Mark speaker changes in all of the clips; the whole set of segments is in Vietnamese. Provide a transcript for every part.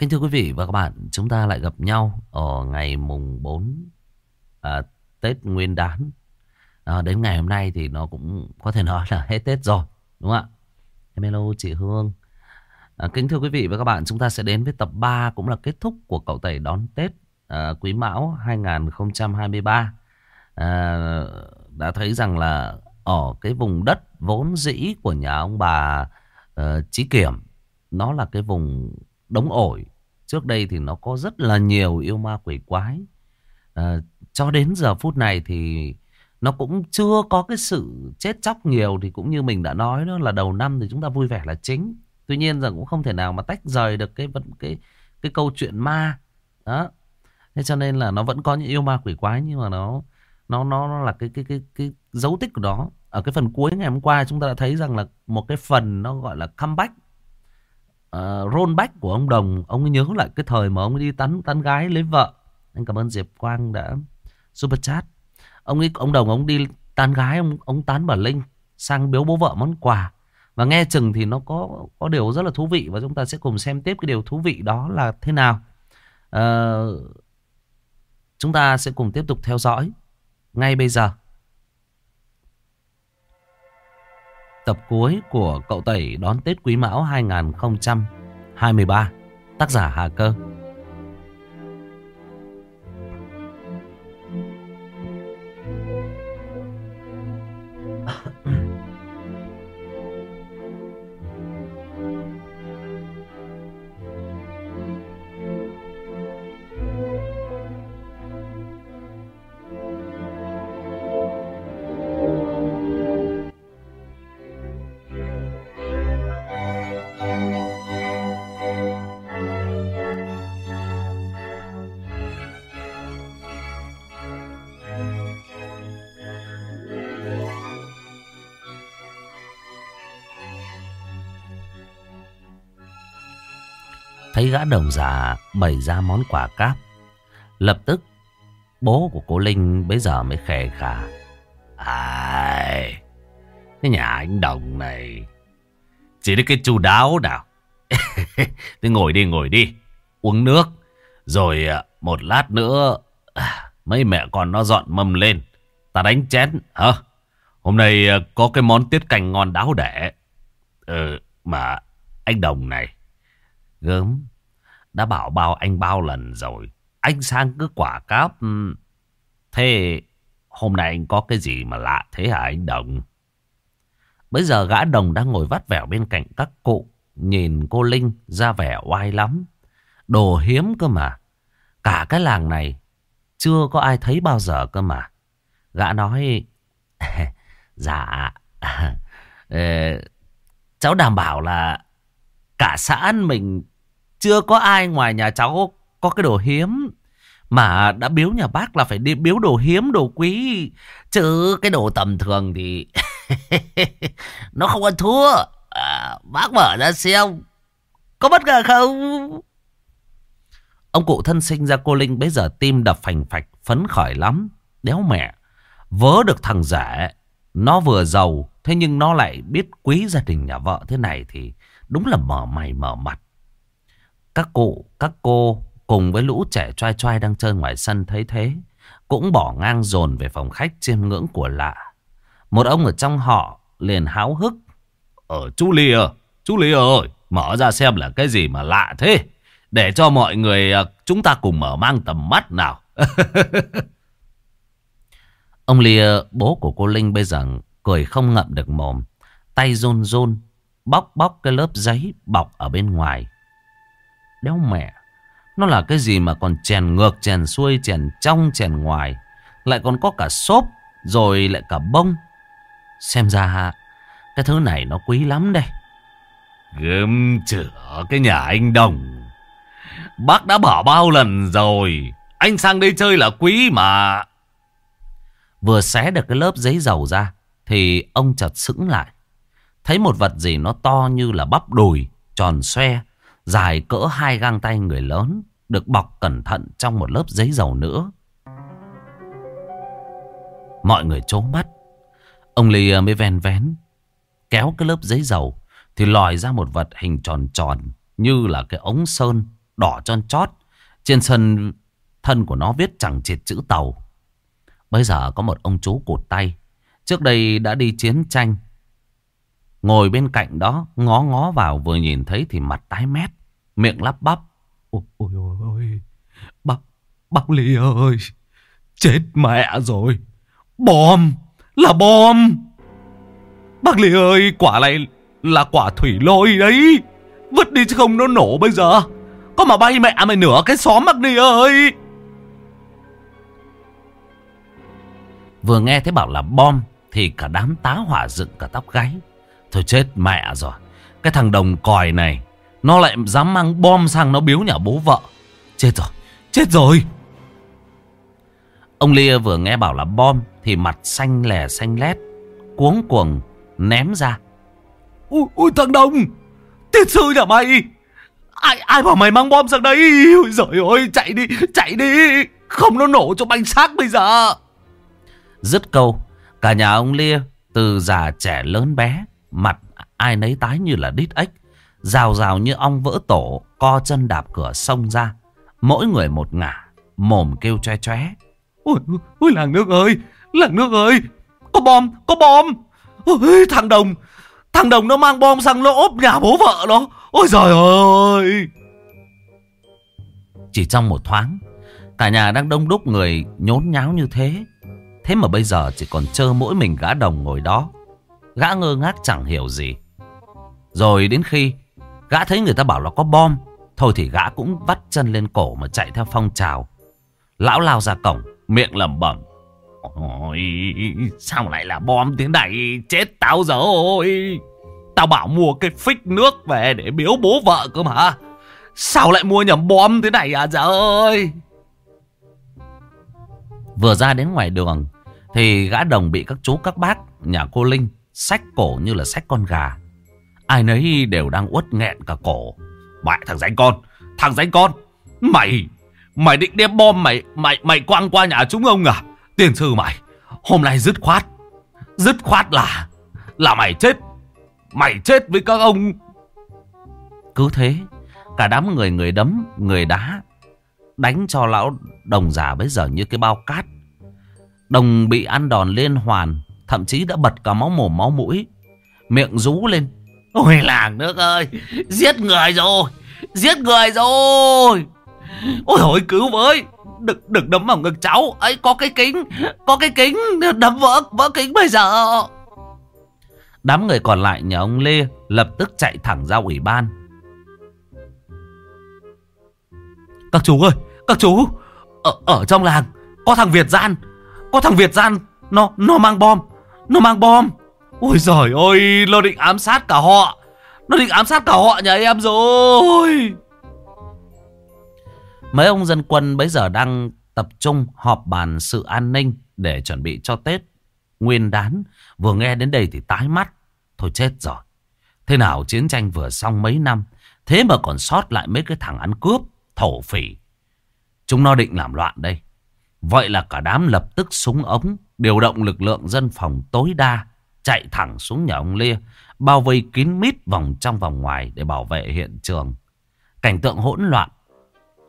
Speaker 1: Kính thưa quý vị và các bạn, chúng ta lại gặp nhau ở ngày mùng 4 à, Tết Nguyên đán. À, đến ngày hôm nay thì nó cũng có thể nói là hết Tết rồi, đúng không ạ? Em hello chị Hương. À, kính thưa quý vị và các bạn, chúng ta sẽ đến với tập 3 cũng là kết thúc của cậu tẩy đón Tết à, Quý Mão 2023. À, đã thấy rằng là ở cái vùng đất vốn dĩ của nhà ông bà uh, Chí Kiểm, nó là cái vùng đống ổi. Trước đây thì nó có rất là nhiều yêu ma quỷ quái. À, cho đến giờ phút này thì nó cũng chưa có cái sự chết chóc nhiều thì cũng như mình đã nói đó là đầu năm thì chúng ta vui vẻ là chính. Tuy nhiên rằng cũng không thể nào mà tách rời được cái vẫn cái, cái câu chuyện ma. Đó. Thế cho nên là nó vẫn có những yêu ma quỷ quái nhưng mà nó nó nó, nó là cái cái cái cái dấu tích của nó. Ở cái phần cuối ngày hôm qua chúng ta đã thấy rằng là một cái phần nó gọi là comeback Ờ, uh, rollback của ông Đồng Ông ấy nhớ lại cái thời mà ông ấy đi tán tán gái lấy vợ. Anh cảm ơn Diệp Quang đã super chat. Ông ấy, ông Đồng ông đi tán gái Ông, ông tán bà Linh sang biếu bố vợ món quà. Và nghe chừng thì nó có có điều rất là thú vị Và chúng ta sẽ cùng xem tiếp cái điều thú vị đó là thế nào. Uh, Chúng ta sẽ cùng tiếp tục theo dõi Ngay bây giờ. Tập cuối của cậu Tẩy đón Tết Quý Mão 2023. Tác giả Hà Cơ. Thấy gã đồng già bày ra món quà cáp Lập tức, Bố của cô Linh bây giờ mới khề khà Ai, Cái nhà anh Đồng này, Chỉ được cái chu đáo nào Thế ngồi đi ngồi đi, Uống nước, Rồi à, một lát nữa à, Mấy mẹ con nó dọn mâm lên, Ta đánh chén, hả Hôm nay à, có cái món tiết canh ngon đáo để. Ừ mà anh Đồng này, Gớm. Đã bảo bao anh bao lần rồi. Anh sang cứ quả cáp. Ừ. Thế hôm nay anh có cái gì mà lạ thế hả anh Đồng? Bây giờ gã Đồng đang ngồi vắt vẻo bên cạnh các cụ. Nhìn cô Linh ra vẻ oai lắm. Đồ hiếm cơ mà. Cả cái làng này chưa có ai thấy bao giờ cơ mà. Gã nói. dạ. Ờ, cháu đảm bảo là cả xã mình chưa có ai ngoài nhà cháu có cái đồ hiếm. Mà đã biếu nhà bác là phải đi biếu đồ hiếm, đồ quý. Chứ cái đồ tầm thường thì nó không ăn thua. À, bác mở ra xem. Có bất ngờ không? Ông cụ thân sinh ra cô Linh bây giờ tim đập phành phạch, phấn khởi lắm. Đéo mẹ. Vớ được thằng rẻ Nó vừa giàu. Thế nhưng nó lại biết quý gia đình nhà vợ thế này thì đúng là mở mày mở mặt. Các cụ, các cô cùng với lũ trẻ trai trai đang chơi ngoài sân thấy thế. Cũng bỏ ngang dồn về phòng khách chiêm ngưỡng của lạ. Một ông ở trong họ liền háo hức. Ở chú Ly à, chú Ly ơi, mở ra xem là cái gì mà lạ thế. Để cho mọi người à, chúng ta cùng mở mang tầm mắt nào. ông Ly, à, bố của cô Linh bây giờ cười không ngậm được mồm. Tay run run, bóc bóc cái lớp giấy bọc ở bên ngoài. Đéo mẹ. Nó là cái gì mà còn chèn ngược chèn xuôi Chèn trong chèn ngoài? Lại còn có cả xốp Rồi lại cả bông. Xem ra Cái thứ này nó quý lắm đây.
Speaker 2: Gớm chửa cái nhà anh Đồng. Bác đã bảo bao lần rồi. Anh sang đây chơi là quý mà.
Speaker 1: Vừa xé được cái lớp giấy dầu ra Thì ông chợt sững lại. Thấy một vật gì nó to như là bắp đùi Tròn xoe dài cỡ hai gang tay người lớn, được bọc cẩn thận trong một lớp giấy dầu nữa. Mọi người trố mắt. Ông Ly ờ, mới ven vén, kéo cái lớp giấy dầu, thì lòi ra một vật hình tròn tròn như là cái ống sơn đỏ tròn chót. Trên sân thân của nó viết chẳng chịt chữ tàu. Bây giờ có một ông chú cụt tay. Trước đây đã đi chiến tranh. Ngồi bên cạnh đó ngó ngó vào vừa nhìn thấy thì mặt tái mét. Miệng lắp bắp.
Speaker 2: Ôi ôi ôi ôi. Bác, bác Ly ơi. Chết mẹ rồi. Bom. Là bom. Bác Ly ơi. Quả này là quả thủy lôi đấy. Vứt đi chứ không nó nổ bây giờ. Có mà bay mẹ mày nửa cái xóm Bác Ly ơi.
Speaker 1: Vừa nghe thấy bảo là bom thì cả đám tá hỏa dựng cả tóc gáy. Thôi chết mẹ rồi. Cái thằng đồng còi này nó lại dám mang bom sang nó biếu nhà bố vợ. Chết rồi, chết rồi. Ông Lia vừa nghe bảo là bom thì mặt xanh lè xanh lét, cuống cuồng ném ra.
Speaker 2: Ui, ui thằng Đồng, tiết sư nhà mày, ai ai bảo mày mang bom sang đây? Ôi giời ơi, chạy đi, chạy đi, không nó nổ cho bánh xác bây giờ.
Speaker 1: Dứt câu, cả nhà ông Lia từ già trẻ lớn bé, mặt ai nấy tái như là đít ếch. Rào rào như ong vỡ tổ Co chân đạp cửa sông ra. Mỗi người một ngả Mồm kêu choe choé
Speaker 2: Ôi, ôi làng nước ơi Làng nước ơi Có bom, có bom. Ôi, Thằng Đồng Thằng Đồng nó mang bom sang lỗ ốp nhà bố vợ nó. Ôi trời ơi.
Speaker 1: Chỉ trong một thoáng Cả nhà đang đông đúc người nhốn nháo như thế. Thế mà bây giờ chỉ còn trơ mỗi mình gã đồng ngồi đó Gã ngơ ngác chẳng hiểu gì. Rồi đến khi Gã thấy người ta bảo là có bom. Thôi thì gã cũng vắt chân lên cổ mà chạy theo phong trào. Lão lao ra cổng, Miệng lẩm bẩm.
Speaker 2: Ôi, sao lại là bom thế này? Chết tao rồi. Tao bảo mua cái phích nước về để biếu bố vợ cơ mà. Sao lại mua nhầm bom thế này à trời ơi?
Speaker 1: Vừa ra đến ngoài đường Thì gã đồng bị các chú, các bác, Nhà cô Linh Xách cổ như là xách con gà. Ai nấy đều đang uất nghẹn cả cổ.
Speaker 2: Mẹ thằng danh con, thằng danh con, mày, mày định đem bom mày, mày, mày quăng qua nhà chúng ông à? Tiền sư mày, hôm nay dứt khoát, dứt khoát là, là mày chết, mày chết với các ông.
Speaker 1: Cứ thế, cả đám người người đấm, người đá, đánh cho lão đồng già bây giờ như cái bao cát. Đồng bị ăn đòn liên hoàn, thậm chí đã bật cả máu mồm máu mũi, miệng rú lên
Speaker 2: Ôi làng nước ơi Giết người rồi Giết người rồi. Ôi hồi cứu với Đừng, đừng đấm vào ngực cháu. Ấy có cái kính Có cái kính đấm vỡ vỡ kính bây giờ.
Speaker 1: Đám người còn lại nhà ông Lê Lập tức chạy thẳng ra ủy ban.
Speaker 2: Các chú ơi Các chú Ở, ở trong làng Có thằng Việt Gian Có thằng Việt Gian Nó nó mang bom Nó mang bom. Ôi giời ơi, nó định ám sát cả họ. Nó định ám sát cả họ nhà em rồi.
Speaker 1: Mấy ông dân quân bây giờ đang tập trung họp bàn sự an ninh để chuẩn bị cho Tết nguyên đán. Vừa nghe đến đây thì tái mắt. Thôi chết rồi. Thế nào chiến tranh vừa xong mấy năm. Thế mà còn sót lại mấy cái thằng ăn cướp, thổ phỉ. Chúng nó định làm loạn đây. Vậy là cả đám lập tức súng ống, điều động lực lượng dân phòng tối đa chạy thẳng xuống nhà ông Lia, bao vây kín mít vòng trong vòng ngoài để bảo vệ hiện trường. Cảnh tượng hỗn loạn,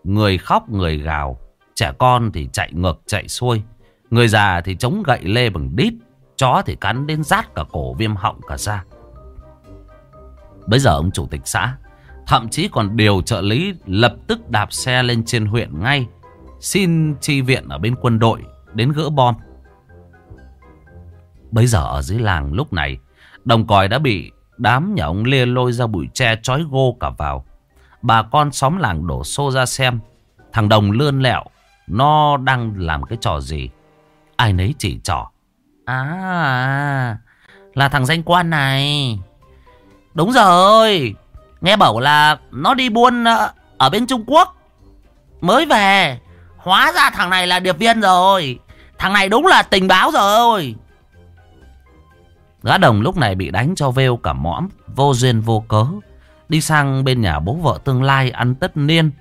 Speaker 1: người khóc người gào, trẻ con thì chạy ngược chạy xuôi, người già thì chống gậy lê bằng đít, chó thì cắn đến rát cả cổ viêm họng cả da. Bây giờ ông chủ tịch xã thậm chí còn điều trợ lý lập tức đạp xe lên trên huyện ngay, xin chi viện ở bên quân đội đến gỡ bom. Bây giờ ở dưới làng lúc này, Đồng còi đã bị đám nhà ông Lê lôi ra bụi tre trói gô cả vào. Bà con xóm làng đổ xô ra xem, Thằng Đồng lươn lẹo, Nó đang làm cái trò gì? Ai nấy chỉ trò À Là thằng danh quan này. Đúng rồi, Nghe bảo là nó đi buôn ờ, Ở bên Trung Quốc. Mới về, Hóa ra thằng này là điệp viên rồi. Thằng này đúng là tình báo rồi. Gã đồng lúc này bị đánh cho vêu cả mõm, vô duyên vô cớ. Đi sang bên nhà bố vợ tương lai ăn tất niên.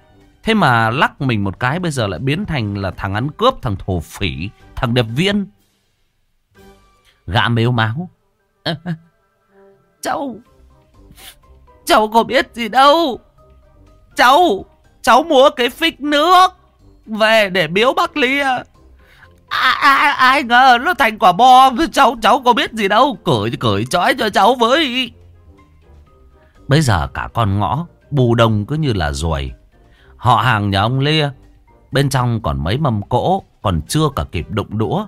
Speaker 1: Thế mà lắc mình một cái bây giờ lại biến thành là thằng ăn cướp, thằng thổ phỉ, thằng đẹp viên. Gã mếu máu. cháu, cháu có biết gì đâu. Cháu, Cháu mua cái phích nước Về để biếu bác Lia ai, à, ai ngờ nó thành quả bom. Cháu cháu có biết gì đâu. Cởi cởi trói cho cháu với. Bây giờ cả con ngõ Bù đông cứ như là ruồi. Họ hàng nhà ông Lia Bên trong còn mấy mâm cỗ Còn chưa cả kịp đụng đũa.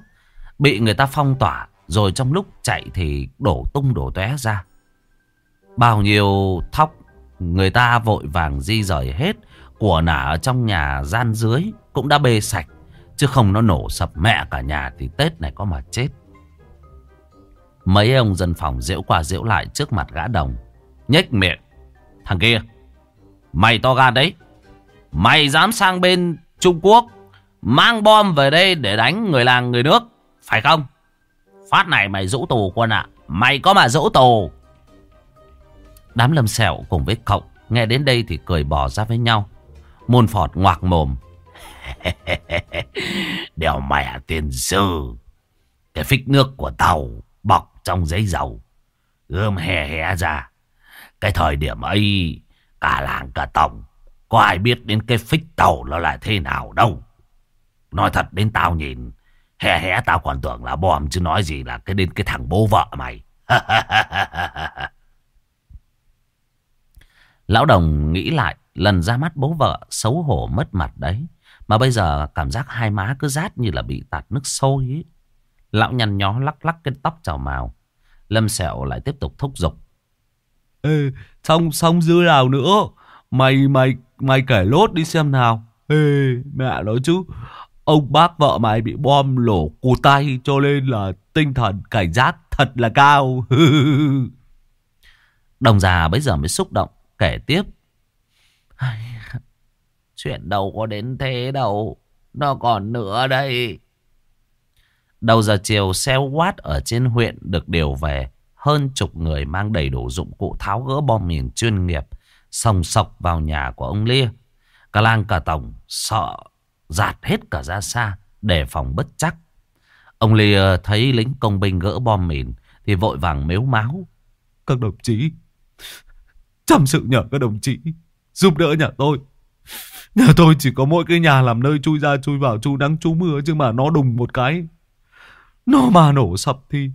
Speaker 1: Bị người ta phong tỏa Rồi trong lúc chạy thì đổ tung đổ tóe ra. Bao nhiêu thóc Người ta vội vàng di rời hết. Của nả ở trong nhà gian dưới Cũng đã bê sạch. Chứ không nó nổ sập mẹ cả nhà Thì Tết này có mà chết. Mấy ông dân phòng diễu qua diễu lại Trước mặt gã đồng, nhếch miệng. Thằng kia, Mày to gan đấy. Mày dám sang bên Trung Quốc, Mang bom về đây để đánh người làng, người nước, Phải không? Phát này mày rũ tù quân ạ. Mày có mà rũ tù. Đám lâm sẹo cùng với cậu Nghe đến đây thì cười bỏ ra với nhau. Môn phọt ngoạc mồm. Đèo mẹ tiền sư Cái phích nước của tàu Bọc trong giấy dầu Gươm hè hè ra Cái thời điểm ấy, Cả làng cả tổng, Có ai biết đến cái phích tàu nó là thế nào đâu Nói thật đến tao nhìn Hé hé tao còn tưởng là bom, chứ nói gì là cái đến cái thằng bố vợ mày. Lão đồng nghĩ lại, lần ra mắt bố vợ, xấu hổ mất mặt đấy. Mà bây giờ cảm giác hai má cứ rát như là bị tạt nước sôi ấy. Lão nhăn nhó lắc lắc cái tóc trào màu. Lâm sẹo lại tiếp tục thúc giục.
Speaker 2: Ê, xong xong dư nào nữa. Mày mày mày kể lốt đi xem nào. Ê, mẹ nói chứ. Ông bác vợ mày bị bom lổ cù tay cho nên là tinh thần cảnh giác thật là cao.
Speaker 1: Đồng già bây giờ mới xúc động, kể tiếp. Chuyện đâu có đến thế đâu, nó còn nữa đây. Đầu giờ chiều xe quát ở trên huyện được điều về. Hơn chục người mang đầy đủ dụng cụ tháo gỡ bom mìn chuyên nghiệp. Sòng sọc vào nhà của ông Lia. Cả lang cả tổng sợ Giạt hết cả ra xa Để phòng bất chắc Ông Lia thấy lính công binh gỡ bom mìn Thì vội vàng mếu máu
Speaker 2: Các đồng chí Chăm sự nhờ các đồng chí Giúp đỡ nhà tôi Nhà tôi chỉ có mỗi cái nhà làm nơi chui ra chui vào, chui nắng, chui mưa chứ mà nó đùng một cái Nó mà nổ sập thì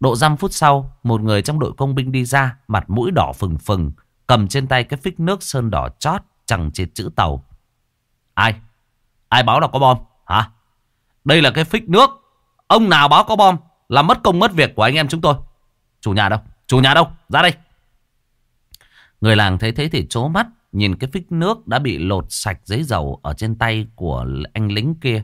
Speaker 1: Độ dăm phút sau, Một người trong đội công binh đi ra, Mặt mũi đỏ phừng phừng, Cầm trên tay cái phích nước sơn đỏ chót Chẳng chịt chữ tàu Ai? Ai báo là có bom? Hả? Đây là cái phích nước Ông nào báo có bom Là mất công mất việc của anh em chúng tôi Chủ nhà đâu? Chủ nhà đâu? Ra đây Người làng thấy thế thì chố mắt Nhìn cái phích nước đã bị lột sạch giấy dầu Ở trên tay của anh lính kia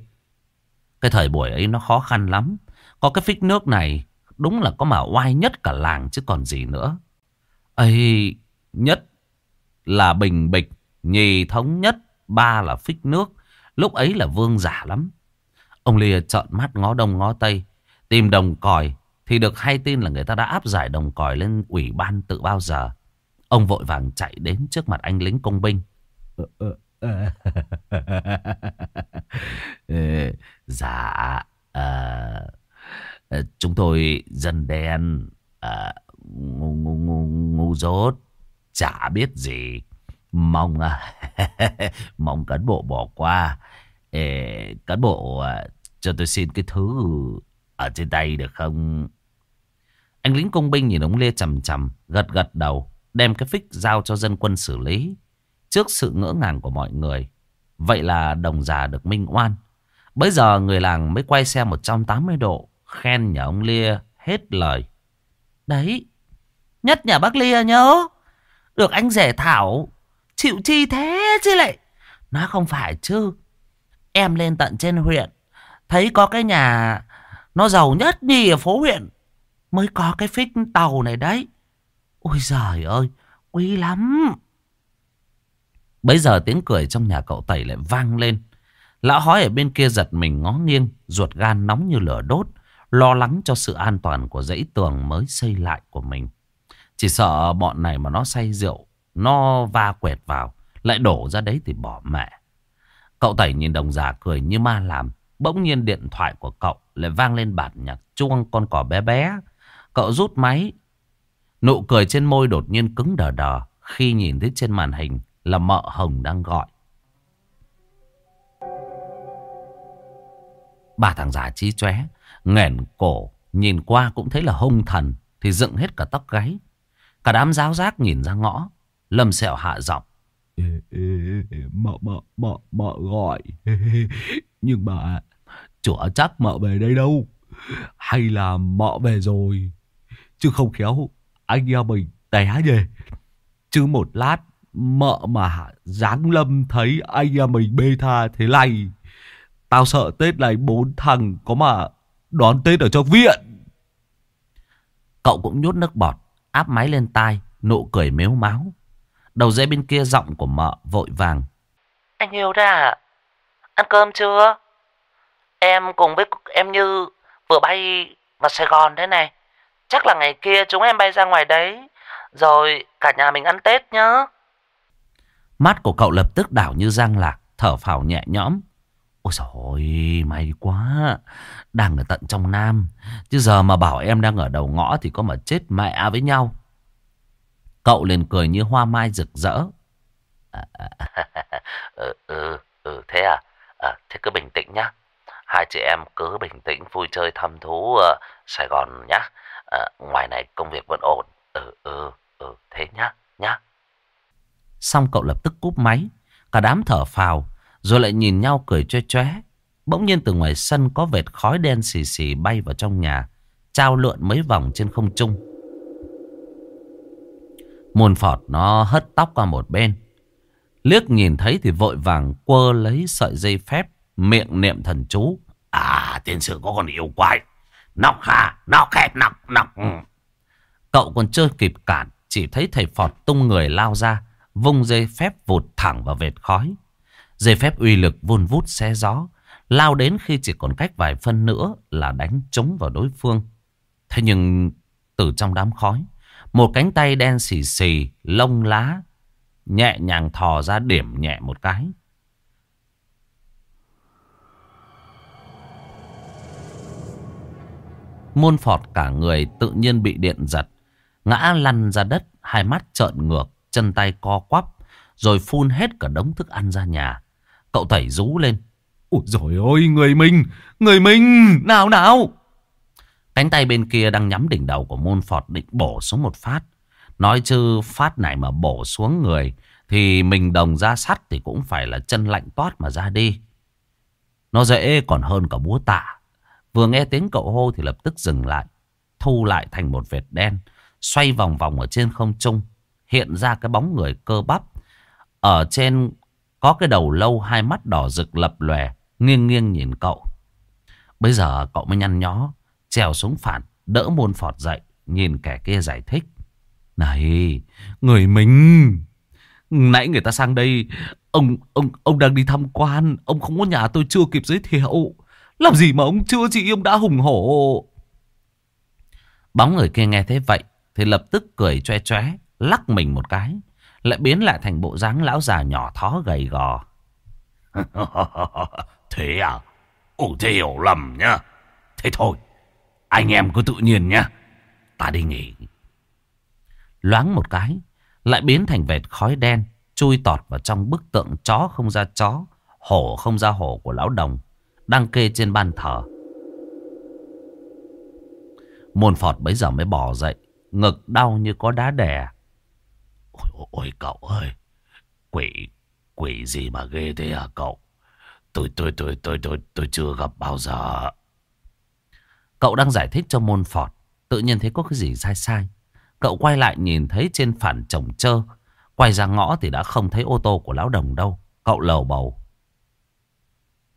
Speaker 1: Cái thời buổi ấy nó khó khăn lắm Có cái phích nước này Đúng là có mà oai nhất cả làng chứ còn gì nữa ấy Nhất là bình bịch, nhì thống nhất, ba là phích nước. Lúc ấy là vương giả lắm. Ông Lìa trợn mắt ngó đông ngó tây, tìm đồng còi. Thì được hay tin là người ta đã áp giải đồng còi lên ủy ban tự bao giờ. Ông vội vàng chạy đến trước mặt anh lính công binh. dạ, à, chúng tôi dân đen, à, ngu, ngu, ngu, ngu dốt. Chả biết gì. Mong à, mong cán bộ bỏ qua. Ê, cán bộ à, cho tôi xin cái thứ ở trên tay được không? Anh lính công binh nhìn ông Lê chầm chầm, gật gật đầu, đem cái phích giao cho dân quân xử lý. Trước sự ngỡ ngàng của mọi người. Vậy là đồng già được minh oan. Bây giờ người làng mới quay xe 180 độ, khen nhà ông Lia hết lời. Đấy, nhất nhà bác Lia nhớ. Được anh rể Thảo Chịu chi thế chứ lại Nó không phải chứ Em lên tận trên huyện Thấy có cái nhà Nó giàu nhất nhì ở phố huyện Mới có cái phích tàu này đấy Ôi giời ơi, Quý lắm. Bây giờ tiếng cười trong nhà cậu Tẩy lại vang lên. Lão hói ở bên kia giật mình ngó nghiêng, Ruột gan nóng như lửa đốt, Lo lắng cho sự an toàn của dãy tường mới xây lại của mình. Chỉ sợ bọn này mà nó say rượu, Nó va quẹt vào, Lại đổ ra đấy thì bỏ mẹ. Cậu Tẩy nhìn đồng già cười như ma làm, Bỗng nhiên điện thoại của cậu Lại vang lên bản nhạc chuông con cỏ bé bé. Cậu rút máy Nụ cười trên môi đột nhiên cứng đờ đờ khi nhìn thấy trên màn hình là mợ Hồng đang gọi. Ba thằng già trí chóe, nghẹn cổ, nhìn qua cũng thấy là hung thần, thì dựng hết cả tóc gáy. Cả đám giáo giác nhìn ra ngõ, lâm sẹo hạ giọng.
Speaker 2: Mợ mợ mợ mợ gọi nhưng mà chữa chắc mợ về đây đâu hay là mợ về rồi chứ không khéo anh em mình té về chứ một lát mợ mà giáng lâm thấy anh em mình bê tha thế này tao sợ tết này bốn thằng có mà đón tết ở trong viện
Speaker 1: Cậu cũng nhốt nước bọt, áp máy lên tai, nụ cười mếu máu. Đầu dây bên kia giọng của mợ vội vàng.
Speaker 3: Anh Hiếu đã à? Ăn cơm chưa? Em cùng với em Như vừa bay vào Sài Gòn thế này. Chắc là ngày kia chúng em bay ra ngoài đấy. Rồi cả nhà mình ăn Tết nhá.
Speaker 1: Mắt của cậu lập tức đảo như giang lạc, thở phào nhẹ nhõm. Ôi trời ơi, may quá. Đang ở tận trong Nam. Chứ giờ mà bảo em đang ở đầu ngõ thì có mà chết mẹ với nhau. Cậu liền cười như hoa mai rực rỡ.
Speaker 3: ừ, ừ, ừ, thế à? à? Thế cứ bình tĩnh nhá. Hai chị em cứ bình tĩnh vui chơi thăm thú uh, Sài Gòn nhá. À, ngoài này công việc vẫn ổn. Ừ, ừ, ừ, thế nhá, nhá.
Speaker 1: Xong cậu lập tức cúp máy. Cả đám thở phào. Rồi lại nhìn nhau cười choe choé. Bỗng nhiên từ ngoài sân có vệt khói đen xì xì bay vào trong nhà. Trao lượn mấy vòng trên không trung. Môn phọt nó hất tóc qua một bên. Liếc nhìn thấy thì vội vàng quơ lấy sợi dây phép. Miệng niệm thần chú.
Speaker 3: À tiên sử có con yêu quái. Nọc hà, nọc hẹp, nọc, nọc.
Speaker 1: Cậu còn chưa kịp cản. Chỉ thấy thầy phọt tung người lao ra. Vung dây phép vụt thẳng vào vệt khói. Dây phép uy lực vun vút xé gió. Lao đến khi chỉ còn cách vài phân nữa là đánh trúng vào đối phương. Thế nhưng từ trong đám khói. Một cánh tay đen xì xì, lông lá. Nhẹ nhàng thò ra điểm nhẹ một cái. Môn phọt cả người tự nhiên bị điện giật. Ngã lăn ra đất, hai mắt trợn ngược, chân tay co quắp. Rồi phun hết cả đống thức ăn ra nhà. Cậu tẩy rú lên.
Speaker 2: Ôi dồi ôi, người mình, người mình, nào nào.
Speaker 1: Cánh tay bên kia đang nhắm đỉnh đầu của môn phọt định bổ xuống một phát. Nói chứ phát này mà bổ xuống người thì mình đồng ra sắt thì cũng phải là chân lạnh toát mà ra đi. Nó dễ còn hơn cả búa tạ. Vừa nghe tiếng cậu hô thì lập tức dừng lại. Thu lại thành một vệt đen. Xoay vòng vòng ở trên không trung. Hiện ra cái bóng người cơ bắp. Ở trên có cái đầu lâu hai mắt đỏ rực lập lòe. Nghiêng nghiêng nhìn cậu. Bây giờ cậu mới nhăn nhó. Trèo xuống phản. Đỡ môn phọt dậy. Nhìn kẻ kia giải thích.
Speaker 2: Này, người mình... Nãy người ta sang đây, ông ông ông đang đi tham quan, ông không có nhà tôi chưa kịp giới thiệu. Làm gì mà ông chưa chị ông đã hùng hổ.
Speaker 1: Bóng người kia nghe thế vậy thì lập tức cười choe choé, lắc mình một cái, lại biến lại thành bộ dáng lão già nhỏ thó gầy gò.
Speaker 3: thế à? Ồ thế hiểu lầm nhá. Thế thôi, anh em cứ tự nhiên nhá. Ta đi nghỉ.
Speaker 1: Loáng một cái, lại biến thành vệt khói đen, chui tọt vào trong bức tượng chó không ra chó, hổ không ra hổ của lão đồng, đang kê trên bàn thờ. Môn phọt bấy giờ mới bỏ dậy, ngực đau như có đá đè.
Speaker 3: Ôi, ôi cậu ơi, quỷ, quỷ gì mà ghê thế à cậu? Tôi, tôi, tôi, tôi, tôi, tôi chưa gặp bao giờ.
Speaker 1: Cậu đang giải thích cho môn phọt, tự nhiên thấy có cái gì sai sai. Cậu quay lại nhìn thấy trên phản trồng trơ. Quay ra ngõ thì đã không thấy ô tô của lão đồng đâu. Cậu lầu bầu.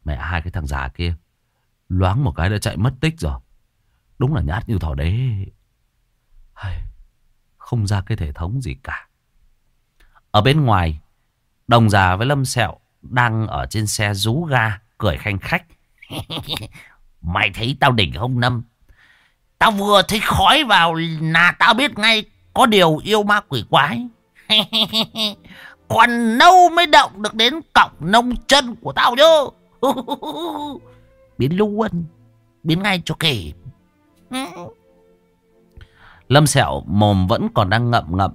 Speaker 1: Mẹ hai cái thằng già kia. Loáng một cái đã chạy mất tích rồi. Đúng là nhát như thỏ đế. Không ra cái thể thống gì cả. Ở bên ngoài. Đồng già với Lâm Sẹo đang ở trên xe rú ga. Cười khanh khách.
Speaker 3: Mày thấy tao đỉnh không, Lâm Tao vừa thấy khói vào là tao biết ngay có điều yêu ma quỷ quái. Còn nâu mới động được đến cọng nông chân của tao chứ. biến luôn. Biến ngay cho kịp.
Speaker 1: Lâm sẹo mồm vẫn còn đang ngậm ngậm.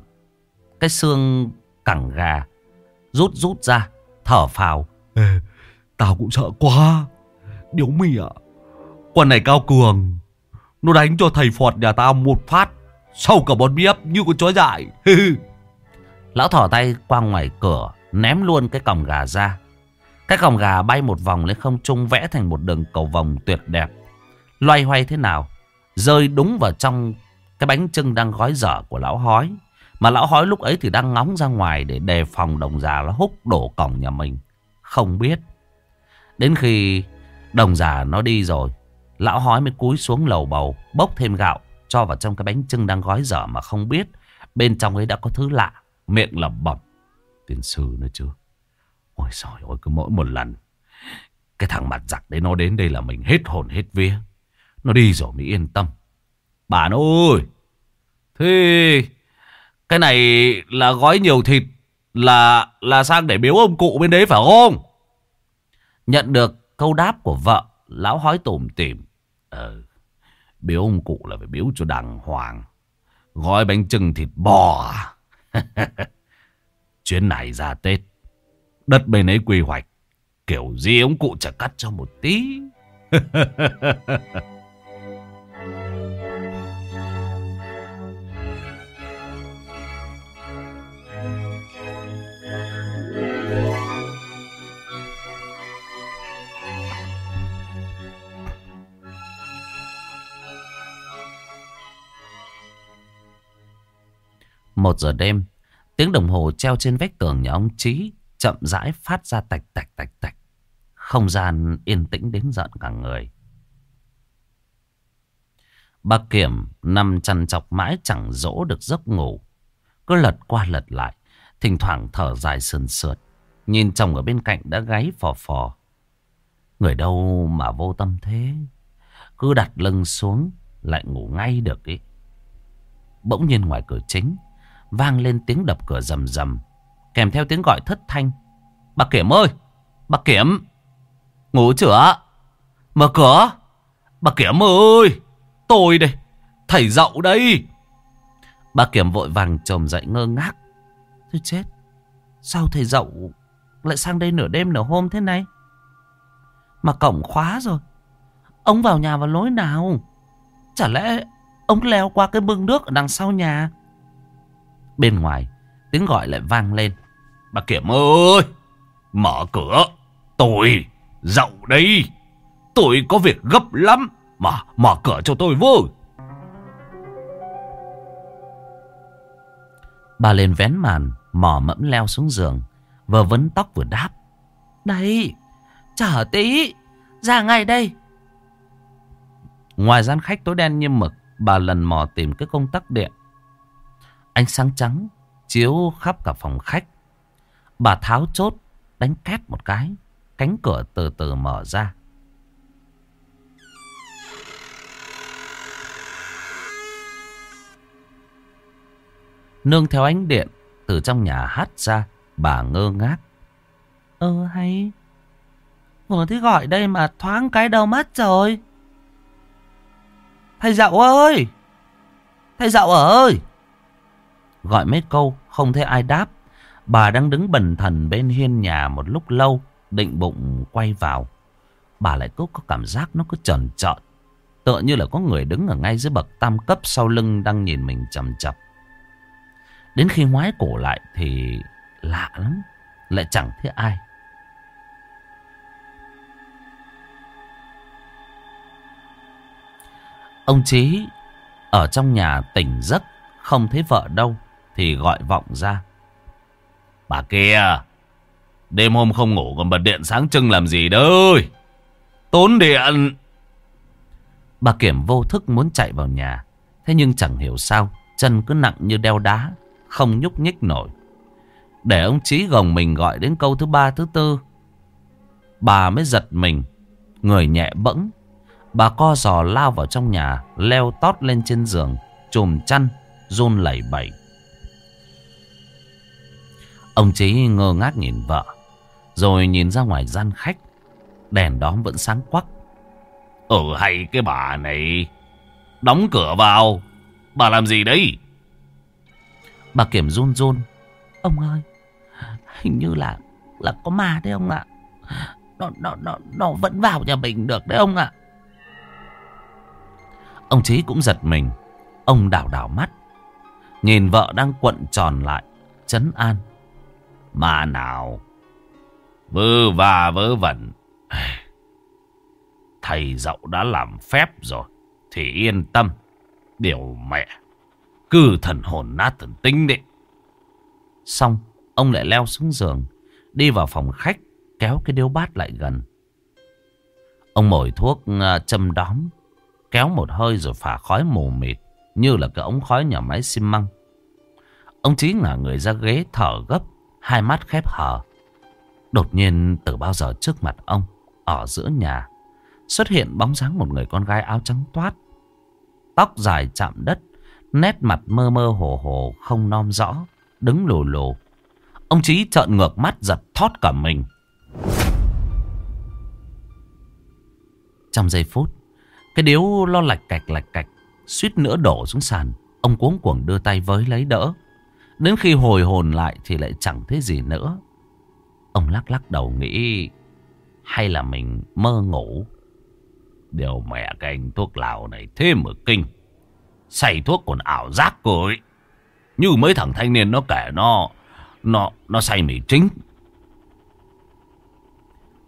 Speaker 1: cái xương cẳng gà rút rút ra, thở phào.
Speaker 2: Ê, tao cũng sợ quá. Điếu mì ạ. Con này cao cường. Nó đánh cho thầy Phọt nhà tao một phát. Sau cả bọn biếp như con chó dại.
Speaker 1: Lão thỏ tay qua ngoài cửa, ném luôn cái còng gà ra. Cái gòng gà bay một vòng lên không trung vẽ thành một đường cầu vòng tuyệt đẹp. Loay hoay thế nào, rơi đúng vào trong cái bánh trưng đang gói dở của lão hói. Mà lão hói lúc ấy thì đang ngóng ra ngoài để đề phòng đồng già nó húc đổ cổng nhà mình. Không biết. Đến khi đồng già nó đi rồi, lão hói mới cúi xuống lầu bầu, bốc thêm gạo, cho vào trong cái bánh trưng đang gói dở mà không biết. Bên trong ấy đã có thứ lạ, miệng lẩm bẩm. tiền sư nữa chưa? Ôi trời ơi, cứ mỗi một lần. Cái thằng mặt giặc đấy nó đến đây là mình hết hồn hết vía. Nó đi rồi mới yên tâm. Bạn ơi! Thế cái này là gói nhiều thịt là là sang để biếu ông cụ bên đấy phải không? Nhận được câu đáp của vợ, lão hói tủm tỉm. Ờ, biếu ông cụ là phải biếu cho đàng hoàng. Gói bánh trưng thịt bò. À? Chuyến này ra Tết, đất bên ấy quy hoạch. Kiểu gì ông cụ chả cắt cho một tí. Một giờ đêm, tiếng đồng hồ treo trên vách tường nhà ông Trí chậm rãi phát ra tạch tạch tạch tạch. Không gian yên tĩnh đến giận cả người. Bà Kiểm nằm chăn chọc mãi chẳng dỗ được giấc ngủ. Cứ lật qua lật lại, thỉnh thoảng thở dài sườn sượt. Nhìn chồng ở bên cạnh đã gáy phò phò. Người đâu mà vô tâm thế. Cứ đặt lưng xuống lại ngủ ngay được ý. Bỗng nhiên ngoài cửa chính vang lên tiếng đập cửa rầm rầm, kèm theo tiếng gọi thất thanh. Bà Kiểm ơi! Bà Kiểm! Ngủ chưa? Mở cửa! Bà Kiểm ơi! Tôi đây! Thầy dậu đây! Bà Kiểm vội vàng trồm dậy ngơ ngác. Thôi chết! Sao thầy dậu lại sang đây nửa đêm nửa hôm thế này? Mà cổng khóa rồi. Ông vào nhà vào lối nào? Chả lẽ ông leo qua cái mương nước ở đằng sau nhà? Bên ngoài tiếng gọi lại vang lên. Bà Kiểm ơi! Mở cửa! Tôi! Dậu đây! Tôi có việc gấp lắm! Mà mở cửa cho tôi vui Bà lên vén màn, mò mẫm leo xuống giường, vừa vấn tóc vừa đáp. Đây! Chờ tí! Ra ngay đây! Ngoài gian khách tối đen như mực, bà lần mò tìm cái công tắc điện. Ánh sáng trắng chiếu khắp cả phòng khách. Bà tháo chốt, đánh két một cái. Cánh cửa từ từ mở ra. Nương theo ánh điện, từ trong nhà hát ra, bà ngơ ngác. Ơ hay, vừa thấy gọi đây mà thoáng cái đầu mắt rồi. Thầy dậu ơi! Thầy dậu ơi! Gọi mấy câu không thấy ai đáp. Bà đang đứng bần thần bên hiên nhà một lúc lâu, Định bụng quay vào. Bà lại cứ có cảm giác nó cứ trần trọn. Tựa như là có người đứng ở ngay dưới bậc tam cấp sau lưng đang nhìn mình chầm chập. Đến khi ngoái cổ lại thì lạ lắm, Lại chẳng thấy ai. Ông Chí ở trong nhà tỉnh giấc, Không thấy vợ đâu thì gọi vọng ra. Bà kia, đêm hôm không ngủ còn bật điện sáng trưng làm gì đấy? Tốn điện. Bà Kiểm vô thức muốn chạy vào nhà. Thế nhưng chẳng hiểu sao, chân cứ nặng như đeo đá, không nhúc nhích nổi. Để ông Chí gồng mình gọi đến câu thứ ba thứ tư. Bà mới giật mình, người nhẹ bẫng. Bà co giò lao vào trong nhà, leo tót lên trên giường, chùm chăn, run lẩy bẩy. Ông Chí ngơ ngác nhìn vợ. Rồi nhìn ra ngoài gian khách. Đèn đóm vẫn sáng quắc. Ừ hay cái bà này. Đóng cửa vào. Bà làm gì đấy? Bà Kiểm run run. Ông ơi, hình như là là có ma đấy ông ạ. Nó, nó, nó, nó vẫn vào nhà mình được đấy ông ạ. Ông Chí cũng giật mình. Ông đảo đảo mắt. Nhìn vợ đang cuộn tròn lại. Chấn an. Mà nào. Vơ và vớ vẩn. Thầy dậu đã làm phép rồi. Thì yên tâm. Điều mẹ. Cứ thần hồn nát thần tinh đi Xong. Ông lại leo xuống giường. Đi vào phòng khách. Kéo cái điếu bát lại gần. Ông mồi thuốc à, châm đóm. Kéo một hơi rồi phả khói mù mịt. Như là cái ống khói nhà máy xi măng. Ông Chí ngả người ra ghế thở gấp. Hai mắt khép hờ. Đột nhiên từ bao giờ trước mặt ông. Ở giữa nhà. Xuất hiện bóng dáng một người con gái áo trắng toát. Tóc dài chạm đất. Nét mặt mơ mơ hồ hồ không non rõ. Đứng lù lù. Ông Chí trợn ngược mắt giật thót cả mình. Trong giây phút, cái điếu lo lạch cạch lạch cạch, suýt nữa đổ xuống sàn. Ông cuống cuồng đưa tay với lấy đỡ. Đến khi hồi hồn lại thì lại chẳng thấy gì nữa. Ông lắc lắc đầu nghĩ hay là mình mơ ngủ. Điều mẹ cái anh thuốc lào này thế mà kinh. Xài thuốc còn ảo giác rồi. Như mấy thằng thanh niên nó kể nó nó nó say mì chính.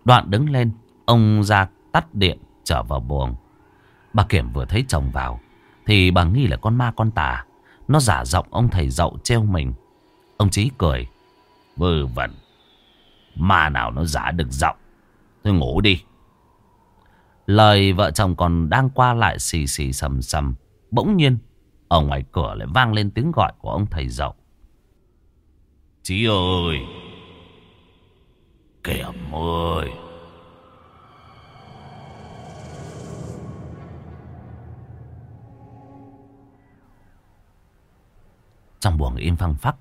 Speaker 1: Đoạn đứng lên, ông ra tắt điện trở vào buồng. Bà Kiểm vừa thấy chồng vào thì bà nghi là con ma con tà. Nó giả giọng ông thầy dậu treo mình. Ông Chí cười. Vơ vẩn. Ma nào nó giả được giọng. Thôi ngủ đi. Lời vợ chồng còn đang qua lại xì xì sầm sầm. Bỗng nhiên, ở ngoài cửa lại vang lên tiếng gọi của ông thầy dậu. Chí ơi! Kiểm ơi! Trong buồng im phăng phắc,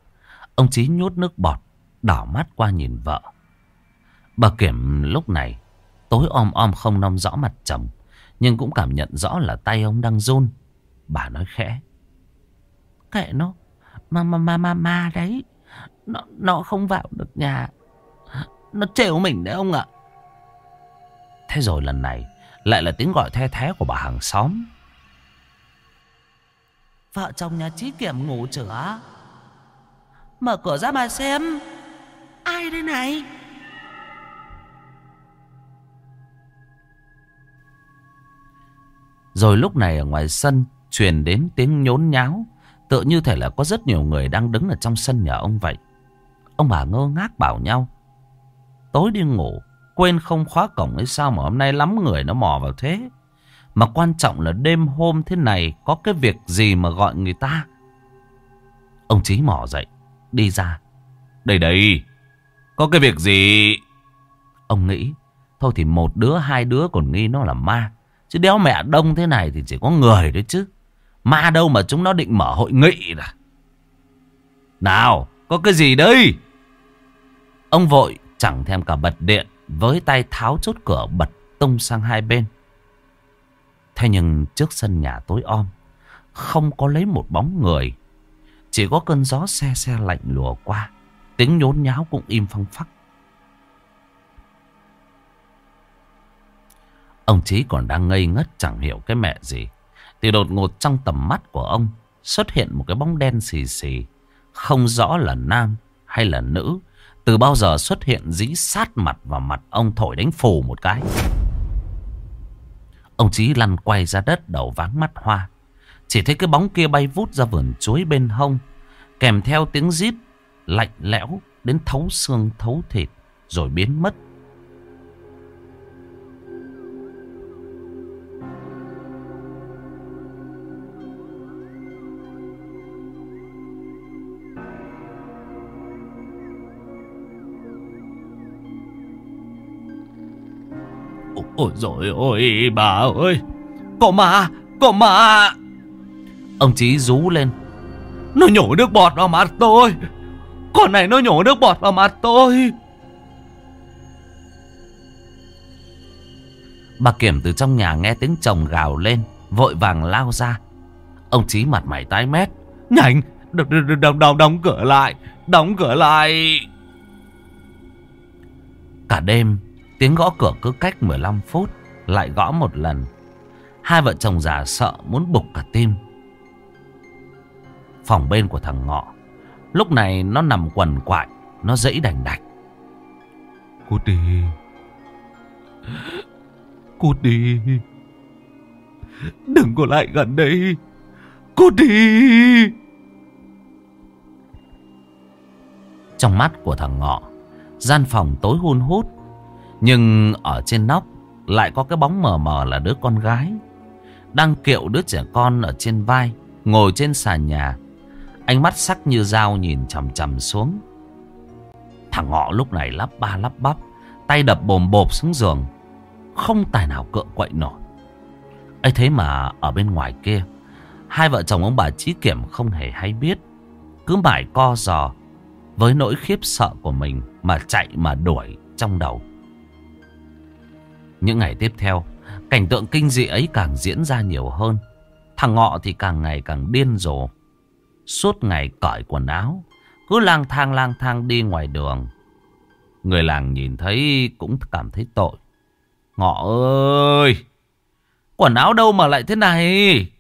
Speaker 1: ông Chí nhốt nước bọt, đảo mắt qua nhìn vợ. Bà Kiểm lúc này, tối om om không nom rõ mặt chồng, nhưng cũng cảm nhận rõ là tay ông đang run. Bà nói khẽ. Kệ nó, ma ma ma ma ma đấy, nó, nó không vào được nhà. Nó trêu mình đấy ông ạ. Thế rồi lần này, lại là tiếng gọi the thế của bà hàng xóm. Vợ chồng nhà Chí Kiểm ngủ chửa. Mở cửa ra mà xem. Ai đây này? Rồi lúc này ở ngoài sân, Truyền đến tiếng nhốn nháo. Tựa như thể là có rất nhiều người đang đứng ở trong sân nhà ông vậy. Ông bà ngơ ngác bảo nhau, Tối đi ngủ, Quên không khóa cổng ấy sao mà hôm nay lắm người nó mò vào thế? Mà quan trọng là đêm hôm thế này có cái việc gì mà gọi người ta. Ông Chí mỏ dậy, đi ra. Đây đây, có cái việc gì? Ông nghĩ, thôi thì một đứa hai đứa còn nghi nó là ma. Chứ đéo mẹ đông thế này thì chỉ có người đấy chứ. Ma đâu mà chúng nó định mở hội nghị à? Nào, có cái gì đây? Ông vội chẳng thèm cả bật điện, với tay tháo chốt cửa bật tung sang hai bên. Thế nhưng trước sân nhà tối om, Không có lấy một bóng người. Chỉ có cơn gió xe xe lạnh lùa qua, Tiếng nhốn nháo cũng im phăng phắc. Ông Chí còn đang ngây ngất chẳng hiểu cái mẹ gì, Thì đột ngột trong tầm mắt của ông Xuất hiện một cái bóng đen xì xì, Không rõ là nam hay là nữ, Từ bao giờ xuất hiện dí sát mặt vào mặt ông thổi đánh phù một cái. Ông Chí lăn quay ra đất đầu váng mắt hoa. Chỉ thấy cái bóng kia bay vút ra vườn chuối bên hông. Kèm theo tiếng rít lạnh lẽo đến thấu xương, thấu thịt, rồi biến mất. Ôi dồi ôi bà ơi. Cậu mà Cậu mà. Ông Chí rú lên. Nó nhổ nước bọt vào mặt tôi. Con này nó nhổ nước bọt vào mặt tôi. Bà Kiểm từ trong nhà nghe tiếng chồng gào lên Vội vàng lao ra. Ông Chí mặt mày tái mét. Nhanh
Speaker 2: Đóng, đóng, đóng, đóng cửa lại Đóng cửa lại.
Speaker 1: Cả đêm Tiếng gõ cửa cứ cách 15 phút Lại gõ một lần. Hai vợ chồng già sợ muốn bục cả tim. Phòng bên của thằng Ngọ Lúc này nó nằm quằn quại Nó dẫy đành đạch.
Speaker 2: Cút đi Cút đi Đừng có lại gần đây. Cút đi
Speaker 1: Trong mắt của thằng Ngọ Gian phòng tối hun hút nhưng ở trên nóc Lại có cái bóng mờ mờ là đứa con gái. Đang kiệu đứa trẻ con ở trên vai, Ngồi trên sàn nhà. Ánh mắt sắc như dao nhìn chằm chằm xuống. Thằng Ngọ lúc này lắp ba lắp bắp, Tay đập bồm bộp xuống giường. Không tài nào cựa quậy nổi. Ấy thế mà ở bên ngoài kia, Hai vợ chồng ông bà Trí Kiểm không hề hay biết. Cứ mãi co giò Với nỗi khiếp sợ của mình Mà chạy mà đuổi trong đầu. Những ngày tiếp theo, Cảnh tượng kinh dị ấy càng diễn ra nhiều hơn. Thằng Ngọ thì càng ngày càng điên rồ. Suốt ngày cởi quần áo, Cứ lang thang lang thang đi ngoài đường. Người làng nhìn thấy cũng cảm thấy tội. Ngọ ơi, Quần áo đâu mà lại thế này?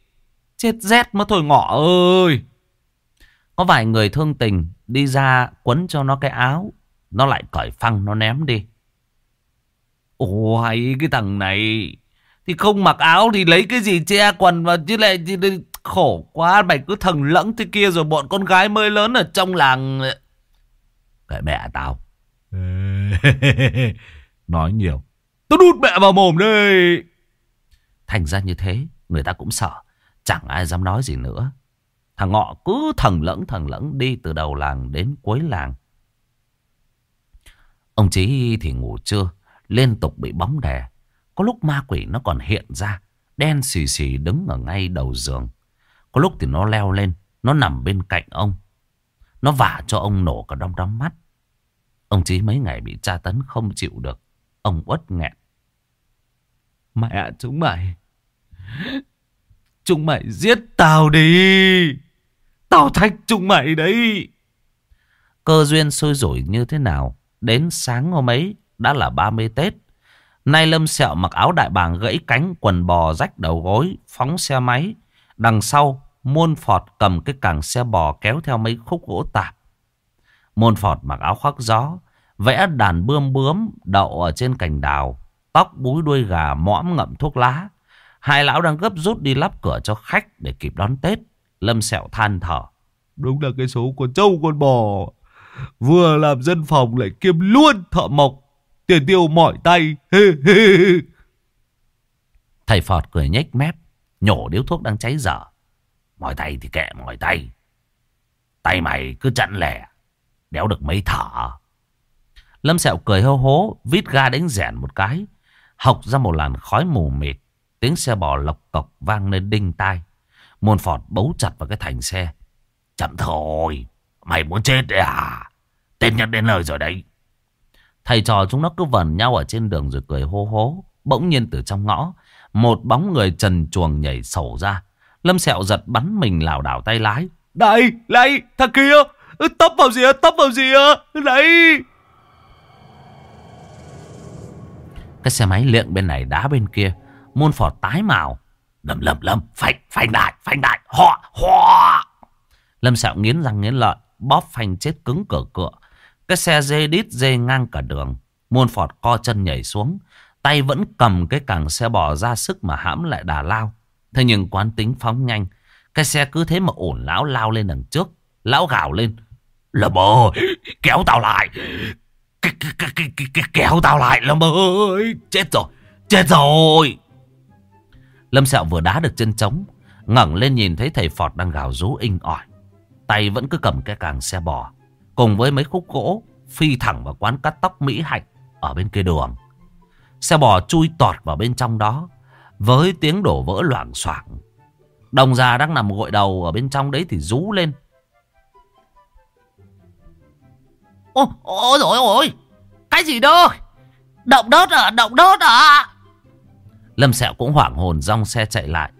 Speaker 1: Chết rét mà thôi Ngọ ơi. Có vài người thương tình Đi ra quấn cho nó cái áo, Nó lại cởi phăng, nó ném đi. Ôi cái thằng này. Thì không mặc áo thì lấy cái gì che quần mà chứ lại thì khổ quá mày cứ thằng lẫn thế kia rồi bọn con gái mới lớn ở trong làng. Cái mẹ tao.
Speaker 2: Nói nhiều. Tôi đút mẹ vào mồm đây.
Speaker 1: Thành ra như thế Người ta cũng sợ. Chẳng ai dám nói gì nữa. Thằng Ngọ cứ thằng lẫn thằng lẫn đi từ đầu làng đến cuối làng. Ông Chí thì ngủ trưa Liên tục bị bóng đè. Có lúc ma quỷ nó còn hiện ra Đen xì xì đứng ở ngay đầu giường. Có lúc thì nó leo lên Nó nằm bên cạnh ông. Nó vả cho ông nổ cả đom đóm mắt. Ông Chí mấy ngày bị tra tấn không chịu được. Ông uất nghẹn.
Speaker 2: Mẹ chúng mày Chúng mày giết tao đi. Tao thách chúng mày đấy.
Speaker 1: Cơ duyên sôi rủi như thế nào? Đến sáng hôm ấy đã là 30 Tết Nay Lâm Sẹo mặc áo đại bàng gãy cánh, Quần bò rách đầu gối, Phóng xe máy Đằng sau Môn Phọt cầm cái càng xe bò kéo theo mấy khúc gỗ tạp Môn Phọt mặc áo khoác gió, Vẽ đàn bươm bướm, đậu ở trên cành đào, Tóc búi đuôi gà, mõm ngậm thuốc lá Hai lão đang gấp rút đi lắp cửa cho khách để kịp đón Tết. Lâm sẹo than thở.
Speaker 2: Đúng là cái số con trâu con bò. Vừa làm dân phòng lại kiêm luôn thợ mộc. Tiền tiêu mỏi tay.
Speaker 1: Thầy Phọt cười nhếch mép. Nhổ điếu thuốc đang cháy dở. Mỏi tay thì kệ mỏi tay. Tay mày cứ chặn lẻ. Đéo được mấy thở. Lâm sẹo cười hô hố. Vít ga đánh rẻn một cái. Học ra một làn khói mù mịt. Tiếng xe bò lộc cọc vang lên đinh tai. Môn phọt bấu chặt vào cái thành xe. Chậm thôi. Mày muốn chết đấy à? Tên nhắc đến lời rồi đấy. Thầy trò chúng nó cứ vần nhau ở trên đường rồi cười hô hố. Bỗng nhiên từ trong ngõ. Một bóng người trần chuồng nhảy sổ ra. Lâm sẹo giật bắn mình lảo đảo tay lái.
Speaker 2: Đây, đây, thằng kia. Tấp vào gì tấp vào gì Đấy.
Speaker 1: Cái xe máy liệng bên này đá bên kia. Môn phọt tái màu. Lâm lâm lâm, phanh, phanh đại, phanh đại, họ, họ. Lâm sẹo nghiến răng nghiến lợi, bóp phanh chết cứng cửa cửa. Cái xe dê đít dê ngang cả đường. muôn phọt co chân nhảy xuống. Tay vẫn cầm cái càng xe bò ra sức mà hãm lại đà lao. Thế nhưng quán tính phóng nhanh. Cái xe cứ thế mà ổn lão lao lên đằng trước. Lão gào lên. Lâm ơi, kéo tao lại. Kéo tao lại Lâm ơi. Chết rồi, chết rồi. Lâm Sẹo vừa đá được chân trống ngẩng lên nhìn thấy thầy Phọt đang gào rú inh ỏi Tay vẫn cứ cầm cái càng xe bò Cùng với mấy khúc gỗ Phi thẳng vào quán cắt tóc Mỹ Hạnh Ở bên kia đường Xe bò chui tọt vào bên trong đó Với tiếng đổ vỡ loảng xoảng Đồng già đang nằm gội đầu Ở bên trong đấy thì rú lên
Speaker 3: Ôi, ôi ôi ôi Cái gì đó Động đốt à động đốt à
Speaker 1: Lâm Sẹo cũng hoảng hồn rong xe chạy lại.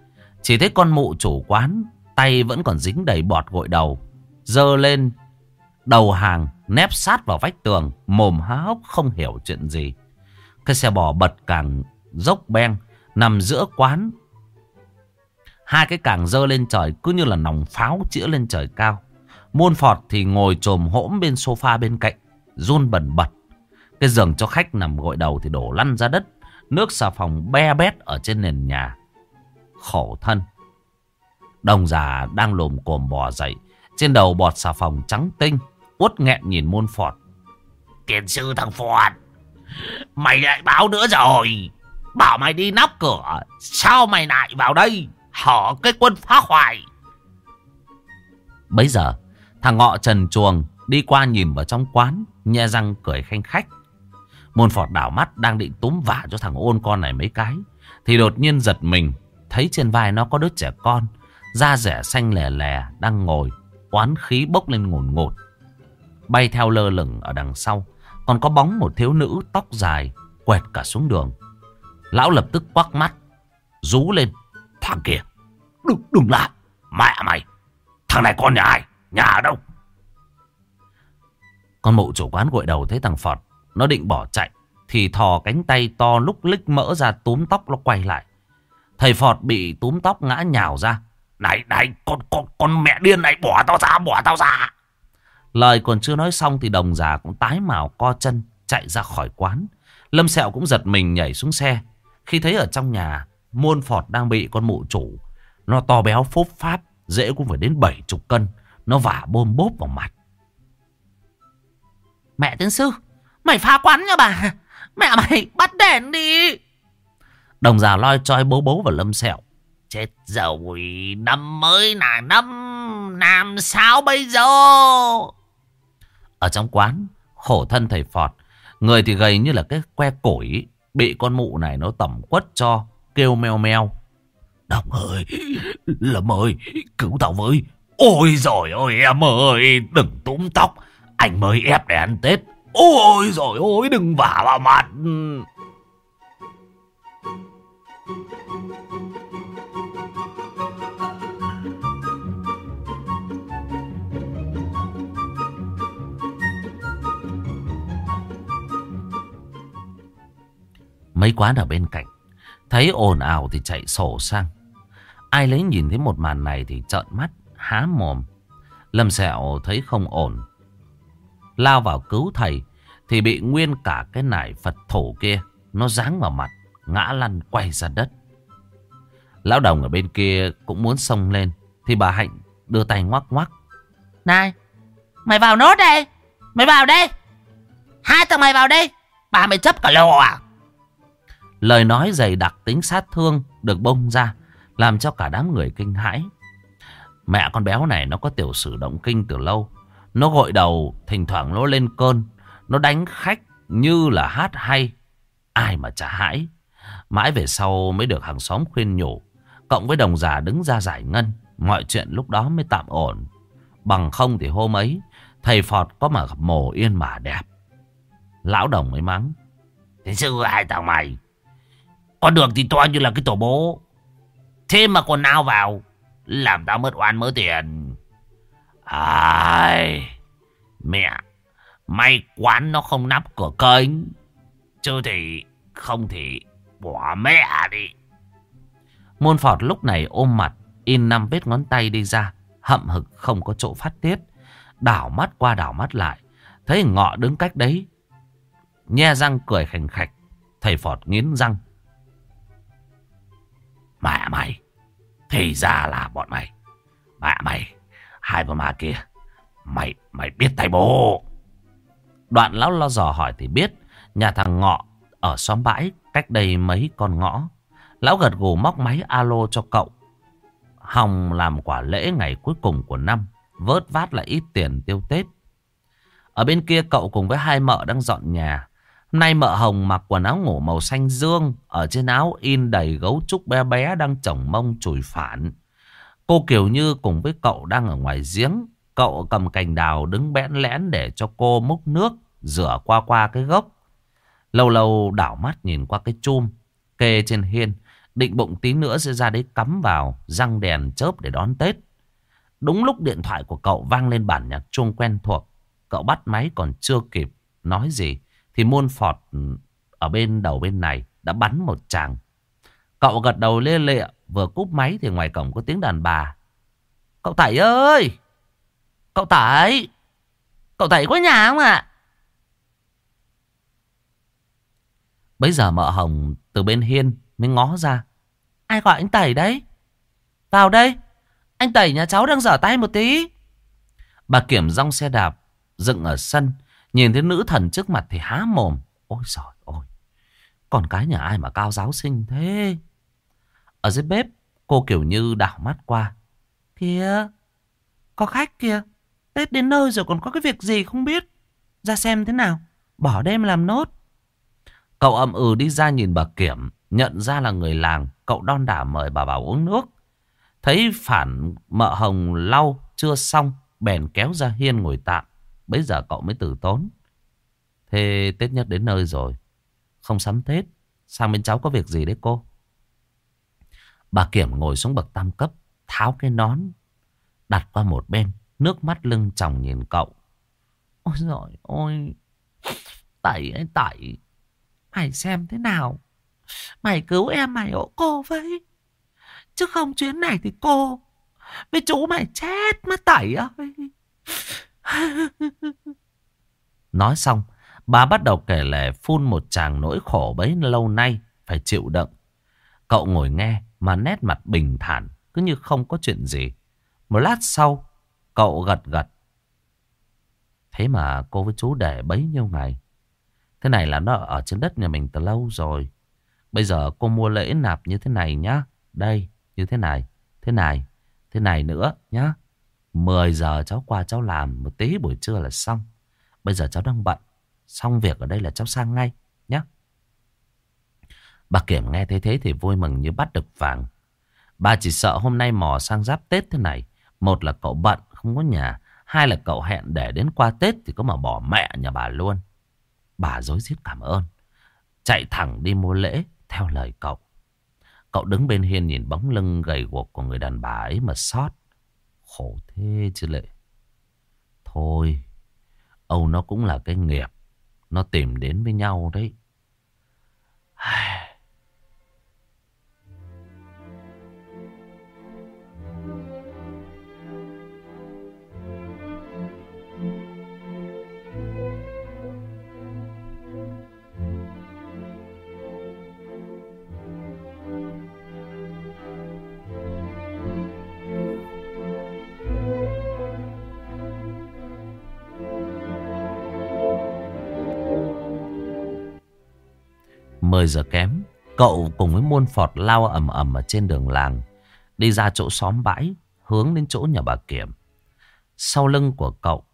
Speaker 1: Chỉ thấy con mụ chủ quán, tay vẫn còn dính đầy bọt gội đầu. Dơ lên đầu hàng nép sát vào vách tường. Mồm há hốc không hiểu chuyện gì. Cái xe bò bật càng dốc beng. Nằm giữa quán. Hai cái càng dơ lên trời cứ như là nòng pháo chĩa lên trời cao. Muôn phọt thì ngồi trồm hỗm bên sofa bên cạnh. Run bẩn bật. Cái giường cho khách nằm gội đầu thì đổ lăn ra đất. Nước xà phòng be bét ở trên nền nhà. Khổ thân. Đồng già đang lồm cồm bò dậy. Trên đầu bọt xà phòng trắng tinh. Uất nghẹn nhìn môn phọt.
Speaker 3: Tiền sư thằng Phọt. Mày lại báo nữa rồi. Bảo mày đi nắp cửa. Sao mày lại vào đây? Hở cái quân phá hoại.
Speaker 1: Bấy giờ thằng ngọ trần chuồng đi qua nhìn vào trong quán. Nhe răng cười khanh khách. Môn phọt đảo mắt đang định túm vả cho thằng ôn con này mấy cái. Thì đột nhiên giật mình. Thấy trên vai nó có đứa trẻ con. Da rẻ xanh lè lè đang ngồi. Oán khí bốc lên ngồn ngột. Bay theo lơ lửng ở đằng sau. Còn có bóng một thiếu nữ tóc dài. Quẹt cả xuống đường. Lão lập tức quắc mắt. Rú lên.
Speaker 3: Thằng kia. Đừng, đừng lại, Mẹ mày. Thằng này con nhà ai? Nhà ở đâu?
Speaker 1: Con mụ chủ quán gội đầu thấy thằng Phọt. Nó định bỏ chạy. Thì thò cánh tay to lúc lích mỡ ra túm tóc nó quay lại. Thầy Phọt bị túm tóc ngã nhào ra.
Speaker 3: Này, này, con, con, con mẹ điên này, bỏ tao ra, bỏ tao ra.
Speaker 1: Lời còn chưa nói xong thì đồng già cũng tái mào co chân, chạy ra khỏi quán. Lâm Sẹo cũng giật mình nhảy xuống xe. Khi thấy ở trong nhà, muôn phọt đang bị con mụ chủ. Nó to béo phốp pháp, dễ cũng phải đến 70 cân. Nó vả bôm bốp vào mặt.
Speaker 3: Mẹ tiến sư, mày phá quán nha bà. Mẹ mày bắt đèn đi.
Speaker 1: Đồng già loi choi bố bố vào Lâm Sẹo.
Speaker 3: Chết rồi, năm mới là năm, làm sao bây giờ?
Speaker 1: Ở trong quán, khổ thân thầy Phọt. Người thì gầy như là cái que củi. Bị con mụ này nó tẩm quất cho, kêu meo meo.
Speaker 3: Đồng ơi, Lâm ơi, cứu tao với. Ôi rồi ôi em ơi, đừng túm tóc. Anh mới ép để ăn Tết. Ôi rồi ôi, đừng vả vào mặt.
Speaker 1: Mấy quán ở bên cạnh. Thấy ồn ào thì chạy sổ sang. Ai lấy nhìn thấy một màn này thì trợn mắt, há mồm. Lâm Sẹo thấy không ổn. Lao vào cứu thầy thì bị nguyên cả cái nải Phật thổ kia. Nó giáng vào mặt, ngã lăn quay ra đất. Lão đồng ở bên kia cũng muốn xông lên. Thì bà Hạnh đưa tay ngoắc ngoắc.
Speaker 3: Này, mày vào nốt đây. Mày vào đây. Hai thằng mày vào đây. Bà mày chấp cả lồ à?
Speaker 1: Lời nói dày đặc tính sát thương được bông ra. Làm cho cả đám người kinh hãi. Mẹ con béo này nó có tiểu sử động kinh từ lâu. Nó gội đầu, thỉnh thoảng nó lên cơn. Nó đánh khách như là hát hay. Ai mà chả hãi. Mãi về sau mới được hàng xóm khuyên nhủ. Cộng với đồng già đứng ra giải ngân. Mọi chuyện lúc đó mới tạm ổn. Bằng không thì hôm ấy, thầy Phọt có mà mồ yên mà đẹp. Lão đồng mới mắng.
Speaker 3: Thế sư hai thằng mày. Con đường thì to như là cái tổ bố. Thế mà còn nào vào. Làm tao mất oan mớ tiền. Ai... Mẹ, may quán nó không nắp cửa kênh. Chứ thì không thì bỏ mẹ đi.
Speaker 1: Môn Phọt lúc này ôm mặt, in năm vết ngón tay đi ra, hậm hực không có chỗ phát tiết. Đảo mắt qua đảo mắt lại, thấy ngọ đứng cách đấy. Nhe răng cười khành khạch, thầy Phọt nghiến răng.
Speaker 3: Mẹ mày, thì ra là bọn mày. Mẹ mày, hai con ma kia, mày mày biết tay bố.
Speaker 1: Đoạn lão lo dò hỏi thì biết, nhà thằng Ngọ ở xóm bãi cách đây mấy con ngõ. Lão gật gù móc máy alo cho cậu. Hồng làm quả lễ ngày cuối cùng của năm, vớt vát lại ít tiền tiêu Tết. Ở bên kia cậu cùng với hai mợ đang dọn nhà. Nay mợ Hồng mặc quần áo ngủ màu xanh dương, ở trên áo in đầy gấu trúc bé bé đang chồng mông chùi phản. Cô Kiều Như cùng với cậu đang ở ngoài giếng. Cậu cầm cành đào đứng bẽn lẽn để cho cô múc nước, rửa qua qua cái gốc. Lâu lâu đảo mắt nhìn qua cái chum, kê trên hiên. Định bụng tí nữa sẽ ra đấy cắm vào, răng đèn chớp để đón Tết. Đúng lúc điện thoại của cậu vang lên bản nhạc chuông quen thuộc. Cậu bắt máy còn chưa kịp nói gì. Thì môn phọt ừ, ở bên đầu bên này đã bắn một chàng. Cậu gật đầu lê lệ vừa cúp máy thì ngoài cổng có tiếng đàn bà. Cậu Tẩy ơi! Cậu Tẩy! Cậu Tẩy có nhà không ạ? Bây giờ mợ Hồng từ bên hiên mới ngó ra. Ai gọi anh Tẩy đấy? Vào đây! Anh Tẩy nhà cháu đang dở tay một tí. Bà Kiểm rong xe đạp, dựng ở sân. Nhìn thấy nữ thần trước mặt thì há mồm. Ôi trời ơi! Còn cái nhà ai mà cao giáo sinh thế? Ở dưới bếp, cô kiểu như đảo mắt qua. Kìa, có khách kìa. Tết đến nơi rồi còn có cái việc gì không biết. Ra xem thế nào, bỏ đêm làm nốt. Cậu ậm ừ đi ra nhìn bà Kiểm, nhận ra là người làng. Cậu đon đả mời bà bảo uống nước. Thấy phản mợ hồng lau chưa xong, bèn kéo ra hiên ngồi tạm. Bây giờ cậu mới tử tốn. Thế Tết nhất đến nơi rồi. Không sắm Tết. Sang bên cháu có việc gì đấy cô? Bà Kiểm ngồi xuống bậc tam cấp. Tháo cái nón. Đặt qua một bên. Nước mắt lưng tròng nhìn cậu. Ôi giời ôi. Tẩy ấy, tẩy. Mày xem thế nào. Mày cứu em mày ổ cô với. Chứ không chuyến này thì cô. Với chú mày chết mất tẩy ơi. Nói xong. Bà bắt đầu kể lể phun một chàng nỗi khổ bấy lâu nay phải chịu đựng. Cậu ngồi nghe mà nét mặt bình thản cứ như không có chuyện gì. Một lát sau cậu gật gật. Thế mà cô với chú để bấy nhiêu ngày. Thế này là nó ở trên đất nhà mình từ lâu rồi. Bây giờ cô mua lễ nạp như thế này nhá. Đây, như thế này, thế này, thế này nữa nhá. 10 giờ cháu qua cháu làm, một tí buổi trưa là xong. Bây giờ cháu đang bận. Xong việc ở đây là cháu sang ngay nhé. Bà Kiểm nghe thấy thế thì vui mừng như bắt được vàng. Bà chỉ sợ hôm nay mò sang giáp Tết thế này. Một là cậu bận, không có nhà. Hai là cậu hẹn để đến qua Tết thì có mà bỏ mẹ nhà bà luôn. Bà dối rít cảm ơn. Chạy thẳng đi mua lễ, theo lời cậu. Cậu đứng bên hiên nhìn bóng lưng gầy guộc của người đàn bà ấy mà sót. Khổ thế chứ lệ. Thôi, Âu nó cũng là cái nghiệp. Nó tìm đến với nhau đấy. Mười giờ kém, cậu cùng với muôn phọt lao ầm ầm ở trên đường làng, đi ra chỗ xóm bãi, hướng đến chỗ nhà bà Kiểm. Sau lưng của cậu,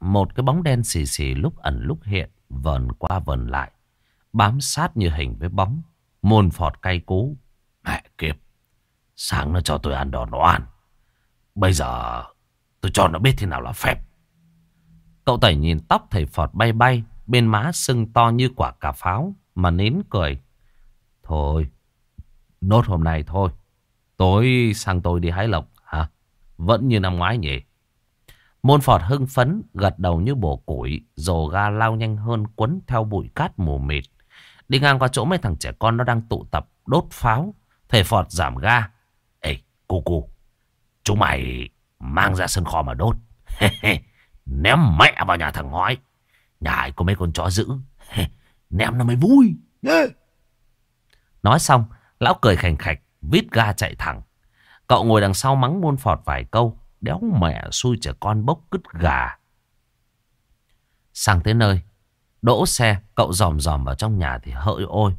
Speaker 1: một cái bóng đen xì xì lúc ẩn lúc hiện, vờn qua vờn lại, bám sát như hình với bóng. Muôn phọt cay cú. Mẹ kiếp, sáng nó cho tôi ăn đòn nó ăn. Bây giờ tôi cho nó biết thế nào là phép. Cậu tẩy nhìn tóc thầy phọt bay bay, bên má sưng to như quả cà pháo mà nín cười. Thôi, nốt hôm nay thôi. Tối sang tôi đi hái lộc hả? Vẫn như năm ngoái nhỉ? Môn Phọt hưng phấn, gật đầu như bổ củi, rồ ga lao nhanh hơn quấn theo bụi cát mù mịt. Đi ngang qua chỗ mấy thằng trẻ con nó đang tụ tập đốt pháo. Thầy Phọt giảm ga. Ê, cu cu, chúng mày mang ra sân kho mà đốt. Ném mẹ vào nhà thằng hói. Nhà ai có mấy con chó dữ. Ném nó mới vui. Yeah. Nói xong, lão cười khành khạch, vít ga chạy thẳng. Cậu ngồi đằng sau mắng muôn phọt vài câu. Đéo mẹ xui trẻ con bốc cứt gà. Sang tới nơi, đỗ xe, cậu dòm dòm vào trong nhà thì hỡi ôi.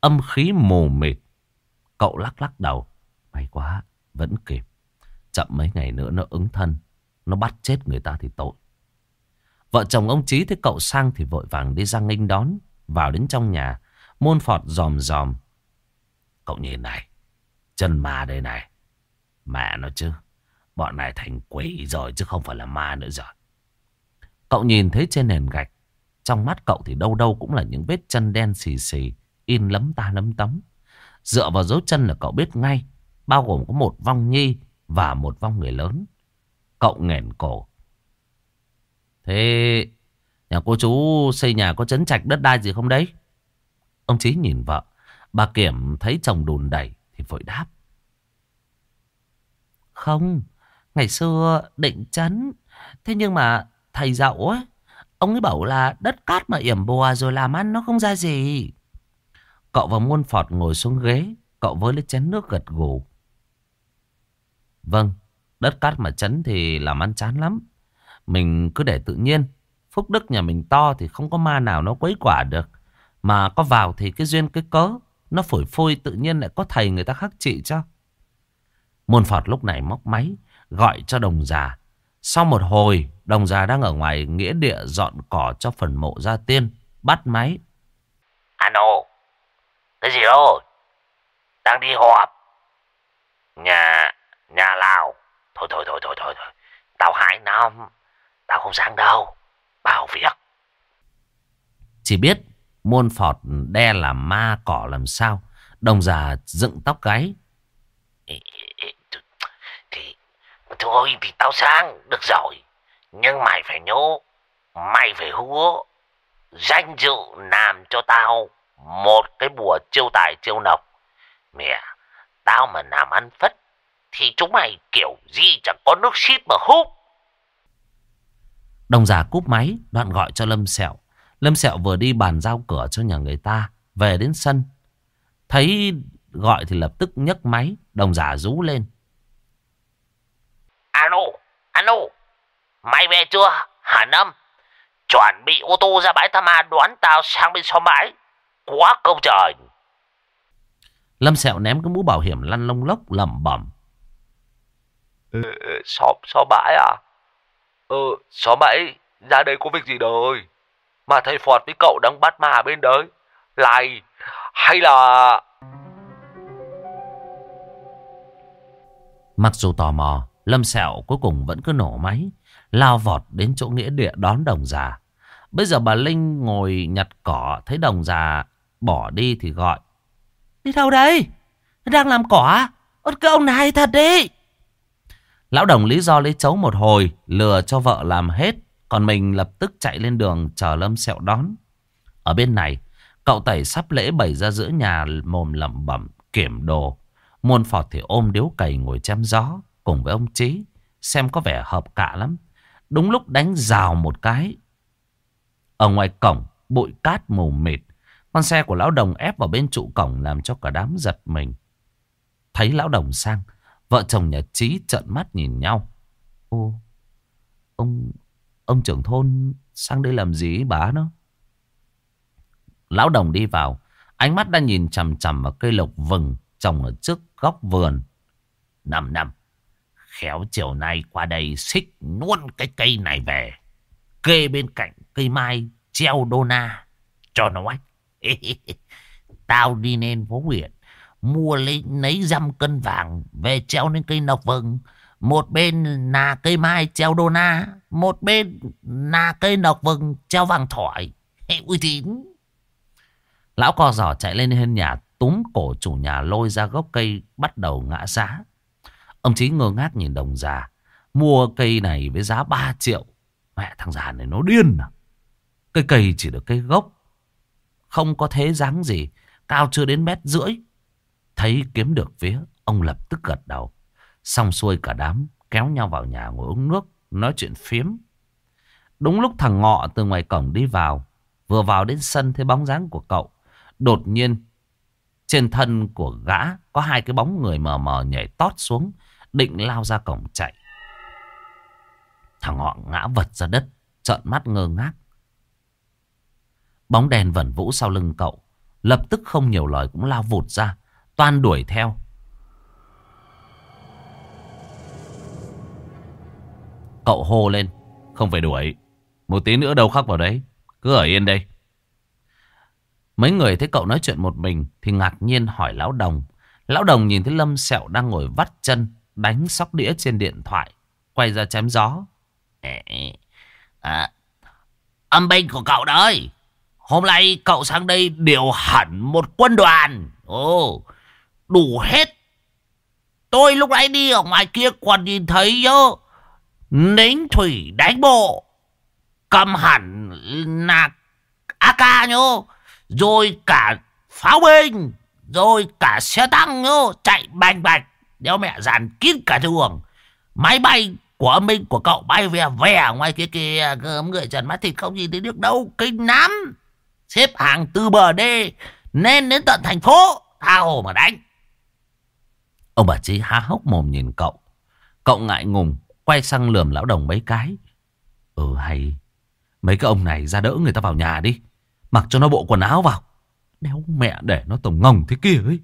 Speaker 1: Âm khí mù mịt. Cậu lắc lắc đầu. May quá, vẫn kịp. Chậm mấy ngày nữa nó ứng thân. Nó bắt chết người ta thì tội. Vợ chồng ông Chí thấy cậu sang thì vội vàng đi ra nghênh đón. Vào đến trong nhà, môn phọt dòm dòm. Cậu nhìn này, chân ma đây này. Mẹ nó chứ, bọn này thành quỷ rồi chứ không phải là ma nữa rồi. Cậu nhìn thấy trên nền gạch, trong mắt cậu thì đâu đâu cũng là những vết chân đen xì xì, in lấm ta lấm tấm. Dựa vào dấu chân là cậu biết ngay, bao gồm có một vong nhi và một vong người lớn. Cậu nghển cổ. Thế nhà cô chú xây nhà có chấn trạch đất đai gì không đấy? Ông Chí nhìn vợ. Bà Kiểm thấy chồng đùn đẩy thì vội đáp. Không, ngày xưa định chấn. Thế nhưng mà thầy dậu ấy, ông ấy bảo là đất cát mà yểm bùa rồi làm ăn nó không ra gì. Cậu và muôn phọt ngồi xuống ghế, cậu với lấy chén nước gật gù. Vâng, đất cát mà chấn thì làm ăn chán lắm. Mình cứ để tự nhiên. Phúc đức nhà mình to thì không có ma nào nó quấy quả được. Mà có vào thì cái duyên, cái cớ. Nó phổi phôi tự nhiên lại có thầy người ta khắc trị cho. Môn Phọt lúc này móc máy. Gọi cho đồng già. Sau một hồi, đồng già đang ở ngoài nghĩa địa dọn cỏ cho phần mộ gia tiên. Bắt máy.
Speaker 3: Alo. Cái gì đâu? Đang đi họp. Nhà... Nhà Lào. Thôi thôi thôi thôi thôi. thôi. Tao hai năm. Tao không sang đâu. Bảo việc.
Speaker 1: Chỉ biết muôn phọt đe làm ma cỏ làm sao. Đồng già dựng tóc gáy.
Speaker 3: Thì thôi thì tao sang. Được rồi. Nhưng mày phải nhớ. Mày phải hứa. Danh dự làm cho tao một cái bùa chiêu tài chiêu nọc. Mẹ, tao mà làm ăn phất thì chúng mày kiểu gì chẳng có nước ship mà hút.
Speaker 1: Đồng giả cúp máy, đoạn gọi cho Lâm Sẹo. Lâm Sẹo vừa đi bàn giao cửa cho nhà người ta, về đến sân. Thấy gọi thì lập tức nhấc máy, đồng giả rú lên.
Speaker 3: Alo, alo, mày về chưa? Hà Năm, chuẩn bị ô tô ra bãi Tham Ma đoán tao sang bên xóm bãi. Quá công trời.
Speaker 1: Lâm Sẹo ném cái mũ bảo hiểm lăn lông lốc lẩm bẩm.
Speaker 4: Ừ, xóm, xóm bãi à? Ừ, xóm bãi, ra đây có việc gì đời? Mà thầy Phọt với cậu đang bắt ma bên đấy. Lại, hay là...
Speaker 1: Mặc dù tò mò, Lâm Sẹo cuối cùng vẫn cứ nổ máy, lao vọt đến chỗ nghĩa địa đón đồng già. Bây giờ bà Linh ngồi nhặt cỏ, thấy đồng già bỏ đi thì gọi. Đi đâu đây? Đang làm cỏ à? Ốt cái ông này thật đi. Lão đồng lý do lấy chấu một hồi, lừa cho vợ làm hết. Còn mình lập tức chạy lên đường chờ Lâm Sẹo đón. Ở bên này, cậu tẩy sắp lễ bày ra giữa nhà mồm lẩm bẩm kiểm đồ. Muôn phọt thì ôm điếu cày ngồi chém gió cùng với ông Trí. Xem có vẻ hợp cả lắm. Đúng lúc đánh rào một cái. Ở ngoài cổng, bụi cát mù mịt. Con xe của lão đồng ép vào bên trụ cổng làm cho cả đám giật mình. Thấy lão đồng sang, vợ chồng nhà Trí trợn mắt nhìn nhau. Ô, ông, ông trưởng thôn sang đây làm gì bà nó? Lão đồng đi vào, ánh mắt đang nhìn chằm chằm vào cây lộc vừng trồng ở trước góc vườn.
Speaker 3: Năm năm, khéo chiều nay qua đây xích luôn cái cây này về. Kê bên cạnh cây mai treo đô na cho nó ách. Tao đi lên phố huyện mua lấy lấy dăm cân vàng về treo lên cây nọc vừng. Một bên là cây mai treo đô na, một bên là cây nọc vừng treo vàng thỏi. Uy tín.
Speaker 1: Lão co giỏ chạy lên hiên nhà túm cổ chủ nhà lôi ra gốc cây bắt đầu ngã giá. Ông Chí ngơ ngác nhìn đồng già. Mua cây này với giá 3 triệu. Mẹ thằng già này nó điên à. Cây cây chỉ được cây gốc. Không có thế dáng gì. Cao chưa đến mét rưỡi. Thấy kiếm được vía, Ông lập tức gật đầu. Xong xuôi cả đám. Kéo nhau vào nhà ngồi uống nước. Nói chuyện phiếm. Đúng lúc thằng Ngọ từ ngoài cổng đi vào. Vừa vào đến sân thấy bóng dáng của cậu. Đột nhiên trên thân của gã có hai cái bóng người mờ mờ nhảy tót xuống. Định lao ra cổng chạy. Thằng ngọ ngã vật ra đất. Trợn mắt ngơ ngác. Bóng đèn vẩn vũ sau lưng cậu. Lập tức không nhiều lời cũng lao vụt ra. Toan đuổi theo. Cậu hô lên. Không phải đuổi. Một tí nữa đâu khắc vào đấy. Cứ ở yên đây. Mấy người thấy cậu nói chuyện một mình thì ngạc nhiên hỏi lão đồng. Lão đồng nhìn thấy Lâm Sẹo đang ngồi vắt chân đánh sóc đĩa trên điện thoại. Quay ra chém gió.
Speaker 3: À, âm binh của cậu đấy. Hôm nay cậu sang đây điều hẳn một quân đoàn. Ồ, đủ hết. Tôi lúc nãy đi ở ngoài kia còn nhìn thấy nhớ Lính thủy đánh bộ. Cầm hẳn là AK nhớ. Rồi cả pháo binh. Rồi cả xe tăng nhớ. Chạy bành bạch. Đéo mẹ dàn kín cả đường. Máy bay của âm minh, của cậu bay về về ngoài kia kia người trần mắt thịt không nhìn thấy được đâu kinh lắm xếp hàng từ bờ đê, nên đến tận thành phố, tha hồ mà đánh
Speaker 1: Ông bà Chí há hốc mồm nhìn cậu. Cậu ngại ngùng, quay sang lườm lão đồng mấy cái. Ừ hay, mấy cái ông này ra đỡ người ta vào nhà đi. Mặc cho nó bộ quần áo vào. Đéo mẹ để nó tổng ngồng thế kia ấy.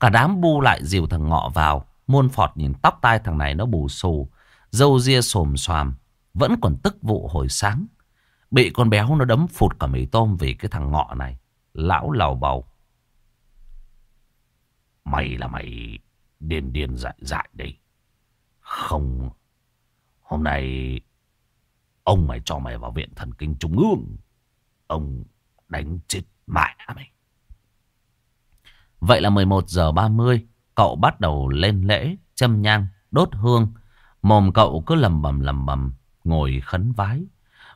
Speaker 1: Cả đám bu lại dìu thằng ngọ vào. Muôn phọt nhìn tóc tai thằng này nó bù xù. Dâu ria xồm xoàm. Vẫn còn tức vụ hồi sáng. Bị con béo nó đấm phụt cả mì tôm vì cái thằng ngọ này. Lão lầu bầu. Mày là mày điên điên dại dại đấy. Không. Hôm nay ông mày cho mày vào viện thần kinh trung ương. Ông đánh chết mẹ mày. Vậy là 11 giờ 30, cậu bắt đầu lên lễ, châm nhang, đốt hương. Mồm cậu cứ lầm bầm lầm bầm, ngồi khấn vái.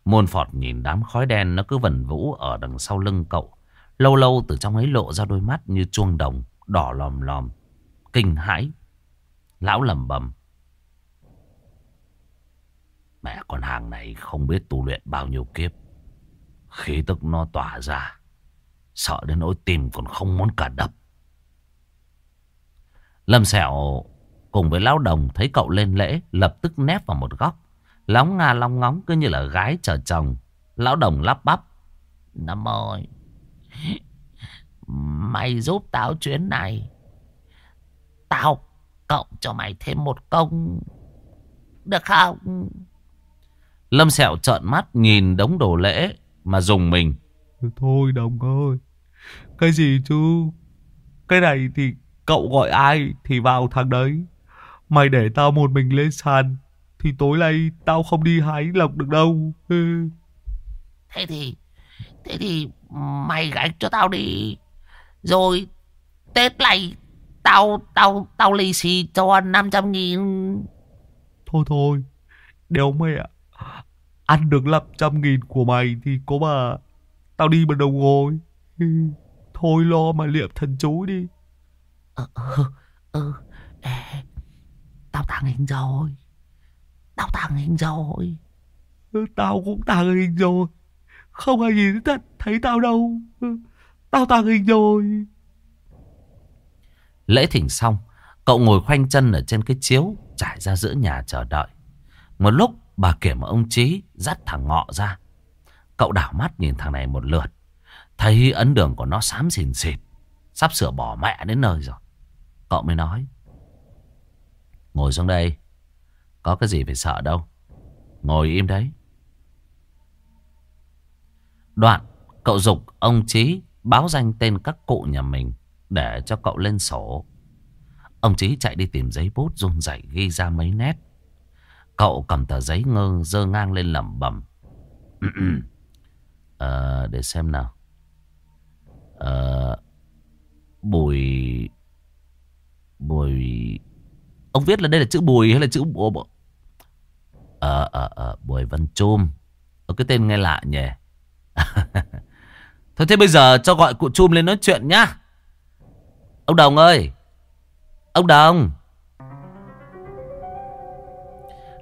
Speaker 1: Môn phọt nhìn đám khói đen nó cứ vần vũ ở đằng sau lưng cậu. Lâu lâu từ trong ấy lộ ra đôi mắt như chuông đồng, đỏ lòm lòm, kinh hãi. Lão lầm bầm. Mẹ con hàng này không biết tu luyện bao nhiêu kiếp. Khí tức nó tỏa ra. Sợ đến nỗi tim còn không muốn cả đập. Lâm Sẹo cùng với Lão Đồng thấy cậu lên lễ lập tức nép vào một góc. Lóng nga long ngóng cứ như là gái chờ chồng. Lão Đồng lắp bắp.
Speaker 3: Năm ơi Mày giúp tao chuyến này Tao cộng cho mày thêm một công Được không
Speaker 1: Lâm Sẹo trợn mắt nhìn đống đồ lễ mà dùng mình.
Speaker 2: Thôi đồng ơi. Cái gì chứ? Cái này thì cậu gọi ai thì vào thằng đấy. Mày để tao một mình lên sàn. Thì tối nay tao không đi hái lộc được đâu.
Speaker 3: Thế thì Thế thì mày gánh cho tao đi Rồi Tết này Tao tao tao lì xì cho 500 nghìn
Speaker 2: Thôi thôi. Đéo mẹ. Ăn được 500 nghìn của mày thì có mà. Tao đi bằng đồng ngồi. Thôi lo mà liệm thần chú đi.
Speaker 3: Ừ, ừ, ừ. Ê, Tao tàng hình rồi Tao tàng hình rồi
Speaker 2: Tao cũng tàng hình rồi. Không ai nhìn thấy, thấy tao đâu. Tao tàng hình rồi.
Speaker 1: Lễ thỉnh xong, cậu ngồi khoanh chân ở trên cái chiếu trải ra giữa nhà chờ đợi. Một lúc bà kiểm ông Chí dắt thằng ngọ ra. Cậu đảo mắt nhìn thằng này một lượt. Thấy ấn đường của nó xám xìn xịt. Sắp sửa bỏ mẹ đến nơi rồi. Cậu mới nói. Ngồi xuống đây. Có cái gì phải sợ đâu. Ngồi im đấy. Đoạn, cậu dục ông Chí báo danh tên các cụ nhà mình để cho cậu lên sổ. Ông Chí chạy đi tìm giấy bút run rẩy ghi ra mấy nét. Cậu cầm tờ giấy ngơ dơ ngang lên lẩm bẩm. à, để xem nào. à, bùi... Bùi... Ông viết là đây là chữ bùi hay là chữ bùa? Ờ, à, à, bùi văn Trôm Ở cái tên nghe lạ nhỉ. Thôi thế bây giờ cho gọi cụ chum lên nói chuyện nhá. Ông Đồng ơi. Ông Đồng.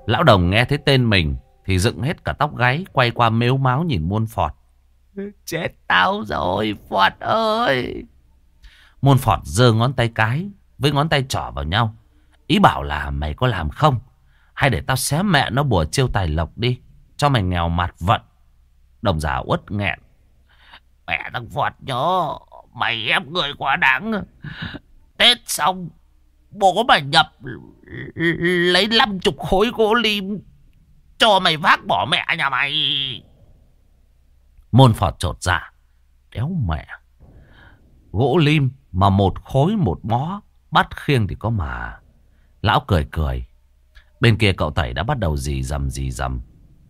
Speaker 1: Lão Đồng nghe thấy tên mình thì dựng hết cả tóc gáy quay qua mếu máu nhìn muôn phọt.
Speaker 3: Chết tao rồi Phọt ơi
Speaker 1: Muôn phọt giơ ngón tay cái với ngón tay trỏ vào nhau. Ý bảo là mày có làm không? Hay để tao xé mẹ nó bùa chiêu tài lộc đi. Cho mày nghèo mặt vận. Đồng giả uất nghẹn.
Speaker 3: Mẹ thằng phật nhớ, Mày ép người quá đáng Tết xong, Bố mày nhập Lấy 50 khối gỗ lim, Cho mày vác bỏ mẹ nhà mày
Speaker 1: Môn phật trột dạ. Đéo mẹ. Gỗ lim mà một khối một bó. Bắt khiêng thì có mà. Lão cười cười. Bên kia cậu tẩy đã bắt đầu dì dầm dì dầm.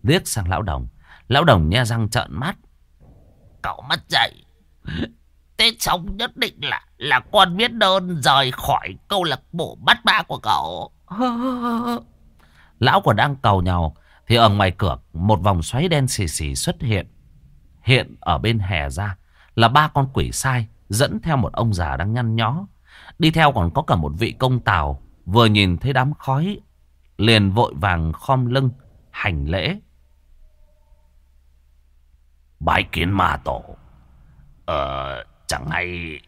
Speaker 1: Liếc sang lão đồng. Lão đồng nhe răng trợn mắt.
Speaker 3: Cậu mất dậy. Tết xong nhất định là Là con biết đơn rời khỏi câu lạc bộ bắt ba của cậu.
Speaker 1: Lão còn đang cầu nhau, Thì ở ngoài cửa, một vòng xoáy đen xì xì xuất hiện. Hiện ở bên hè ra, Là ba con quỷ sai Dẫn theo một ông già đang nhăn nhó. Đi theo còn có cả một vị công tàu Vừa nhìn thấy đám khói, Liền vội vàng khom lưng, Hành lễ. Bái kiến ma tổ. Ờ chẳng hay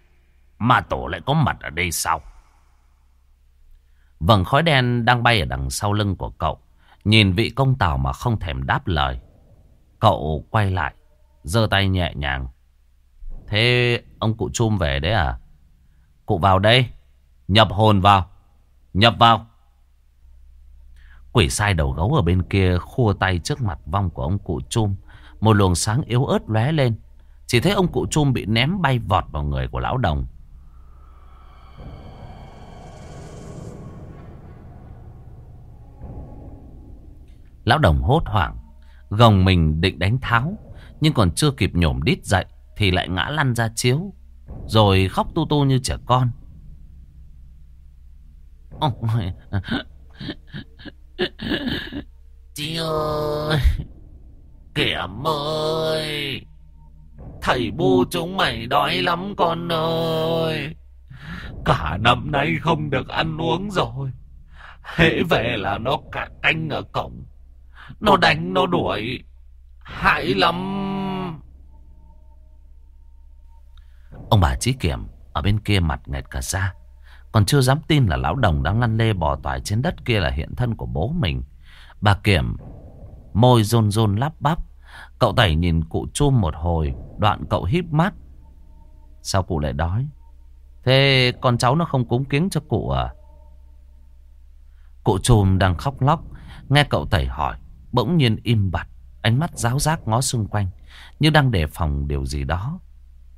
Speaker 1: Ma tổ lại có mặt ở đây sao? Vầng khói đen đang bay ở đằng sau lưng của cậu. Nhìn vị công tàu mà không thèm đáp lời. Cậu quay lại, giơ tay nhẹ nhàng. Thế ông cụ chum về đấy à? Cụ vào đây. Nhập hồn vào. Nhập vào. Quỷ sai đầu gấu ở bên kia khua tay trước mặt vong của ông cụ chum. Một luồng sáng yếu ớt lóe lên. Chỉ thấy ông cụ chum bị ném bay vọt vào người của lão đồng. Lão đồng hốt hoảng. Gồng mình định đánh tháo, Nhưng còn chưa kịp nhổm đít dậy Thì lại ngã lăn ra chiếu, Rồi khóc tu tu như trẻ con. Ôi Chị ơi. Kìa ơi Thầy bu chúng mày đói lắm con ơi. Cả năm nay không được ăn uống rồi. Hễ về là nó cả canh ở cổng. Nó đánh nó đuổi. Hại lắm. Ông bà Chí Kiểm Ở bên kia mặt nghẹt cả ra, Còn chưa dám tin là lão đồng đang lăn lê bò toài trên đất kia là hiện thân của bố mình. Bà Kiểm Môi rôn rôn lắp bắp. Cậu tẩy nhìn cụ chum một hồi, Đoạn cậu híp mắt. Sao cụ lại đói? Thế con cháu nó không cúng kiến cho cụ à? Cụ chùm đang khóc lóc, Nghe cậu tẩy hỏi, Bỗng nhiên im bặt, Ánh mắt giáo giác ngó xung quanh, Như đang đề phòng điều gì đó.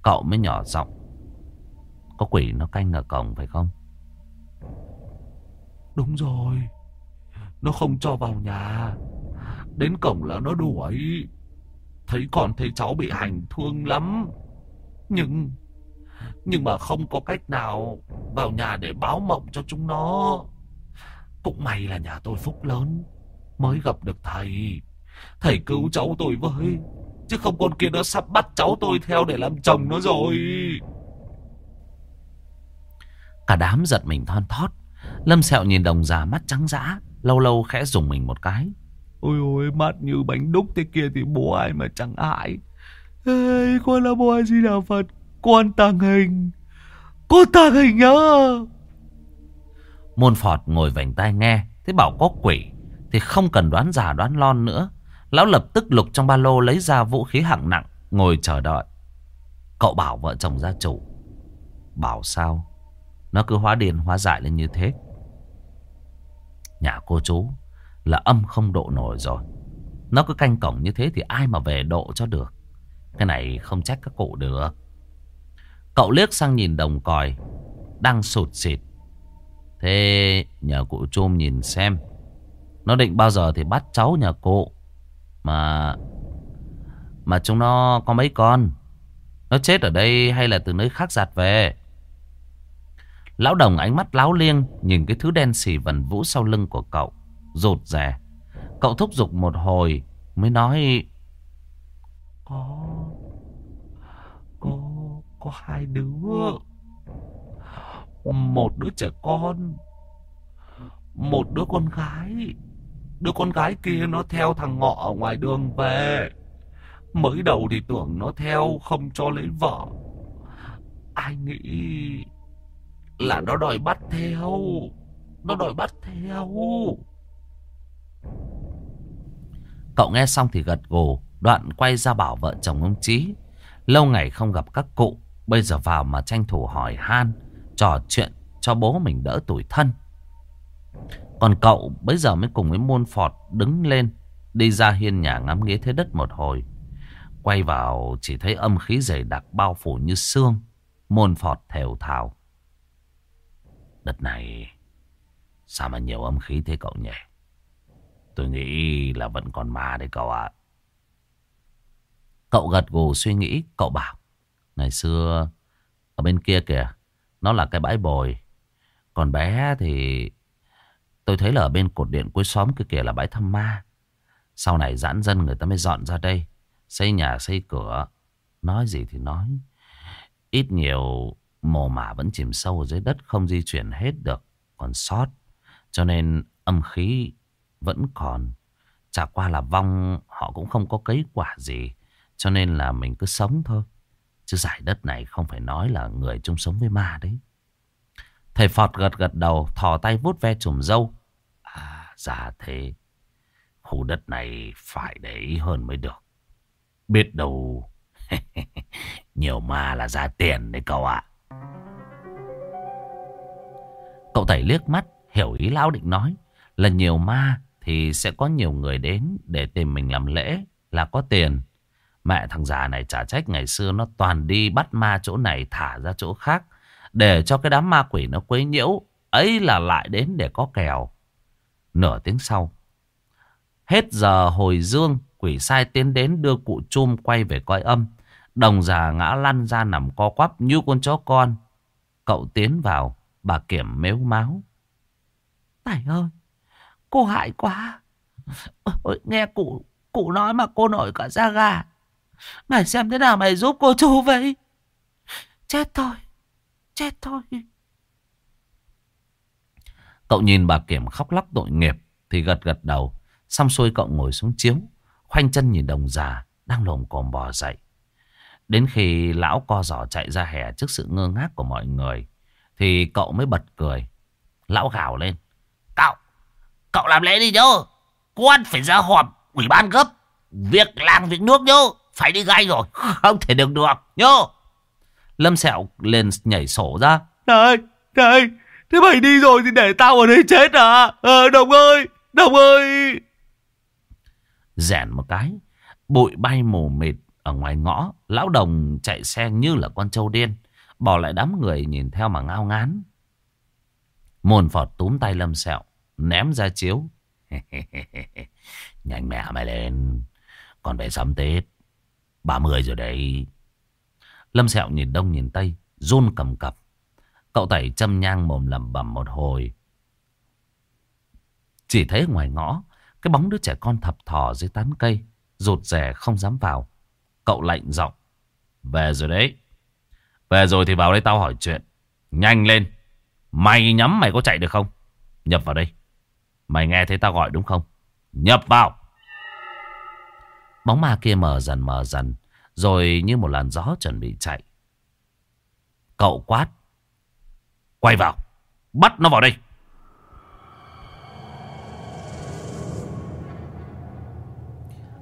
Speaker 1: Cậu mới nhỏ giọng, Có quỷ nó canh ở cổng phải không?
Speaker 2: Đúng rồi, Nó không cho vào nhà. Đến cổng là nó đuổi. Thấy con thấy cháu bị hành thương lắm. Nhưng Nhưng mà không có cách nào Vào nhà để báo mộng cho chúng nó. Cũng may là nhà tôi phúc lớn, Mới gặp được thầy. Thầy cứu cháu tôi với, Chứ không con kia nó sắp bắt cháu tôi theo để làm chồng nó rồi.
Speaker 1: Cả đám giật mình thon thót. Lâm sẹo nhìn đồng già mắt trắng dã, Lâu lâu khẽ dùng mình một cái.
Speaker 2: Ôi ôi mắt như bánh đúc thế kia thì bố ai mà chẳng hại Ê, Con là bố ai gì đạo Phật? Con tàng hình. Con tàng hình nhớ
Speaker 1: Môn Phọt ngồi vành tai nghe Thế bảo có quỷ Thì không cần đoán giả đoán lon nữa. Lão lập tức lục trong ba lô lấy ra vũ khí hạng nặng Ngồi chờ đợi. Cậu bảo vợ chồng gia chủ. Bảo sao? Nó cứ hóa điên hóa dại lên như thế. Nhà cô chú là âm không độ nổi rồi. Nó cứ canh cổng như thế Thì ai mà về độ cho được? Cái này không trách các cụ được. Cậu liếc sang nhìn đồng còi, Đang sụt xịt. Thế nhờ cụ Trôm nhìn xem, Nó định bao giờ thì bắt cháu nhà cụ? Mà Mà chúng nó có mấy con? Nó chết ở đây hay là từ nơi khác giặt về? Lão đồng ánh mắt láo liêng Nhìn cái thứ đen xì vần vũ sau lưng của cậu. Rụt rè. Cậu thúc giục một hồi Mới nói,
Speaker 2: Có Có Có hai đứa. Một đứa trẻ con, Một đứa con gái. Đứa con gái kia nó theo thằng ngọ ở ngoài đường về. Mới đầu thì tưởng nó theo không cho lấy vợ. Ai nghĩ Là nó đòi bắt theo? Nó đòi bắt theo.
Speaker 1: Cậu nghe xong thì gật gù, Đoạn quay ra bảo vợ chồng ông Chí. Lâu ngày không gặp các cụ, Bây giờ vào mà tranh thủ hỏi han, Trò chuyện cho bố mình đỡ tủi thân. Còn cậu bây giờ mới cùng với môn phọt đứng lên, Đi ra hiên nhà ngắm nghía thế đất một hồi. Quay vào chỉ thấy âm khí dày đặc bao phủ như xương Môn phọt thều thào. Đất này, Sao mà nhiều âm khí thế cậu nhỉ? Tôi nghĩ là vẫn còn ma đấy cậu ạ Cậu gật gù suy nghĩ, Cậu bảo, Ngày xưa, Ở bên kia kìa, Nó là cái bãi bồi Còn bé thì, Tôi thấy là ở bên cột điện cuối xóm kia kìa là bãi thăm ma. Sau này giãn dân người ta mới dọn ra đây. Xây nhà, xây cửa. Nói gì thì nói. Ít nhiều mồ mả vẫn chìm sâu ở dưới đất, không di chuyển hết được. Còn sót. Cho nên âm khí vẫn còn. Chả qua là vong họ cũng không có cấy quả gì. Cho nên là mình cứ sống thôi. Chứ giải đất này không phải nói là người chung sống với ma đấy. Thầy Phọt gật gật đầu, thò tay vuốt ve chùm dâu. À, già thế. Khu đất này phải để ý hơn mới được. Biết đâu... Nhiều ma là ra tiền đấy cậu ạ. Cậu tẩy liếc mắt, hiểu ý lão định nói. Là nhiều ma thì sẽ có nhiều người đến để tìm mình làm lễ là có tiền. Mẹ thằng già này trả trách ngày xưa nó toàn đi bắt ma chỗ này thả ra chỗ khác. Để cho cái đám ma quỷ nó quấy nhiễu. Ấy là lại đến để có kèo. Nửa tiếng sau. Hết giờ hồi dương. Quỷ sai tiến đến đưa cụ chum quay về coi âm. Đồng già ngã lăn ra nằm co quắp như con chó con. Cậu tiến vào. Bà kiểm mếu máu. Tài ơi. Cô hại quá. Ôi, nghe cụ cụ nói mà cô nổi cả da gà. Mày xem thế nào mày giúp cô chú vậy? Chết thôi. Chết thôi. Cậu nhìn bà Kiểm khóc lóc tội nghiệp thì gật gật đầu. Xong xuôi cậu ngồi xuống chiếu. Khoanh chân nhìn đồng già đang lồm cồm bò dậy. Đến khi lão co giỏ chạy ra hè trước sự ngơ ngác của mọi người. Thì cậu mới bật cười. Lão gào lên.
Speaker 3: Cậu, cậu làm lễ đi nhớ. Quan phải ra họp ủy ban gấp. Việc làng việc nước nhớ. Phải đi ngay rồi. Không thể được được. Nhớ.
Speaker 1: Lâm Sẹo lên nhảy sổ ra.
Speaker 2: Này, này, thế mày đi rồi thì để tao ở đây chết à? Ờ, Đồng ơi, Đồng ơi.
Speaker 1: Rèn một cái, bụi bay mù mịt ở ngoài ngõ. Lão Đồng chạy xe như là con trâu điên. Bỏ lại đám người nhìn theo mà ngao ngán. Mồn phọt túm tay Lâm Sẹo, ném ra chiếu. Nhanh mẹ mày lên, còn về sắm Tết. 30 rồi đấy. Lâm Sẹo nhìn đông nhìn tây, run cầm cập. Cậu tẩy châm nhang mồm lẩm bẩm một hồi. Chỉ thấy ngoài ngõ, cái bóng đứa trẻ con thập thò dưới tán cây, rụt rè không dám vào. Cậu lạnh giọng. Về rồi đấy. Về rồi thì vào đây tao hỏi chuyện. Nhanh lên. Mày nhắm mày có chạy được không? Nhập vào đây. Mày nghe thấy tao gọi đúng không? Nhập vào. Bóng ma kia mờ dần mờ dần. Rồi như một làn gió chuẩn bị chạy. Cậu quát. Quay vào. Bắt nó vào đây.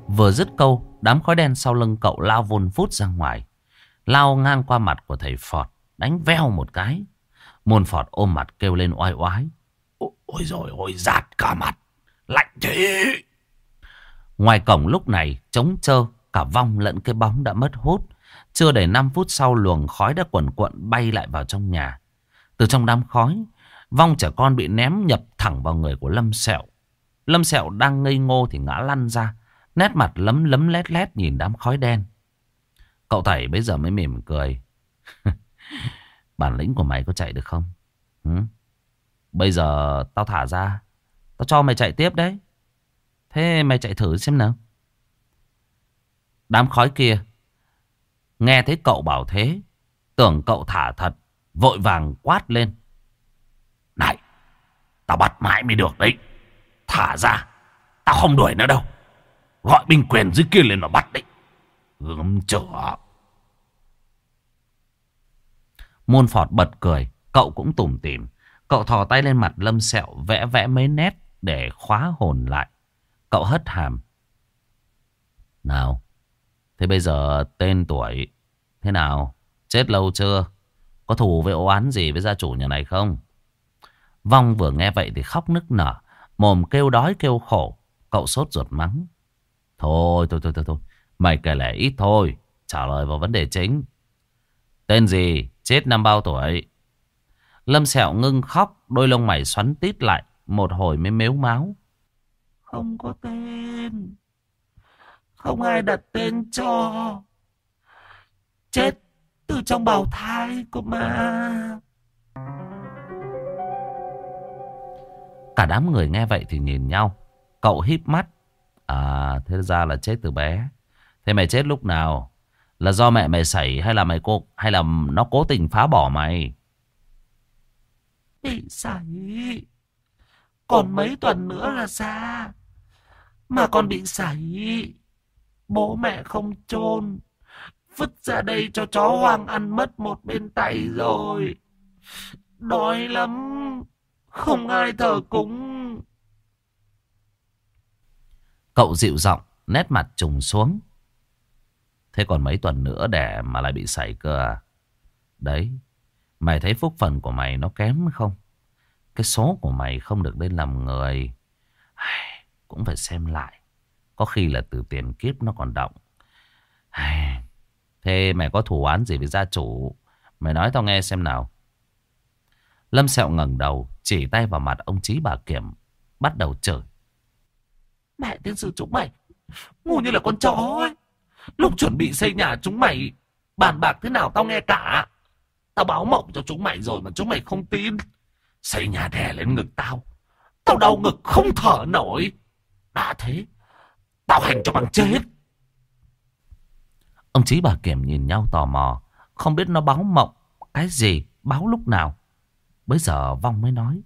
Speaker 1: Vừa dứt câu, đám khói đen sau lưng cậu lao vun phút ra ngoài. Lao ngang qua mặt của thầy Phọt, đánh veo một cái. Môn Phọt ôm mặt kêu lên oai oái.
Speaker 4: Ôi rồi ôi giạt cả mặt. Lạnh thế.
Speaker 1: Ngoài cổng lúc này, trống trơ, cả vong lẫn cái bóng đã mất hút. Chưa đầy 5 phút sau luồng khói đã quẩn cuộn bay lại vào trong nhà. Từ trong đám khói, vong trẻ con bị ném nhập thẳng vào người của Lâm Sẹo. Lâm Sẹo đang ngây ngô thì ngã lăn ra. Nét mặt lấm lấm lét lét nhìn đám khói đen. Cậu thầy bây giờ mới mỉm cười. Bản lĩnh của mày có chạy được không? Hứng? Bây giờ tao thả ra. Tao cho mày chạy tiếp đấy. Thế mày chạy thử xem nào. Đám khói kia. Nghe thấy cậu bảo thế. Tưởng cậu thả thật. Vội vàng quát lên.
Speaker 4: Này. Tao bắt mãi mới được đấy. Thả ra. Tao không đuổi nữa đâu. Gọi binh quyền dưới kia lên mà bắt đấy. Gớm chở.
Speaker 1: Môn Phọt bật cười. Cậu cũng tủm tỉm. Cậu thò tay lên mặt lâm sẹo vẽ vẽ mấy nét để khóa hồn lại. Cậu hất hàm. Nào. Thế bây giờ tên tuổi thế nào? Chết lâu chưa? Có thù với oán gì với gia chủ nhà này không? Vong vừa nghe vậy thì khóc nức nở. Mồm kêu đói kêu khổ. Cậu sốt ruột mắng. Thôi, thôi, thôi, thôi, thôi. Mày kể lẻ ít thôi. Trả lời vào vấn đề chính. Tên gì? Chết năm bao tuổi? Lâm Sẹo ngưng khóc. Đôi lông mày xoắn tít lại. Một hồi mới mếu máu.
Speaker 3: Không có tên. Không ai đặt tên cho. Chết từ trong bào thai của ma.
Speaker 1: Cả đám người nghe vậy thì nhìn nhau. Cậu híp mắt. À thế ra là chết từ bé. Thế mày chết lúc nào? Là do mẹ mày xảy hay là mày cô hay là nó cố tình phá bỏ mày?
Speaker 3: Bị sảy. Còn mấy tuần nữa là xa. Mà còn bị sảy. Bố mẹ không chôn Vứt ra đây cho chó hoang ăn mất một bên tay rồi. Đói lắm. Không ai thờ cúng.
Speaker 1: Cậu dịu giọng, nét mặt trùng xuống. Thế còn mấy tuần nữa để mà lại bị sảy cơ à? Đấy, mày thấy phúc phần của mày nó kém không? Cái số của mày không được lên làm người. Cũng phải xem lại. Có khi là từ tiền kiếp nó còn động. Thế mày có thủ án gì với gia chủ? Mày nói tao nghe xem nào. Lâm Sẹo ngẩng đầu, chỉ tay vào mặt ông Chí bà Kiểm, bắt đầu chửi.
Speaker 3: Mẹ tiên sư chúng mày, ngu như là con chó ấy. Lúc chuẩn bị xây nhà chúng mày, bàn bạc thế nào tao nghe cả. Tao báo mộng cho chúng mày rồi mà chúng mày không tin. Xây nhà đè lên ngực tao. Tao đau ngực không thở nổi. Đã thế, tao hành cho bằng chết.
Speaker 1: Ông Chí bà Kiểm nhìn nhau tò mò, không biết nó báo mộng, cái gì, báo lúc nào. Bây giờ Vong mới nói.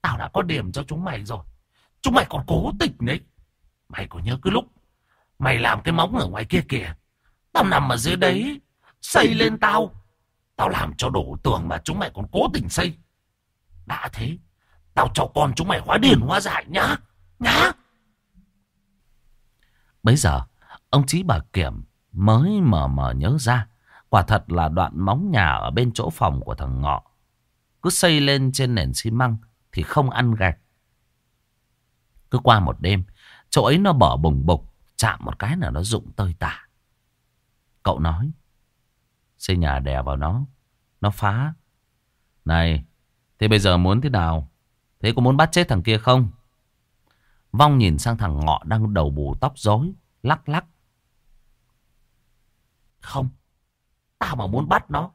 Speaker 3: Tao đã có điểm cho chúng mày rồi. Chúng mày còn cố tình đấy. Mày có nhớ cái lúc mày làm cái móng ở ngoài kia kìa. Tao nằm ở dưới đấy. Xây lên tao. Tao làm cho đổ tường mà chúng mày còn cố tình xây. Đã thế. Tao cho con chúng mày hóa điền hóa giải nhá. Nhá.
Speaker 1: Bây giờ ông Chí bà Kiểm mới mờ mờ nhớ ra. Quả thật là đoạn móng nhà ở bên chỗ phòng của thằng Ngọ. Cứ xây lên trên nền xi măng thì không ăn gạch. Cứ qua một đêm, chỗ ấy nó bỏ bùng bục, chạm một cái là nó rụng tơi tả. Cậu nói, xây nhà đè vào nó, nó phá. Này, thế bây giờ muốn thế nào? Thế có muốn bắt chết thằng kia không? Vong nhìn sang thằng ngọ đang đầu bù tóc rối, lắc lắc.
Speaker 3: Không, tao mà muốn bắt nó,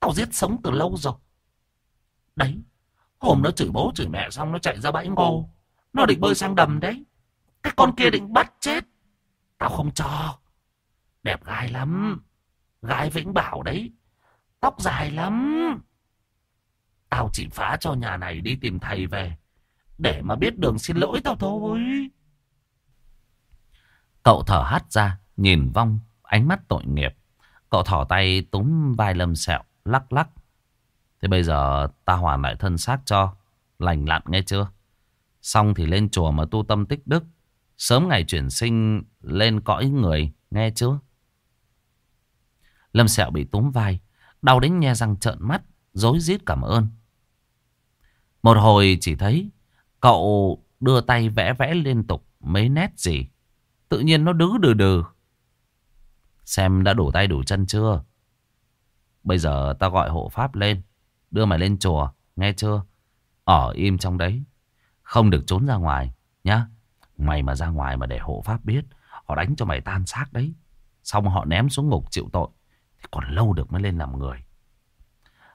Speaker 3: tao giết sống từ lâu rồi. Đấy, Hôm nó chửi bố chửi mẹ xong nó chạy ra bãi ngô. Nó định bơi sang đầm đấy. Cái con kia định bắt chết. Tao không cho. Đẹp gái lắm. Gái Vĩnh Bảo đấy. Tóc dài lắm. Tao chỉ phá cho nhà này đi tìm thầy về. Để mà biết đường xin lỗi tao thôi.
Speaker 1: Cậu thở hắt ra. Nhìn vong. Ánh mắt tội nghiệp. Cậu thỏ tay túm vai lâm sẹo. Lắc lắc. Thế bây giờ ta hoàn lại thân xác cho. Lành lặn nghe chưa? Xong thì lên chùa mà tu tâm tích đức. Sớm ngày chuyển sinh, lên cõi người. Nghe chưa? Lâm Sẹo bị túm vai. Đau đến nhe răng trợn mắt. Dối rít cảm ơn. Một hồi chỉ thấy cậu đưa tay vẽ vẽ liên tục mấy nét gì. Tự nhiên nó đứ đừ đừ. Xem đã đủ tay đủ chân chưa? Bây giờ ta gọi hộ pháp lên. Đưa mày lên chùa, nghe chưa? Ở im trong đấy. Không được trốn ra ngoài, nhá. Mày mà ra ngoài mà để hộ pháp biết, họ đánh cho mày tan xác đấy. Xong họ ném xuống ngục chịu tội. Còn lâu được mới lên làm người.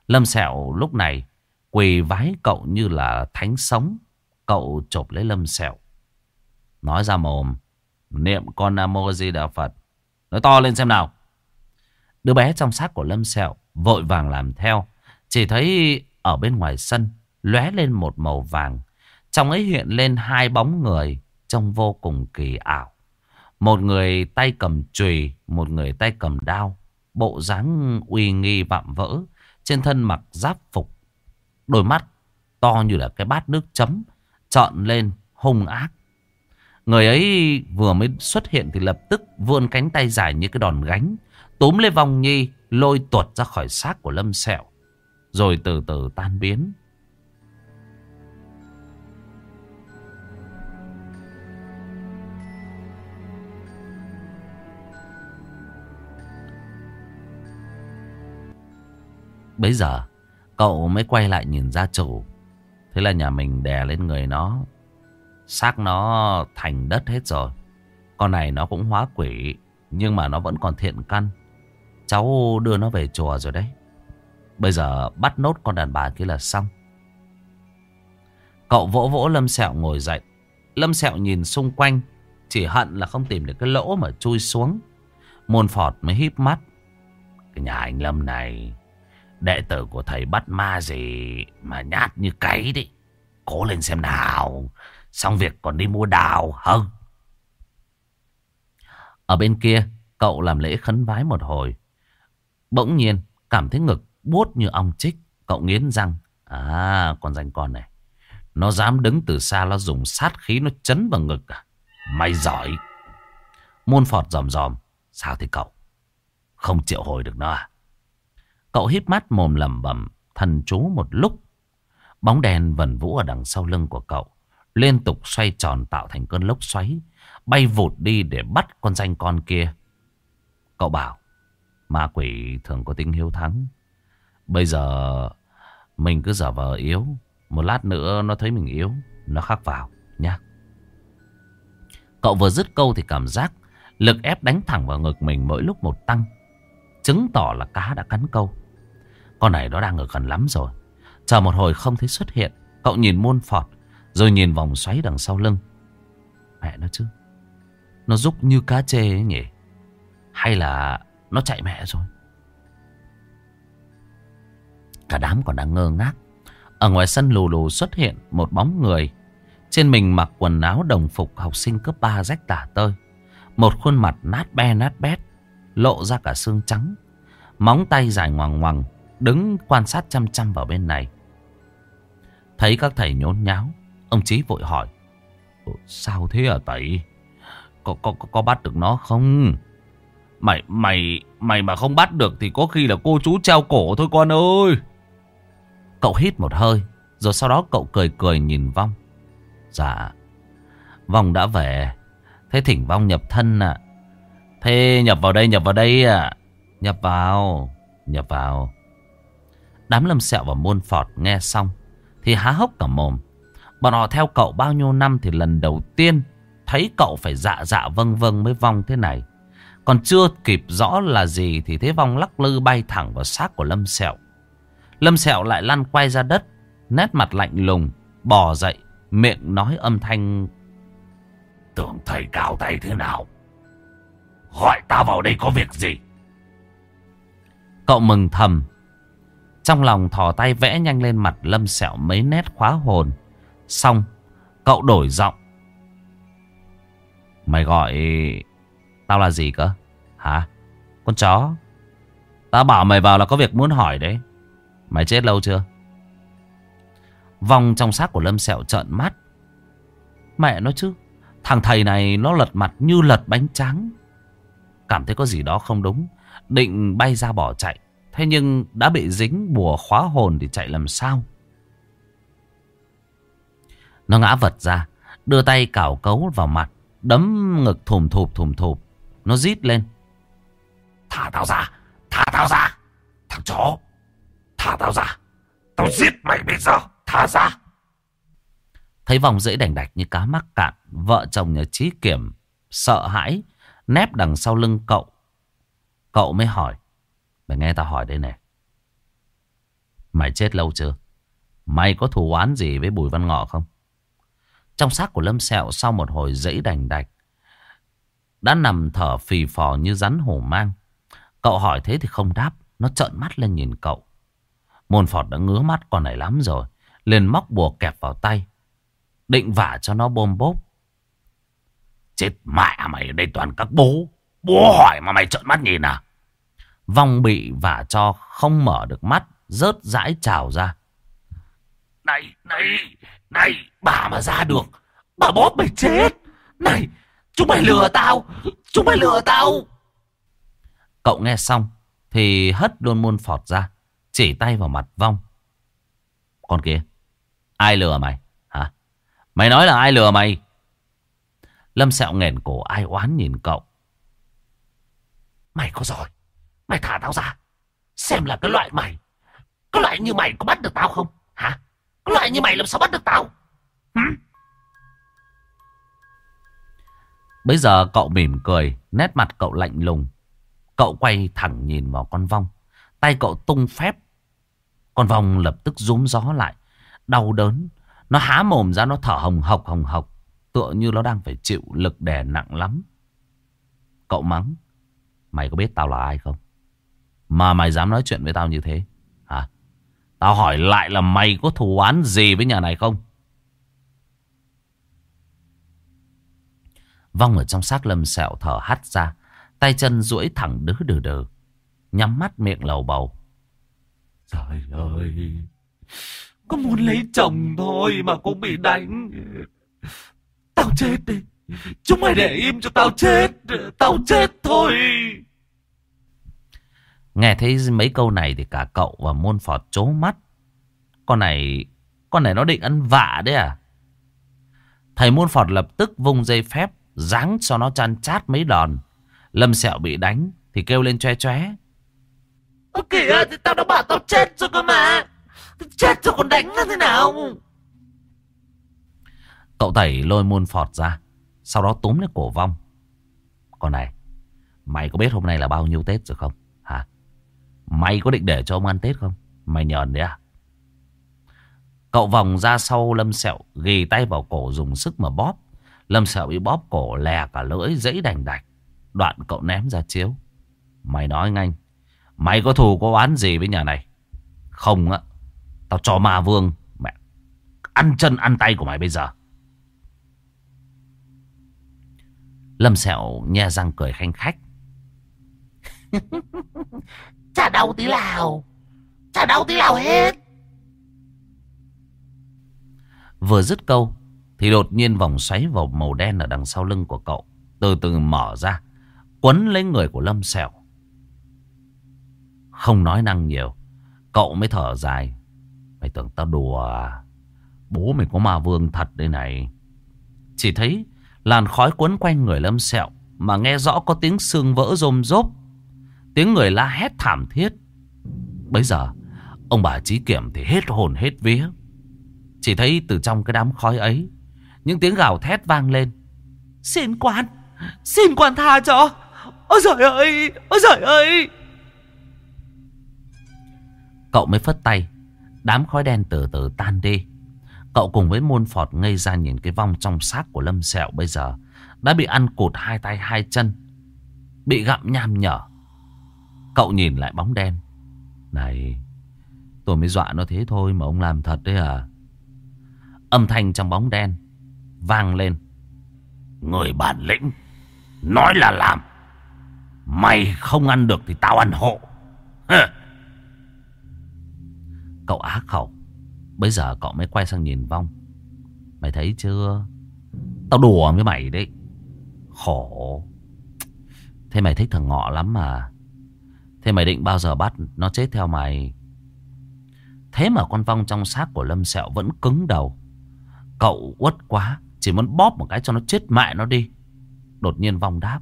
Speaker 1: Lâm Sẹo lúc này quỳ vái cậu như là thánh sống. Cậu chộp lấy Lâm Sẹo. Nói ra mồm. Niệm con Nam Mô Di Đà Phật. Nói to lên xem nào. Đứa bé trong xác của Lâm Sẹo vội vàng làm theo. Chỉ thấy ở bên ngoài sân lóe lên một màu vàng. Trong ấy hiện lên hai bóng người trông vô cùng kỳ ảo. Một người tay cầm chùy, một người tay cầm đao. Bộ dáng uy nghi vạm vỡ, trên thân mặc giáp phục. Đôi mắt to như là cái bát nước chấm, trọn lên hung ác. Người ấy vừa mới xuất hiện thì lập tức vươn cánh tay dài như cái đòn gánh, túm lấy vòng nhi, lôi tuột ra khỏi xác của Lâm Sẹo rồi từ từ tan biến. Bây giờ cậu mới quay lại nhìn gia chủ. Thế là nhà mình đè lên người nó. Xác nó thành đất hết rồi. Con này nó cũng hóa quỷ. Nhưng mà nó vẫn còn thiện căn. Cháu đưa nó về chùa rồi đấy. Bây giờ bắt nốt con đàn bà kia là xong. Cậu vỗ vỗ Lâm Sẹo ngồi dậy. Lâm Sẹo nhìn xung quanh. Chỉ hận là không tìm được cái lỗ mà chui xuống. Môn Phọt mới híp mắt. Cái nhà anh Lâm này, đệ tử của thầy bắt ma gì mà nhát như cái đi. Cố lên xem nào. Xong việc còn đi mua đào hơn. Ở bên kia, cậu làm lễ khấn vái một hồi. Bỗng nhiên, cảm thấy ngực buốt như ong chích. Cậu nghiến răng. À, con danh con này. Nó dám đứng từ xa nó dùng sát khí nó chấn vào ngực à. Mày giỏi. Môn phọt dòm dòm. Sao thế cậu? Không chịu hồi được nó à? Cậu hít mắt mồm lẩm bẩm, thần chú một lúc. Bóng đèn vần vũ ở đằng sau lưng của cậu. Liên tục xoay tròn tạo thành cơn lốc xoáy. Bay vụt đi để bắt con danh con kia. Cậu bảo. Ma quỷ thường có tính hiếu thắng. Bây giờ mình cứ giả vờ yếu. Một lát nữa nó thấy mình yếu. Nó khắc vào nha. Cậu vừa dứt câu thì cảm giác lực ép đánh thẳng vào ngực mình mỗi lúc một tăng. Chứng tỏ là cá đã cắn câu. Con này nó đang ở gần lắm rồi. Chờ một hồi không thấy xuất hiện. Cậu nhìn muôn phọt. Rồi nhìn vòng xoáy đằng sau lưng. Mẹ nó chứ. Nó rúc như cá chê ấy nhỉ. Hay là nó chạy mẹ rồi. Cả đám còn đang ngơ ngác. Ở ngoài sân lù lù xuất hiện một bóng người. Trên mình mặc quần áo đồng phục học sinh cấp 3 rách tả tơi. Một khuôn mặt nát be nát bét. Lộ ra cả xương trắng. Móng tay dài ngoằng ngoằng. Đứng quan sát chăm chăm vào bên này. Thấy các thầy nhốn nháo. Ông Chí vội hỏi. Sao thế à thầy? Có, có, có, có bắt được nó không? Mày, mày, mày mà không bắt được thì có khi là cô chú treo cổ thôi con ơi. Cậu hít một hơi. Rồi sau đó cậu cười cười nhìn Vong. Dạ. Vong đã về. Thế thỉnh Vong nhập thân à. Thế nhập vào đây, nhập vào đây à. Nhập vào, nhập vào. Đám lâm sẹo và môn phọt nghe xong. Thì há hốc cả mồm. Bọn họ theo cậu bao nhiêu năm thì lần đầu tiên thấy cậu phải dạ dạ vâng vâng mới vong thế này. Còn chưa kịp rõ là gì thì thấy vong lắc lư bay thẳng vào xác của Lâm Sẹo. Lâm Sẹo lại lăn quay ra đất, nét mặt lạnh lùng, bò dậy, miệng nói âm thanh. Tưởng thầy cao tay thế nào? Gọi ta vào đây có việc gì? Cậu mừng thầm. Trong lòng thò tay vẽ nhanh lên mặt Lâm Sẹo mấy nét khóa hồn. Xong, cậu đổi giọng. Mày gọi tao là gì cơ? Hả? Con chó? Tao bảo mày vào là có việc muốn hỏi đấy. Mày chết lâu chưa? Vòng trong xác của Lâm Sẹo trợn mắt. Mẹ nó chứ. Thằng thầy này nó lật mặt như lật bánh trắng. Cảm thấy có gì đó không đúng. Định bay ra bỏ chạy. Thế nhưng đã bị dính bùa khóa hồn thì chạy làm sao? Nó ngã vật ra. Đưa tay cào cấu vào mặt. Đấm ngực thùm thụp thùm thụp. Nó rít lên. Thả tao ra. Thả tao ra. Thằng chó. Thả tao ra. Tao giết mày bây giờ. Thả ra. Thấy vòng dễ đành đạch như cá mắc cạn. Vợ chồng nhà trí kiểm. Sợ hãi. Nép đằng sau lưng cậu. Cậu mới hỏi. Mày nghe tao hỏi đây nè, Mày chết lâu chưa? Mày có thù oán gì với Bùi Văn Ngọ không? Trong xác của Lâm Sẹo sau một hồi dãy đành đạch. Đã nằm thở phì phò như rắn hổ mang. Cậu hỏi thế thì không đáp. Nó trợn mắt lên nhìn cậu. Môn Phọt đã ngứa mắt con này lắm rồi. liền móc bùa kẹp vào tay. Định vả cho nó bôm bốp. Chết mẹ mày ở đây toàn các bố. Bố hỏi mà mày trợn mắt nhìn à? Vong bị vả cho không mở được mắt. Rớt rãi trào ra. Này, này, này, bà mà ra được. Bà bóp mày chết. Này, chúng mày lừa tao. Chúng mày lừa tao. Cậu nghe xong thì hất luôn môn phọt ra. Chỉ tay vào mặt Vong. Con kia, ai lừa mày? Hả? Mày nói là ai lừa mày? Lâm sẹo nghẹn cổ ai oán nhìn cậu. Mày có giỏi. Mày thả tao ra. Xem là cái loại mày. Cái loại như mày có bắt được tao không? Hả? Cái loại như mày làm sao bắt được tao? Hử? Bây giờ cậu mỉm cười. Nét mặt cậu lạnh lùng. Cậu quay thẳng nhìn vào con vong. Tay cậu tung phép. Con vong lập tức rúm gió lại. Đau đớn. Nó há mồm ra, nó thở hồng hộc hồng hộc. Tựa như nó đang phải chịu lực đè nặng lắm. Cậu mắng. Mày có biết tao là ai không? Mà mày dám nói chuyện với tao như thế? Hả? Tao hỏi lại là mày có thù oán gì với nhà này không? Vong ở trong xác lâm sẹo thở hắt ra. Tay chân duỗi thẳng đứ đừ đừ. Nhắm mắt miệng lầu bầu.
Speaker 2: Trời ơi. Có muốn lấy chồng thôi mà cũng bị đánh. Tao chết đi. Chúng mày để im cho tao chết. Tao chết thôi.
Speaker 1: Nghe thấy mấy câu này thì cả cậu và môn phọt chố mắt. Con này, con này nó định ăn vạ đấy à? Thầy môn phọt lập tức vung dây phép, giáng cho nó chăn chát mấy đòn. Lâm sẹo bị đánh thì kêu lên choe choé.
Speaker 3: Ơ kìa thì tao đã bảo tao chết rồi cơ mà Chết rồi còn đánh nó thế nào
Speaker 1: Cậu tẩy lôi môn phọt ra, sau đó túm lấy cổ vong. Con này, mày có biết hôm nay là bao nhiêu Tết rồi không? Mày có định để cho ông ăn Tết không? Mày nhờn đấy à? Cậu vòng ra sau lâm sẹo, ghi tay vào cổ dùng sức mà bóp. Lâm sẹo bị bóp cổ lè cả lưỡi dãy đành đạch. Đoạn cậu ném ra chiếu. Mày nói nhanh. mày có thù có oán gì với nhà này? Không á, tao cho ma vương, mẹ, ăn chân ăn tay của mày bây giờ. Lâm sẹo nhe răng cười khanh khách.
Speaker 3: Chả đau tí nào. Chả đau tí nào hết.
Speaker 1: Vừa dứt câu, Thì đột nhiên vòng xoáy vào màu đen Ở đằng sau lưng của cậu, Từ từ mở ra, Quấn lấy người của Lâm Sẹo. Không nói năng nhiều, Cậu mới thở dài. Mày tưởng tao đùa à? Bố mày có ma vương thật đây này. Chỉ thấy Làn khói quấn quanh người Lâm Sẹo Mà nghe rõ có tiếng xương vỡ rôm rốp. Tiếng người la hét thảm thiết. Bây giờ, Ông bà Trí Kiểm thì hết hồn hết vía. Chỉ thấy từ trong cái đám khói ấy, Những tiếng gào thét vang lên. Xin quan Xin quan tha cho. Ôi trời ơi, Ôi trời ơi. Cậu mới phất tay. Đám khói đen từ từ tan đi. Cậu cùng với môn phọt ngây ra nhìn cái vong trong xác của Lâm Sẹo bây giờ, Đã bị ăn cụt hai tay hai chân, Bị gặm nham nhở. Cậu nhìn lại bóng đen. Này, Tôi mới dọa nó thế thôi mà ông làm thật đấy à? Âm thanh trong bóng đen Vang lên. Người bản lĩnh, Nói là làm. Mày không ăn được thì tao ăn hộ. Hừ. Cậu á khẩu. Bây giờ cậu mới quay sang nhìn vong. Mày thấy chưa? Tao đùa với mày đấy. Khổ. Thế mày thích thằng ngọ lắm mà. Thế mày định bao giờ bắt nó chết theo mày? Thế mà con vong trong xác của Lâm Sẹo vẫn cứng đầu. Cậu uất quá Chỉ muốn bóp một cái cho nó chết mẹ nó đi. Đột nhiên vong đáp.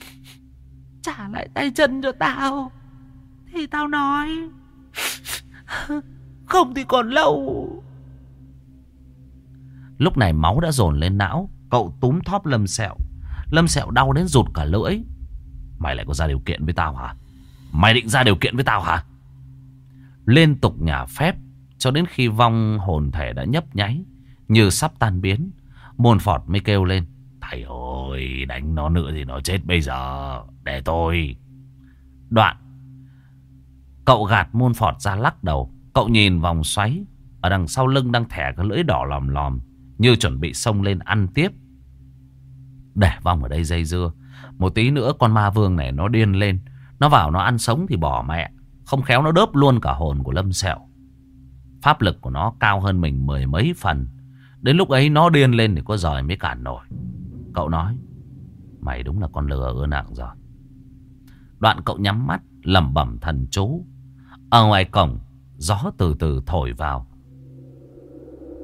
Speaker 3: Trả lại tay chân cho tao Thì tao nói Không thì còn lâu.
Speaker 1: Lúc này máu đã dồn lên não Cậu túm thóp Lâm Sẹo. Lâm Sẹo đau đến rụt cả lưỡi Mày lại có ra điều kiện với tao hả? Mày định ra điều kiện với tao hả? Liên tục nhả phép, Cho đến khi vong hồn thể đã nhấp nháy, Như sắp tan biến Môn phọt mới kêu lên, Thầy ơi, đánh nó nữa thì nó chết bây giờ, Để tôi. Đoạn. Cậu gạt môn phọt ra lắc đầu. Cậu nhìn vòng xoáy, Ở đằng sau lưng đang thẻ cái lưỡi đỏ lòm lòm, Như chuẩn bị xông lên ăn tiếp. Để vong ở đây dây dưa một tí nữa con ma vương này nó điên lên. Nó vào nó ăn sống thì bỏ mẹ. Không khéo nó đớp luôn cả hồn của Lâm Sẹo. Pháp lực của nó cao hơn mình mười mấy phần. Đến lúc ấy nó điên lên thì có giỏi mới cản nổi. Cậu nói, Mày đúng là con lừa ưa nặng rồi Đoạn cậu nhắm mắt, lẩm bẩm thần chú. Ở ngoài cổng, Gió từ từ thổi vào.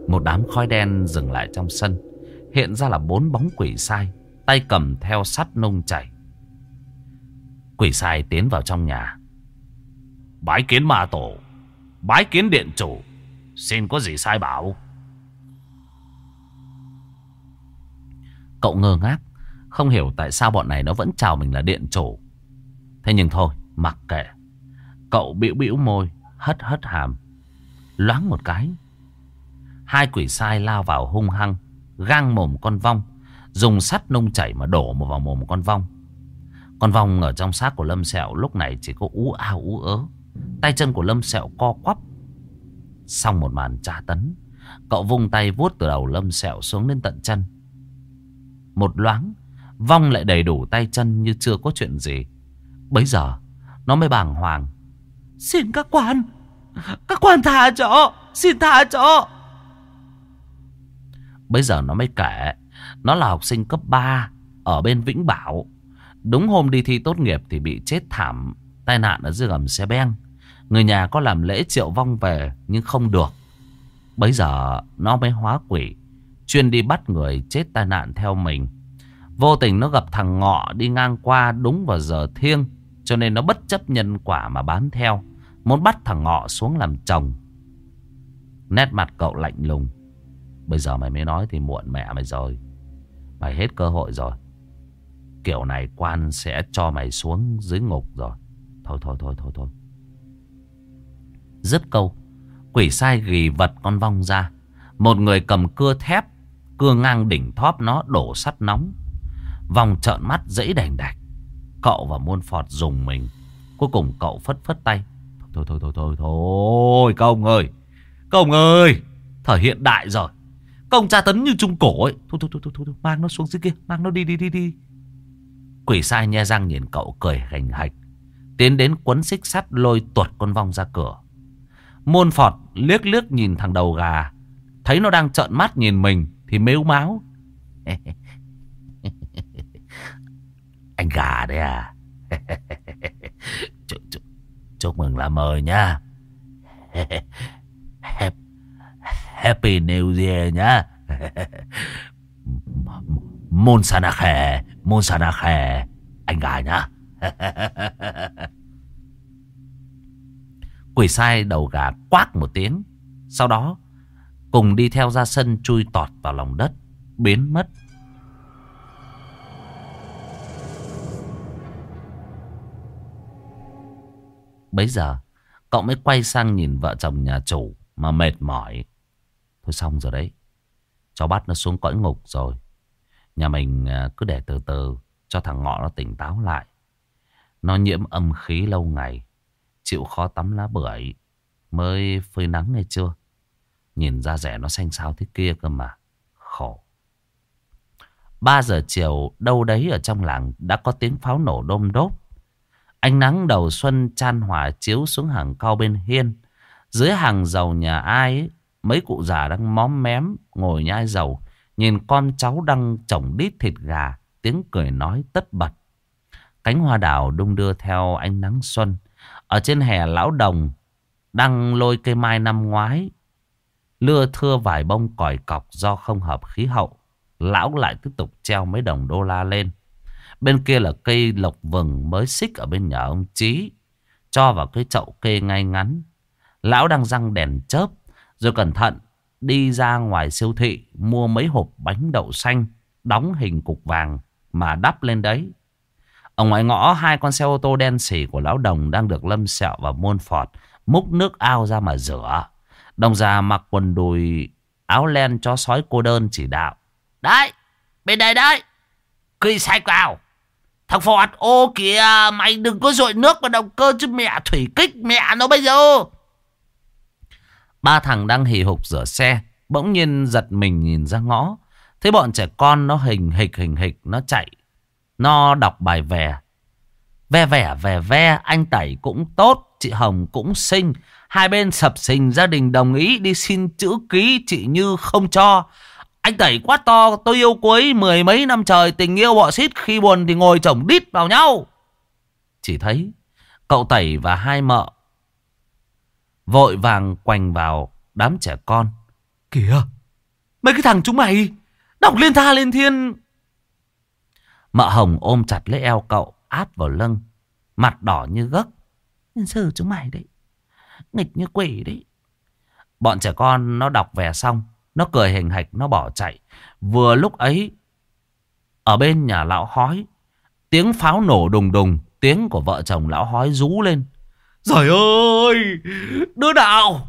Speaker 1: Một đám khói đen dừng lại trong sân. Hiện ra là bốn bóng quỷ sai. Tay cầm theo sắt nung chảy. Quỷ sai tiến vào trong nhà. Bái kiến ma tổ Bái kiến điện chủ Xin có gì sai bảo? Cậu ngơ ngác Không hiểu tại sao bọn này nó vẫn chào mình là điện chủ. Thế nhưng thôi Mặc kệ. Cậu bĩu bĩu môi Hất hất hàm Loáng một cái. Hai quỷ sai lao vào hung hăng, gang mồm con vong, dùng sắt nung chảy mà đổ vào mồm con vong. Con vong ở trong xác của Lâm Sẹo lúc này chỉ có ú ao ú ớ. Tay chân của Lâm Sẹo co quắp. Xong một màn tra tấn, cậu vung tay vuốt từ đầu Lâm Sẹo xuống đến tận chân. Một loáng, vong lại đầy đủ tay chân như chưa có chuyện gì. Bấy giờ, nó mới bàng hoàng.
Speaker 2: Xin các quan, các quan tha cho, xin tha cho.
Speaker 1: Bây giờ nó mới kể nó là học sinh cấp 3 Ở bên Vĩnh Bảo. Đúng hôm đi thi tốt nghiệp thì bị chết thảm, Tai nạn ở dưới gầm xe ben Người nhà có làm lễ triệu vong về Nhưng không được. Bây giờ nó mới hóa quỷ, Chuyên đi bắt người chết tai nạn theo mình. Vô tình nó gặp thằng Ngọ đi ngang qua đúng vào giờ thiêng, Cho nên nó bất chấp nhân quả mà bám theo, Muốn bắt thằng Ngọ xuống làm chồng. Nét mặt cậu lạnh lùng. Bây giờ mày mới nói thì muộn mẹ mày rồi. Mày hết cơ hội rồi. Kiểu này quan sẽ cho mày xuống dưới ngục rồi. Thôi thôi thôi thôi thôi. Dứt câu, Quỷ sai ghi vật con vong ra. Một người cầm cưa thép, Cưa ngang đỉnh thóp nó đổ sắt nóng. Vòng trợn mắt dẫy đành đạch. Cậu và muôn phọt dùng mình. Cuối cùng cậu phất phất tay. Thôi thôi thôi thôi thôi Công ơi. Công ơi. Thời hiện đại rồi. Công tra tấn như trung cổ ấy. Thôi thôi thôi thôi, thôi, mang nó xuống dưới kia Mang nó đi đi đi đi. Quỷ sai nhe răng nhìn cậu cười hành hạch. Tiến đến quấn xích sắt lôi tuột con vong ra cửa. Môn phọt liếc liếc nhìn thằng đầu gà. Thấy nó đang trợn mắt nhìn mình Thì mếu máu. Anh gà đấy à? Chúc, chúc, chúc mừng là mời nha. Happy New Year nhá. Môn sana khè, môn sana khè. Anh gà nhá. Quỷ sai đầu gà quát một tiếng. Sau đó cùng đi theo ra sân chui tọt vào lòng đất. Biến mất. Bấy giờ cậu mới quay sang nhìn vợ chồng nhà chủ mà mệt mỏi. Thôi xong rồi đấy. Cháu bắt nó xuống cõi ngục rồi. Nhà mình à, cứ để từ từ cho thằng ngọ nó tỉnh táo lại. Nó nhiễm âm khí lâu ngày. Chịu khó tắm lá bưởi. Mới phơi nắng hay chưa? Nhìn ra rẻ nó xanh xao thế kia cơ mà. Khổ. 3 giờ chiều đâu đấy ở trong làng đã có tiếng pháo nổ đôm đốt. Ánh nắng đầu xuân chan hòa chiếu xuống hàng cao bên hiên. Dưới hàng dầu nhà ai ấy, Mấy cụ già đang móm mém, ngồi nhai dầu. Nhìn con cháu đang trồng đít thịt gà. Tiếng cười nói tất bật. Cánh hoa đào đung đưa theo ánh nắng xuân. Ở trên hè lão đồng đang lôi cây mai năm ngoái. Lưa thưa vài bông còi cọc do không hợp khí hậu. Lão lại tiếp tục treo mấy đồng đô la lên. Bên kia là cây lộc vừng mới xích ở bên nhà ông Chí. Cho vào cái chậu kê ngay ngắn. Lão đang răng đèn chớp. Rồi cẩn thận đi ra ngoài siêu thị mua mấy hộp bánh đậu xanh đóng hình cục vàng mà đắp lên đấy. Ở ngoài ngõ hai con xe ô tô đen xỉ của lão đồng đang được lâm sẹo và muôn phọt múc nước ao ra mà rửa. Đồng già mặc quần đùi áo len cho sói cô đơn chỉ đạo.
Speaker 3: Đấy, bên đây đấy. cười sạch vào. Thằng Phọt, ô kìa, mày đừng có dội nước vào động cơ chứ mẹ thủy kích mẹ nó bây giờ.
Speaker 1: Ba thằng đang hì hục rửa xe. Bỗng nhiên giật mình nhìn ra ngõ. Thấy bọn trẻ con nó hình, hịch hình, hịch, nó chạy. Nó đọc bài về. Ve vẻ về ve, anh Tẩy cũng tốt. Chị Hồng cũng xinh. Hai bên sập sình, gia đình đồng ý đi xin chữ ký, chị Như không cho. Anh Tẩy quá to, tôi yêu cuối mười mấy năm trời, tình yêu bọ xít, khi buồn thì ngồi chồng đít vào nhau. Chỉ thấy cậu Tẩy và hai mợ Vội vàng quành vào đám trẻ con.
Speaker 2: Kìa, mấy cái thằng chúng mày, đọc liên tha lên thiên.
Speaker 1: Mợ Hồng ôm chặt lấy eo cậu, áp vào lưng, mặt đỏ như gấc. Giờ chúng mày đấy, nghịch như quỷ đấy. Bọn trẻ con nó đọc về xong, nó cười hình hạch, nó bỏ chạy. Vừa lúc ấy, ở bên nhà lão hói, tiếng pháo nổ đùng đùng, tiếng của vợ chồng lão hói rú lên.
Speaker 2: Trời ơi! Đứa nào?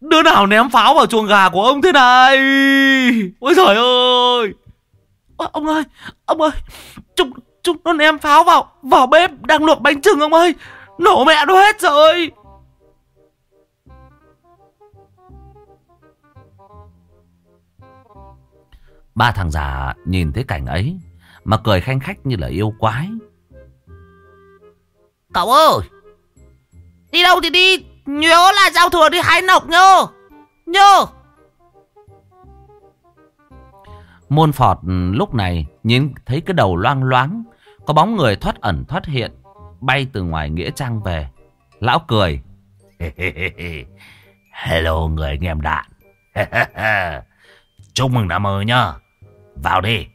Speaker 2: Đứa nào ném pháo vào chuồng gà của ông thế này? Ôi trời ơi! Ơ, Ông ơi! Ông ơi! Chúng, chúng nó ném pháo vào Vào bếp đang luộc bánh trưng ông ơi! Nổ mẹ nó hết rồi!
Speaker 1: Ba thằng già nhìn thấy cảnh ấy Mà cười khanh khách như là yêu quái.
Speaker 3: Cậu ơi Đi đâu thì đi, Nhớ là giao thừa đi hái nọc nhớ. Nhớ.
Speaker 1: Môn phọt ừ, lúc này nhìn thấy cái đầu loang loáng, Có bóng người thoát ẩn thoát hiện, Bay từ ngoài Nghĩa Trang về. Lão cười. Hello, người anh em đạn. Chúc mừng năm mới nhá. Vào đi.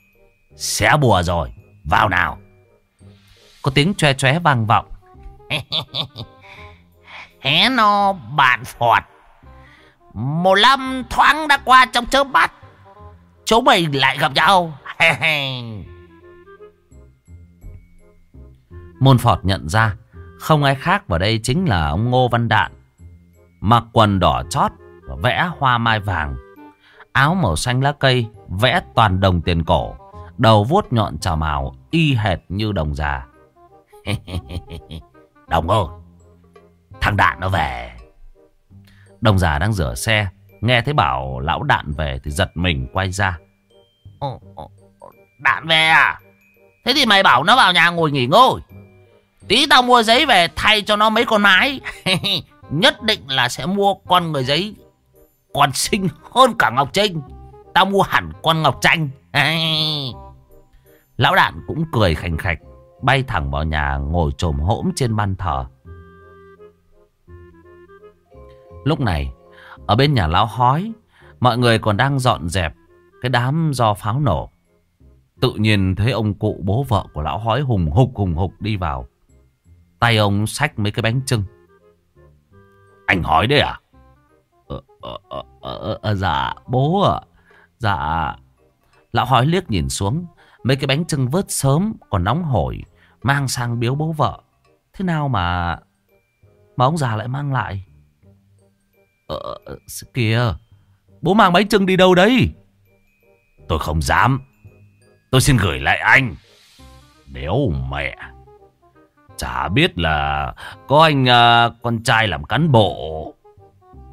Speaker 1: Xé bùa rồi. Vào nào. Có tiếng choe choé vang vọng.
Speaker 3: Hé nó bàn phọt Một năm thoáng đã qua trong chớp mắt Chúng mình lại gặp nhau
Speaker 1: Môn Phọt nhận ra không ai khác vào đây chính là ông Ngô Văn Đạn. Mặc quần đỏ chót, vẽ hoa mai vàng. Áo màu xanh lá cây, vẽ toàn đồng tiền cổ. Đầu vuốt nhọn trào màu, y hệt như đồng già. đồng ơi, thằng Đạn nó về. Đồng già đang rửa xe, nghe thấy bảo lão Đạn về thì giật mình quay ra.
Speaker 3: Ồ, ồ, Đạn về à? Thế thì mày bảo nó vào nhà ngồi nghỉ ngơi. Tí tao mua giấy về thay cho nó mấy con mái. Nhất định là sẽ mua con người giấy Còn xinh hơn cả Ngọc Trinh. Tao mua hẳn con Ngọc Tranh.
Speaker 1: Lão đạn cũng cười khành khạch Bay thẳng vào nhà ngồi trồm hỗm trên ban thờ. Lúc này Ở bên nhà lão hói Mọi người còn đang dọn dẹp Cái đám do pháo nổ. Tự nhiên thấy ông cụ bố vợ của lão hói hùng hục hùng hục đi vào. Tay ông xách mấy cái bánh trưng. Anh hói đấy à? Ờ, ờ, ờ, ờ, Dạ bố ạ. Dạ. Lão hói liếc nhìn xuống Mấy cái bánh trưng vớt sớm còn nóng hổi Mang sang biếu bố vợ. Thế nào mà Mà ông già lại mang lại? Ờ, ờ, ờ kìa. Bố mang bánh trưng đi đâu đấy? Tôi không dám. Tôi xin gửi lại anh. Nếu mẹ Chả biết là Có anh uh, con trai làm cán bộ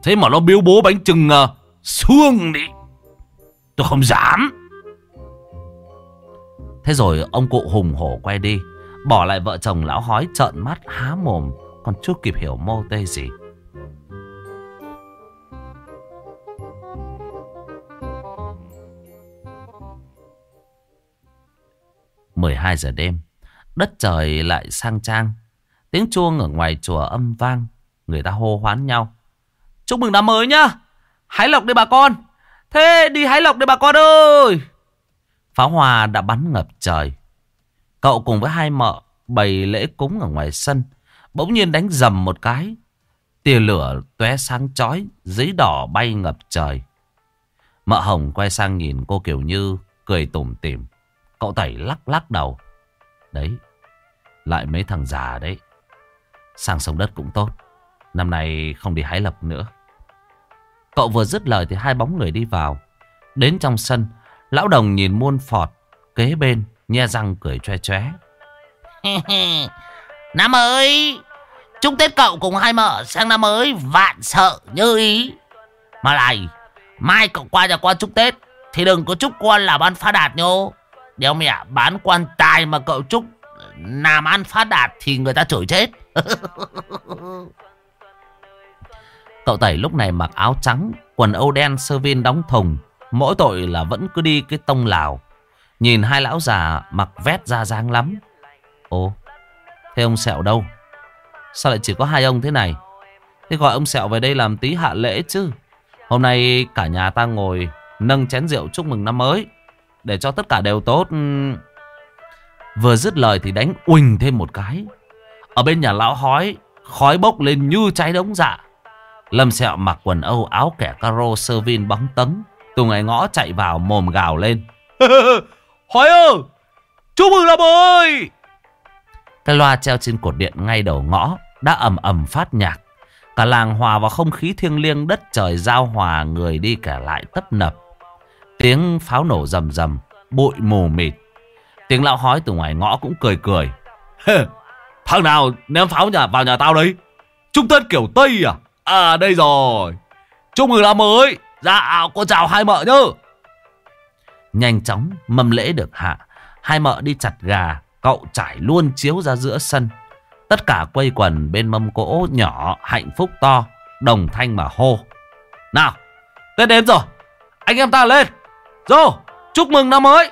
Speaker 1: Thế mà nó biếu bố bánh trưng à, uh, Xương đi. Tôi không dám. Thế rồi ông cụ hùng hổ quay đi Bỏ lại vợ chồng lão hói trợn mắt há mồm. Còn chưa kịp hiểu mô tê gì. 12 giờ đêm, đất trời lại sang trang. Tiếng chuông ở ngoài chùa âm vang, người ta hô hoán nhau. Chúc mừng năm mới nhá, hái lộc đi bà con. Thế đi hái lộc đi bà con ơi. Pháo hoa đã bắn ngập trời. Cậu cùng với hai mợ bày lễ cúng ở ngoài sân, bỗng nhiên đánh dầm một cái. Tia lửa tóe sáng chói, giấy đỏ bay ngập trời. Mợ Hồng quay sang nhìn cô Kiều Như, cười tủm tỉm. Cậu Tẩy lắc lắc đầu. Đấy, lại mấy thằng già đấy. Sang sông đất cũng tốt. Năm nay không đi hái lộc nữa. Cậu vừa dứt lời thì hai bóng người đi vào. Đến trong sân, lão đồng nhìn muôn phọt kế bên, nhe răng cười choe choé.
Speaker 3: năm mới, chúc Tết cậu cùng hai mợ sang năm mới vạn sợ như ý. Mà lại, mai cậu qua nhà qua chúc Tết thì đừng có chúc con là ban phát đạt nhô. Đéo mẹ bán quan tài mà cậu Trúc ờ, làm ăn phát đạt thì người ta chửi chết.
Speaker 1: cậu Tẩy lúc này mặc áo trắng, quần âu đen sơ viên đóng thùng. Mỗi tội là vẫn cứ đi cái tông lào. Nhìn hai lão già mặc vét ra dáng lắm. Ồ, thế ông Sẹo đâu? Sao lại chỉ có hai ông thế này? Thế gọi ông Sẹo về đây làm tí hạ lễ chứ. Hôm nay cả nhà ta ngồi nâng chén rượu chúc mừng năm mới. Để cho tất cả đều tốt ừ. Vừa dứt lời thì đánh uỳnh thêm một cái Ở bên nhà lão hói, Khói bốc lên như cháy đống dạ Lâm sẹo mặc quần âu áo kẻ caro sơ vin bóng tấn Từ ngày ngõ chạy vào mồm gào lên
Speaker 2: Hói ơi Chúc mừng năm ơi.
Speaker 1: Cái loa treo trên cột điện ngay đầu ngõ đã ầm ầm phát nhạc. Cả làng hòa vào không khí thiêng liêng, đất trời giao hòa, người đi cả lại tấp nập. Tiếng pháo nổ rầm rầm, bụi mù mịt. Tiếng lão hói từ ngoài ngõ cũng cười cười.
Speaker 2: Thằng nào ném pháo nhà vào nhà tao đấy? Trung Tân kiểu Tây à? À đây rồi. Chúc mừng năm mới. Dạ, con chào hai mợ nhớ.
Speaker 1: Nhanh chóng, mâm lễ được hạ. Hai mợ đi chặt gà, cậu trải luôn chiếu ra giữa sân. Tất cả quây quần bên mâm cỗ nhỏ, hạnh phúc to, đồng thanh mà hô. Nào, Tết đến rồi, anh em ta lên. Rồi, chúc mừng năm mới.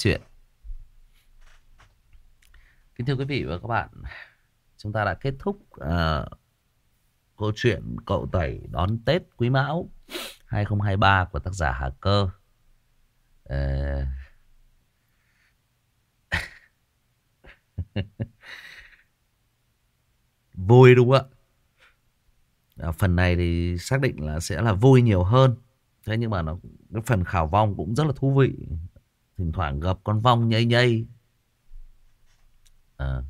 Speaker 1: Chuyện. Kính thưa quý vị và các bạn, chúng ta đã kết thúc uh, câu chuyện cậu tẩy đón Tết Quý Mão 2023 của tác giả Hà Cơ. uh... vui đúng không ạ? À, phần này thì xác định là sẽ là vui nhiều hơn. Thế nhưng mà nó cái phần khảo vong cũng rất là thú vị. Thỉnh thoảng gặp con vong nhây nhây. À,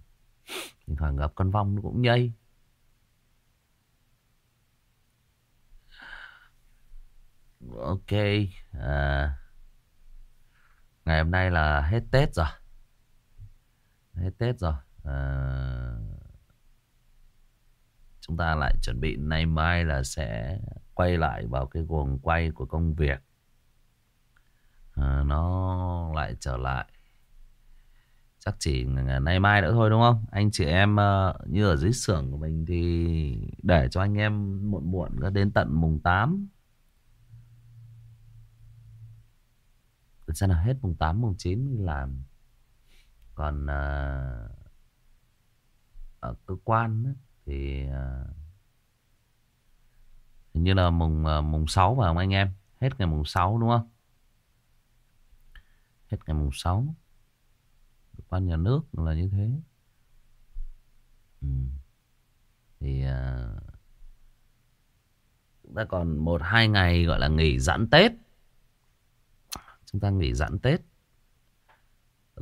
Speaker 1: thỉnh thoảng gặp con vong nó cũng nhây. Ok. À, ngày hôm nay là hết Tết rồi. Hết Tết rồi. À, chúng ta lại chuẩn bị nay mai là sẽ quay lại vào cái guồng quay của công việc. À, nó lại trở lại. Chắc chỉ nay mai nữa thôi đúng không? Anh chị em ờ, như ở dưới xưởng của mình thì để cho anh em muộn muộn đến tận mùng 8. Thực ra là hết mùng 8, mùng 9 mới làm. Còn à, ở cơ quan ấy, thì à, hình như là mùng ờ, mùng 6 phải không anh em? Hết ngày mùng 6 đúng không? Hết ngày mùng 6 quan nhà nước là như thế. Ừ. Thì à, Chúng ta còn một hai ngày gọi là nghỉ giãn Tết. Chúng ta nghỉ giãn Tết.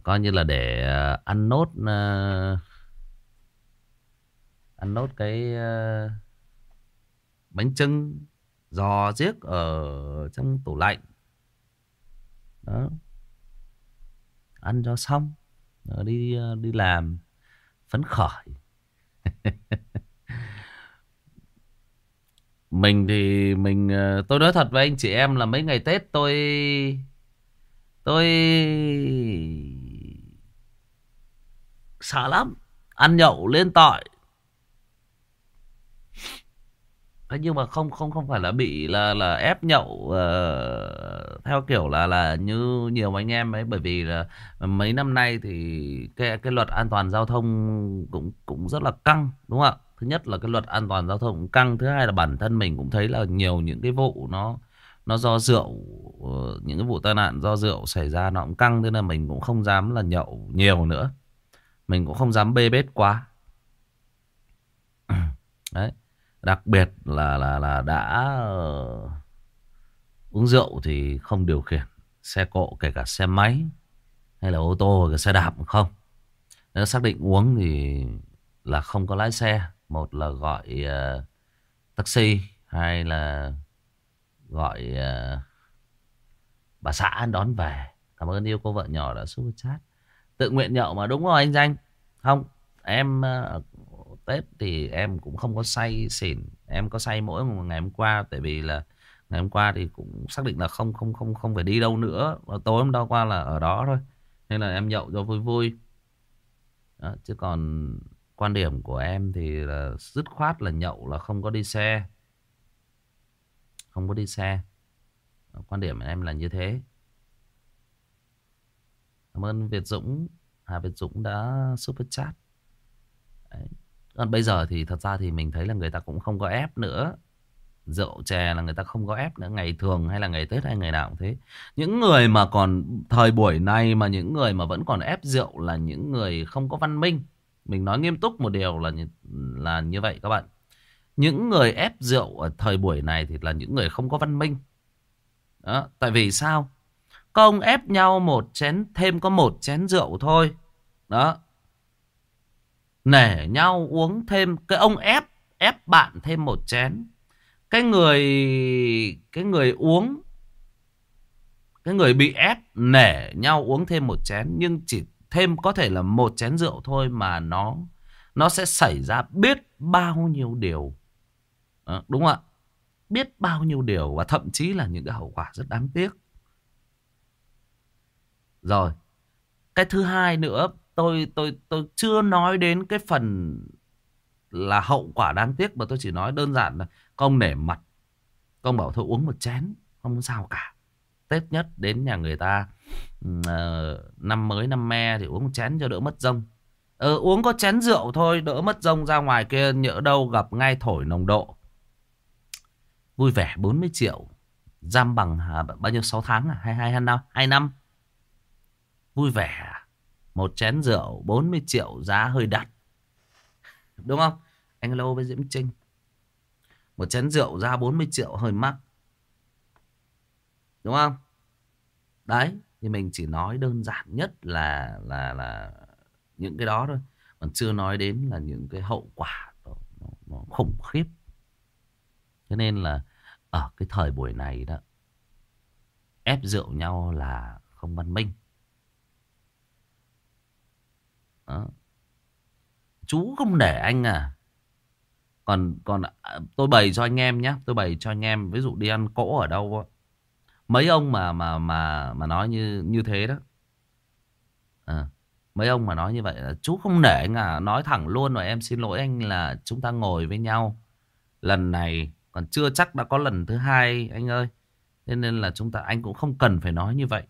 Speaker 1: Coi như là để à, ăn nốt à, Ăn nốt cái à, Bánh trưng Giò giết ở trong tủ lạnh. Đó ăn cho xong rồi đi ờ, đi làm, phấn khởi. Mình thì mình ờ, tôi nói thật với anh chị em là mấy ngày tết tôi tôi sợ lắm. Ăn nhậu, lên tỏi Thế nhưng mà không không không phải là bị là là ép nhậu uh, theo kiểu là là như nhiều anh em ấy bởi vì là mấy năm nay thì cái cái luật an toàn giao thông cũng cũng rất là căng đúng không ạ? Thứ nhất là cái luật an toàn giao thông cũng căng, thứ hai là bản thân mình cũng thấy là nhiều những cái vụ nó nó do rượu ờ, những cái vụ tai nạn do rượu xảy ra nó cũng căng thế nên là mình cũng không dám là nhậu nhiều nữa. Mình cũng không dám bê bết quá. Đấy đặc biệt là là là đã ờ, uống rượu thì không điều khiển xe cộ kể cả xe máy hay là ô tô hay xe đạp không. Nếu xác định uống thì là không có lái xe. Một là gọi uh, taxi hai là gọi uh, bà xã đón về. Cảm ơn yêu cô vợ nhỏ đã super chat. Tự nguyện nhậu mà đúng rồi anh danh? Không em uh, Tết thì em cũng không có say xỉn Em có say mỗi một ngày hôm qua Tại vì là ngày hôm qua thì cũng xác định là không không không không phải đi đâu nữa và Tối hôm đó qua là ở đó thôi Nên là em nhậu cho vui vui đó, Chứ còn quan điểm của em thì là dứt khoát là nhậu là không có đi xe. Không có đi xe. Quan điểm của em là như thế. Cảm ơn Việt Dũng. Hà Việt Dũng đã super chat. Đấy. Còn bây giờ thì thật ra thì mình thấy là người ta cũng không có ép nữa. Rượu chè là người ta không có ép nữa. Ngày thường hay là ngày Tết hay ngày nào cũng thế. Những người mà còn thời buổi này mà những người mà vẫn còn ép rượu là những người không có văn minh. Mình nói nghiêm túc một điều là là như vậy các bạn. Những người ép rượu ở thời buổi này thì là những người không có văn minh. Đó, tại vì sao? Công ép nhau một chén, thêm có một chén rượu thôi. Đó. Nể nhau uống thêm, cái ông ép, ép bạn thêm một chén. Cái người, cái người uống, cái người bị ép nể nhau uống thêm một chén. Nhưng chỉ thêm có thể là một chén rượu thôi mà nó, nó sẽ xảy ra biết bao nhiêu điều. à, đúng không ạ? Biết bao nhiêu điều và thậm chí là những cái hậu quả rất đáng tiếc. Rồi. Cái thứ hai nữa, tôi tôi tôi chưa nói đến cái phần là hậu quả đáng tiếc mà tôi chỉ nói đơn giản là công nể mặt. Công bảo thôi uống một chén, không sao cả. Tết nhất đến nhà người ta uh, năm mới năm me thì uống một chén cho đỡ mất rông. Ờ, uống có chén rượu thôi, đỡ mất rông ra ngoài kia nhỡ đâu gặp ngay thổi nồng độ. Vui vẻ 40 triệu. Giam bằng à, bao nhiêu 6 tháng à? hai hai năm, hai năm. Vui vẻ. à? Một chén rượu 40 triệu giá hơi đắt. Đúng không? Anh Lô với Diễm Trinh. Một chén rượu ra 40 triệu hơi mắc. Đúng không? Đấy. Thì mình chỉ nói đơn giản nhất là là là những cái đó thôi. Còn chưa nói đến là những cái hậu quả nó, nó, nó khủng khiếp. Cho nên là ở cái thời buổi này đó ép rượu nhau là không văn minh. Đó. Chú không để anh à. Còn còn à, tôi bày cho anh em nhé, tôi bày cho anh em ví dụ đi ăn cỗ ở đâu á. Mấy ông mà mà mà mà nói như như thế đó. À, mấy ông mà nói như vậy là chú không để anh à, nói thẳng luôn rồi em xin lỗi anh là chúng ta ngồi với nhau. Lần này còn chưa chắc đã có lần thứ hai anh ơi. Thế nên là chúng ta anh cũng không cần phải nói như vậy.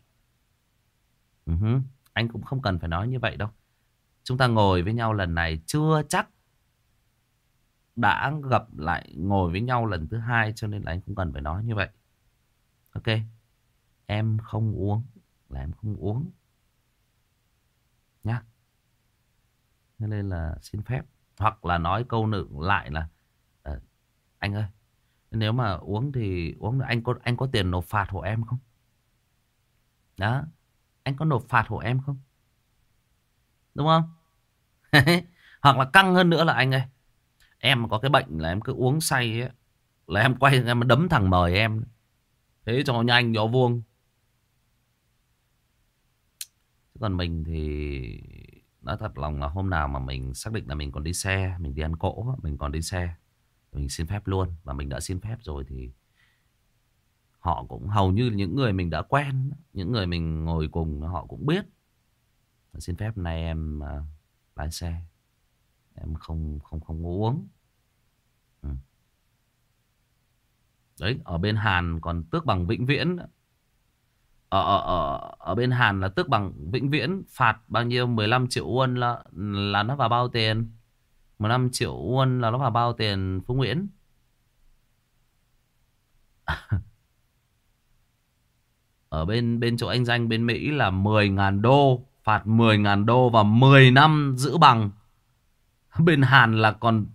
Speaker 1: Ừ uh -huh. Anh cũng không cần phải nói như vậy đâu. Chúng ta ngồi với nhau lần này chưa chắc đã gặp lại ngồi với nhau lần thứ hai cho nên là anh cũng cần phải nói như vậy. Ok. Em không uống là em không uống. Nhá. Nên là xin phép. Hoặc là nói câu nữ lại là uh, Anh ơi nếu mà uống thì uống anh có anh có tiền nộp phạt hộ em không? Đó. Anh có nộp phạt hộ em không? Đúng không? Hoặc là căng hơn nữa là anh ơi. Em có cái bệnh là em cứ uống say ấy, là em quay em đấm thằng mời em. Thế cho nhanh cho vuông. Còn mình thì nói thật lòng là hôm nào mà mình xác định là mình còn đi xe, mình đi ăn cỗ, mình còn đi xe mình xin phép luôn và mình đã xin phép rồi thì họ cũng hầu như những người mình đã quen những người mình ngồi cùng họ cũng biết xin phép này em à, uh, lái xe. Em không không không uống. Ừ. đấy ở bên Hàn còn tước bằng vĩnh viễn. Ở, ở ở ở bên Hàn là tước bằng vĩnh viễn phạt bao nhiêu? 15 triệu won là là nó vào bao tiền? 15 triệu won là nó vào bao tiền Phú Nguyễn? Ở bên bên chỗ anh Danh bên Mỹ là 10.000 đô, phạt 10.000 đô và 10 năm giữ bằng. Bên Hàn là còn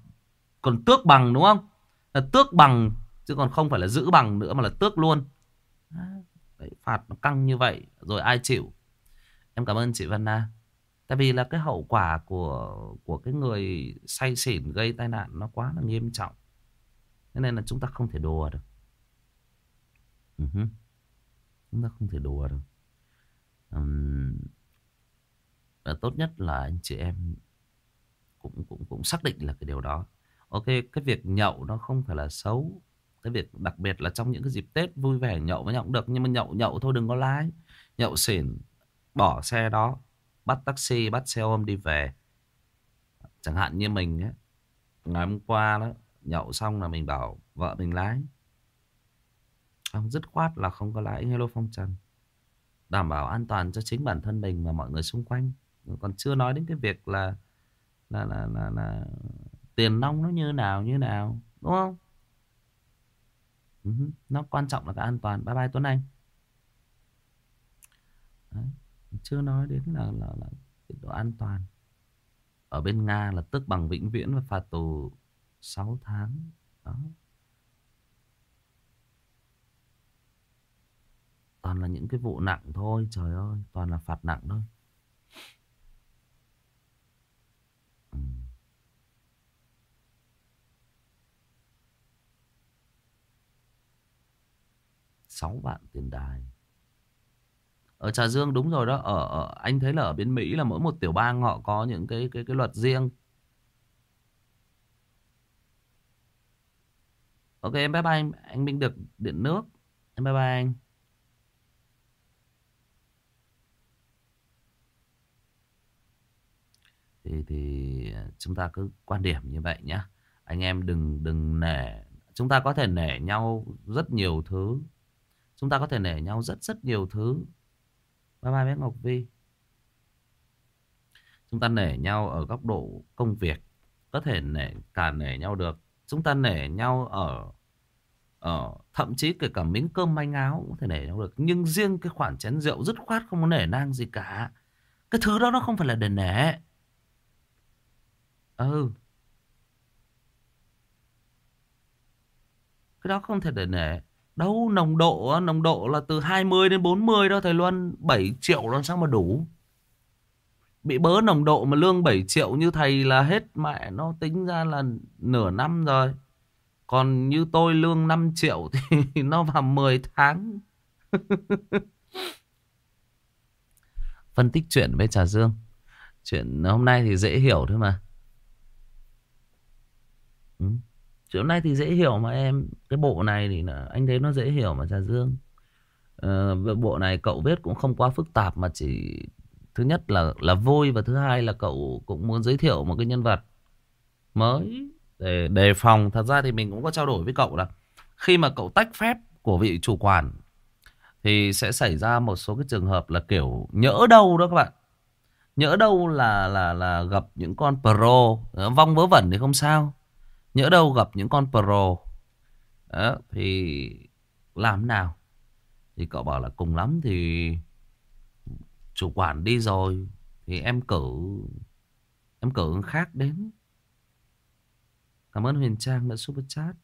Speaker 1: còn tước bằng đúng không? Là tước bằng chứ còn không phải là giữ bằng nữa mà là tước luôn. Đấy, phạt nó căng như vậy rồi ai chịu? Em cảm ơn chị Văn Na. Tại vì là cái hậu quả của của cái người say xỉn gây tai nạn nó quá là nghiêm trọng. Thế nên là chúng ta không thể đùa được. Ừ uh -huh. Chúng ta không thể đùa được. Um, Ờ, tốt nhất là anh chị em cũng cũng cũng xác định là cái điều đó. Ok, cái việc nhậu nó không phải là xấu. Cái việc đặc biệt là trong những cái dịp Tết vui vẻ nhậu với nhậu cũng được. Nhưng mà nhậu nhậu thôi đừng có lái. Nhậu xỉn, bỏ xe đó bắt taxi, bắt xe ôm đi về. Chẳng hạn như mình ấy, ngày hôm qua đó nhậu xong là mình bảo vợ mình lái. Ông dứt khoát là không có lái hello phong trần. Đảm bảo an toàn cho chính bản thân mình và mọi người xung quanh. Còn chưa nói đến cái việc là là là là, là tiền nong nó như nào như nào, đúng không? Ừ, nó quan trọng là cái an toàn. Bye bye Tuấn Anh. Đấy. Chưa nói đến là là là cái độ an toàn. Ở bên Nga là tức bằng vĩnh viễn và phạt tù 6 tháng. Đó. Toàn là những cái vụ nặng thôi, trời ơi, toàn là phạt nặng thôi. Ừ. Sáu vạn tiền đài. Ở Trà Dương đúng rồi đó, ở, ở anh thấy là ở bên Mỹ là mỗi một tiểu bang họ có những cái cái cái luật riêng. Ok em bye bye anh, anh Minh được điện nước. Em bye bye anh. Thì thì à, chúng ta cứ quan điểm như vậy nhá. Anh em đừng đừng nể, chúng ta có thể nể nhau rất nhiều thứ. Chúng ta có thể nể nhau rất rất nhiều thứ. Bye bye bé ngọc vi. Chúng ta nể nhau ở góc độ công việc, có thể nể, cả nể nhau được. Chúng ta nể nhau ở ở thậm chí kể cả miếng cơm manh áo cũng có thể nể nhau được. Nhưng riêng cái khoản chén rượu dứt khoát không có nể nang gì cả. Cái thứ đó nó không phải là để nể. Ừ. Cái đó không thể để nể. Đâu, nồng độ nồng độ là từ 20 đến 40 đó, thầy Luân. 7 triệu làm sao mà đủ. Bị bớ nồng độ mà lương 7 triệu như thầy là hết mẹ nó, tính ra là nửa năm rồi. Còn như tôi lương 5 triệu thì nó vào 10 tháng. Phân tích chuyện với Trà Dương. Chuyện hôm nay thì dễ hiểu thôi mà. Ừ. Nay thì dễ hiểu mà em. Cái bộ này thì là, anh thấy nó dễ hiểu mà Trà Dương. Ờ, Bộ này cậu viết cũng không quá phức tạp Mà chỉ Thứ nhất là là vui Và thứ hai là cậu cũng muốn giới thiệu một cái nhân vật Mới Để đề phòng. Thật ra thì mình cũng có trao đổi với cậu là Khi mà cậu tách phép của vị chủ quản Thì sẽ xảy ra một số cái trường hợp là kiểu nhỡ đâu đó các bạn. Nhỡ đâu là là là gặp những con pro Vong vớ vẩn thì không sao. Nhỡ đâu gặp những con pro. Đó, Thì làm nào? Thì cậu bảo là cùng lắm thì Chủ quản đi rồi Thì em cử Em cử khác đến. Cảm ơn Huyền Trang đã super chat.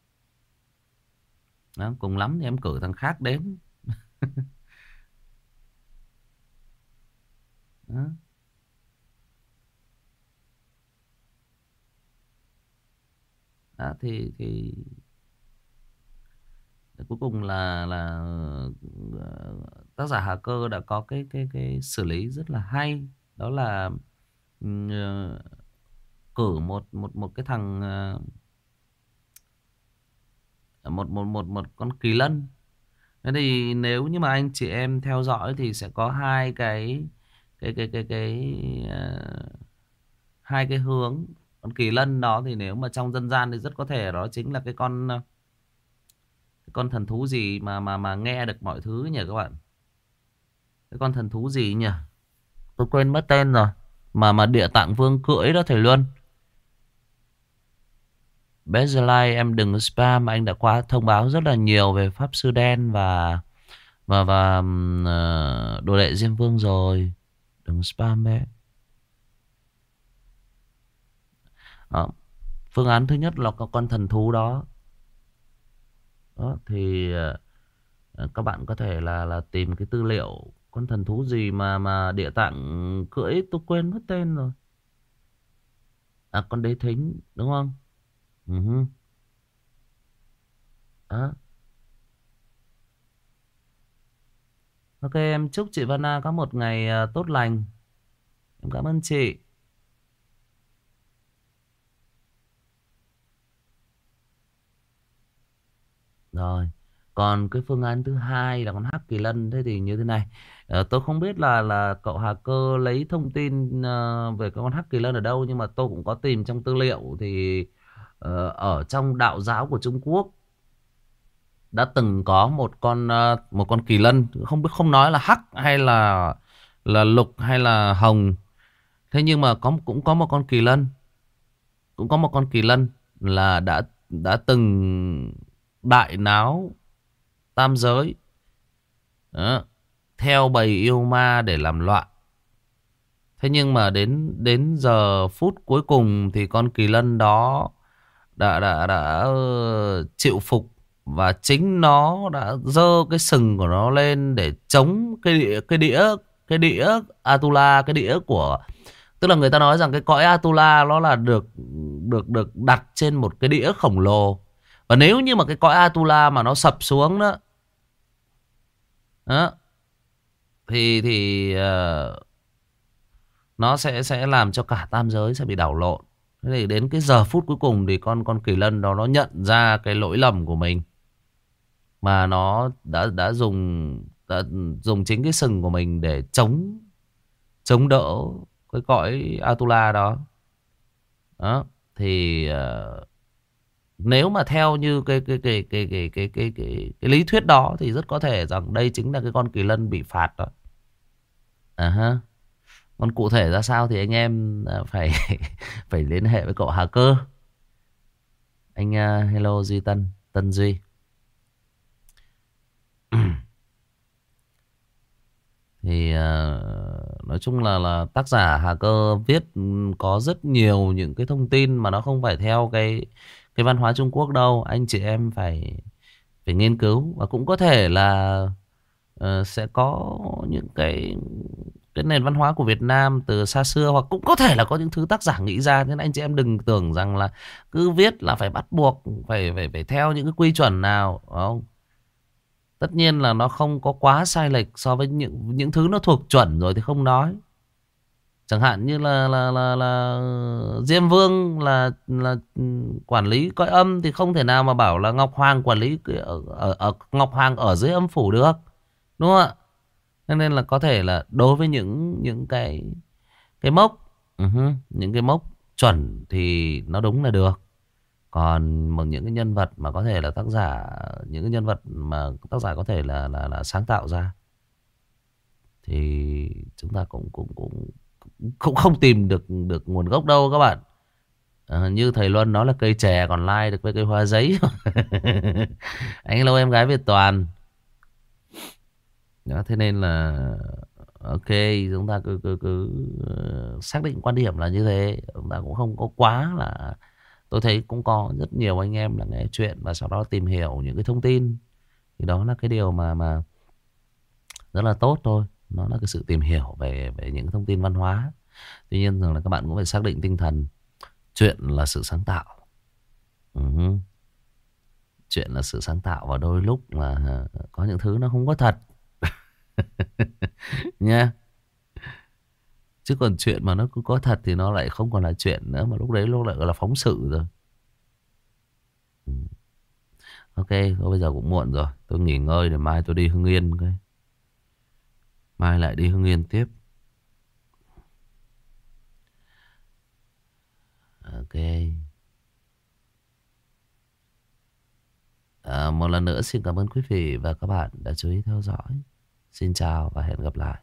Speaker 1: Đó, Cùng lắm thì em cử thằng khác đến. Đó. À, thì thì cuối cùng là là ờ, tác giả Hà Cơ đã có cái cái cái xử lý rất là hay. Đó là uh, cử một một một cái thằng uh, một một một một con kỳ lân. Thế thì nếu như mà anh chị em theo dõi thì sẽ có hai cái cái cái cái cái uh, hai cái hướng con kỳ lân đó thì nếu mà trong dân gian thì rất có thể đó chính là cái con ờ, cái con thần thú gì mà mà mà nghe được mọi thứ nhỉ các bạn. Cái con thần thú gì nhỉ? Tôi quên mất tên rồi. Mà mà địa tạng vương cưỡi đó thầy Luân. Bezalai em đừng spam, anh đã qua thông báo rất là nhiều về pháp sư đen và và và ờ, đồ đệ diêm vương rồi đừng spam đấy. Đó. Phương án thứ nhất là có con thần thú đó. đó, thì ờ, các bạn có thể là là tìm cái tư liệu con thần thú gì mà mà địa tạng cưỡi tôi quên mất tên rồi. À con đế thính, đúng không? Uh -huh. Ok, em chúc chị Vana có một ngày ờ, tốt lành. Em cảm ơn chị. Rồi, Còn cái phương án thứ hai là con Hắc Kỳ Lân thế thì như thế này. À, tôi không biết là là cậu Hà Cơ lấy thông tin uh, về con Hắc Kỳ Lân ở đâu nhưng mà tôi cũng có tìm trong tư liệu thì uh, ở trong đạo giáo của Trung Quốc đã từng có một con uh, một con kỳ lân không biết không nói là hắc hay là là lục hay là hồng thế nhưng mà có cũng có một con kỳ lân cũng có một con kỳ lân là đã đã từng đại náo tam giới Đó. theo bầy yêu ma để làm loạn thế nhưng mà đến đến giờ phút cuối cùng thì con kỳ lân đó đã đã đã ờ, chịu phục và chính nó đã dơ cái sừng của nó lên để chống cái đĩa cái đĩa cái đĩa Atula, cái đĩa của, tức là người ta nói rằng cái cõi Atula nó là được được được đặt trên một cái đĩa khổng lồ và nếu như mà cái cõi Atula mà nó sập xuống đó, đó thì thì uh, nó sẽ sẽ làm cho cả tam giới sẽ bị đảo lộn Thế thì đến cái giờ phút cuối cùng thì con con kỳ lân đó nó nhận ra cái lỗi lầm của mình mà nó đã đã dùng đã dùng chính cái sừng của mình để chống chống đỡ cái cõi Atula đó. Đó thì uh, nếu mà theo như cái cái cái cái cái cái cái cái, cái lý thuyết đó thì rất có thể rằng đây chính là cái con kỳ lân bị phạt đó. À ha. Còn cụ thể ra sao thì anh em à, phải phải liên hệ với cậu Hà Cơ. Anh uh, hello Duy Tân, Tân Duy. thì uh, nói chung là là tác giả Hà Cơ viết ừ, có rất nhiều những cái thông tin mà nó không phải theo cái cái văn hóa Trung Quốc đâu anh chị em phải phải nghiên cứu. Và cũng có thể là uh, sẽ có những cái cái nền văn hóa của Việt Nam từ xa xưa hoặc cũng có thể là có những thứ tác giả nghĩ ra. Nên anh chị em đừng tưởng rằng là cứ viết là phải bắt buộc phải phải phải theo những cái quy chuẩn nào không? Tất nhiên là nó không có quá sai lệch so với những những thứ nó thuộc chuẩn rồi thì không nói. Chẳng hạn như là là là là Diêm Vương là là quản lý cõi âm thì không thể nào mà bảo là Ngọc Hoàng quản lý ở, ở, ở Ngọc Hoàng ở dưới âm phủ được. Đúng không ạ? Nên nên là có thể là đối với những những cái cái mốc uh -huh, những cái mốc chuẩn thì nó đúng là được. Còn một những cái nhân vật mà có thể là tác giả những cái nhân vật mà tác giả có thể là là là sáng tạo ra thì chúng ta cũng cũng cũng cũng không tìm được được nguồn gốc đâu các bạn. À, như thầy Luân nói là cây chè còn lai like được với cây hoa giấy. Anh lâu em gái Việt Toàn. Đó, thế nên là ok chúng ta cứ cứ cứ ờ, xác định quan điểm là như thế chúng ta cũng không có quá là tôi thấy cũng có rất nhiều anh em là nghe chuyện và sau đó tìm hiểu những cái thông tin thì đó là cái điều mà mà rất là tốt thôi nó là cái sự tìm hiểu về về những thông tin văn hóa tuy nhiên rằng là các bạn cũng phải xác định tinh thần chuyện là sự sáng tạo uh-huh. chuyện là sự sáng tạo và đôi lúc là à, có những thứ nó không có thật nha Chứ còn chuyện mà nó cứ có thật thì nó lại không còn là chuyện nữa. Mà lúc đấy lúc lại gọi là phóng sự rồi. Ừ. Ok, thôi bây giờ cũng muộn rồi. Tôi nghỉ ngơi để mai tôi đi Hưng Yên. Okay. Mai lại đi Hưng Yên tiếp. Ok. À, một lần nữa xin cảm ơn quý vị và các bạn đã chú ý theo dõi. Xin chào và hẹn gặp lại.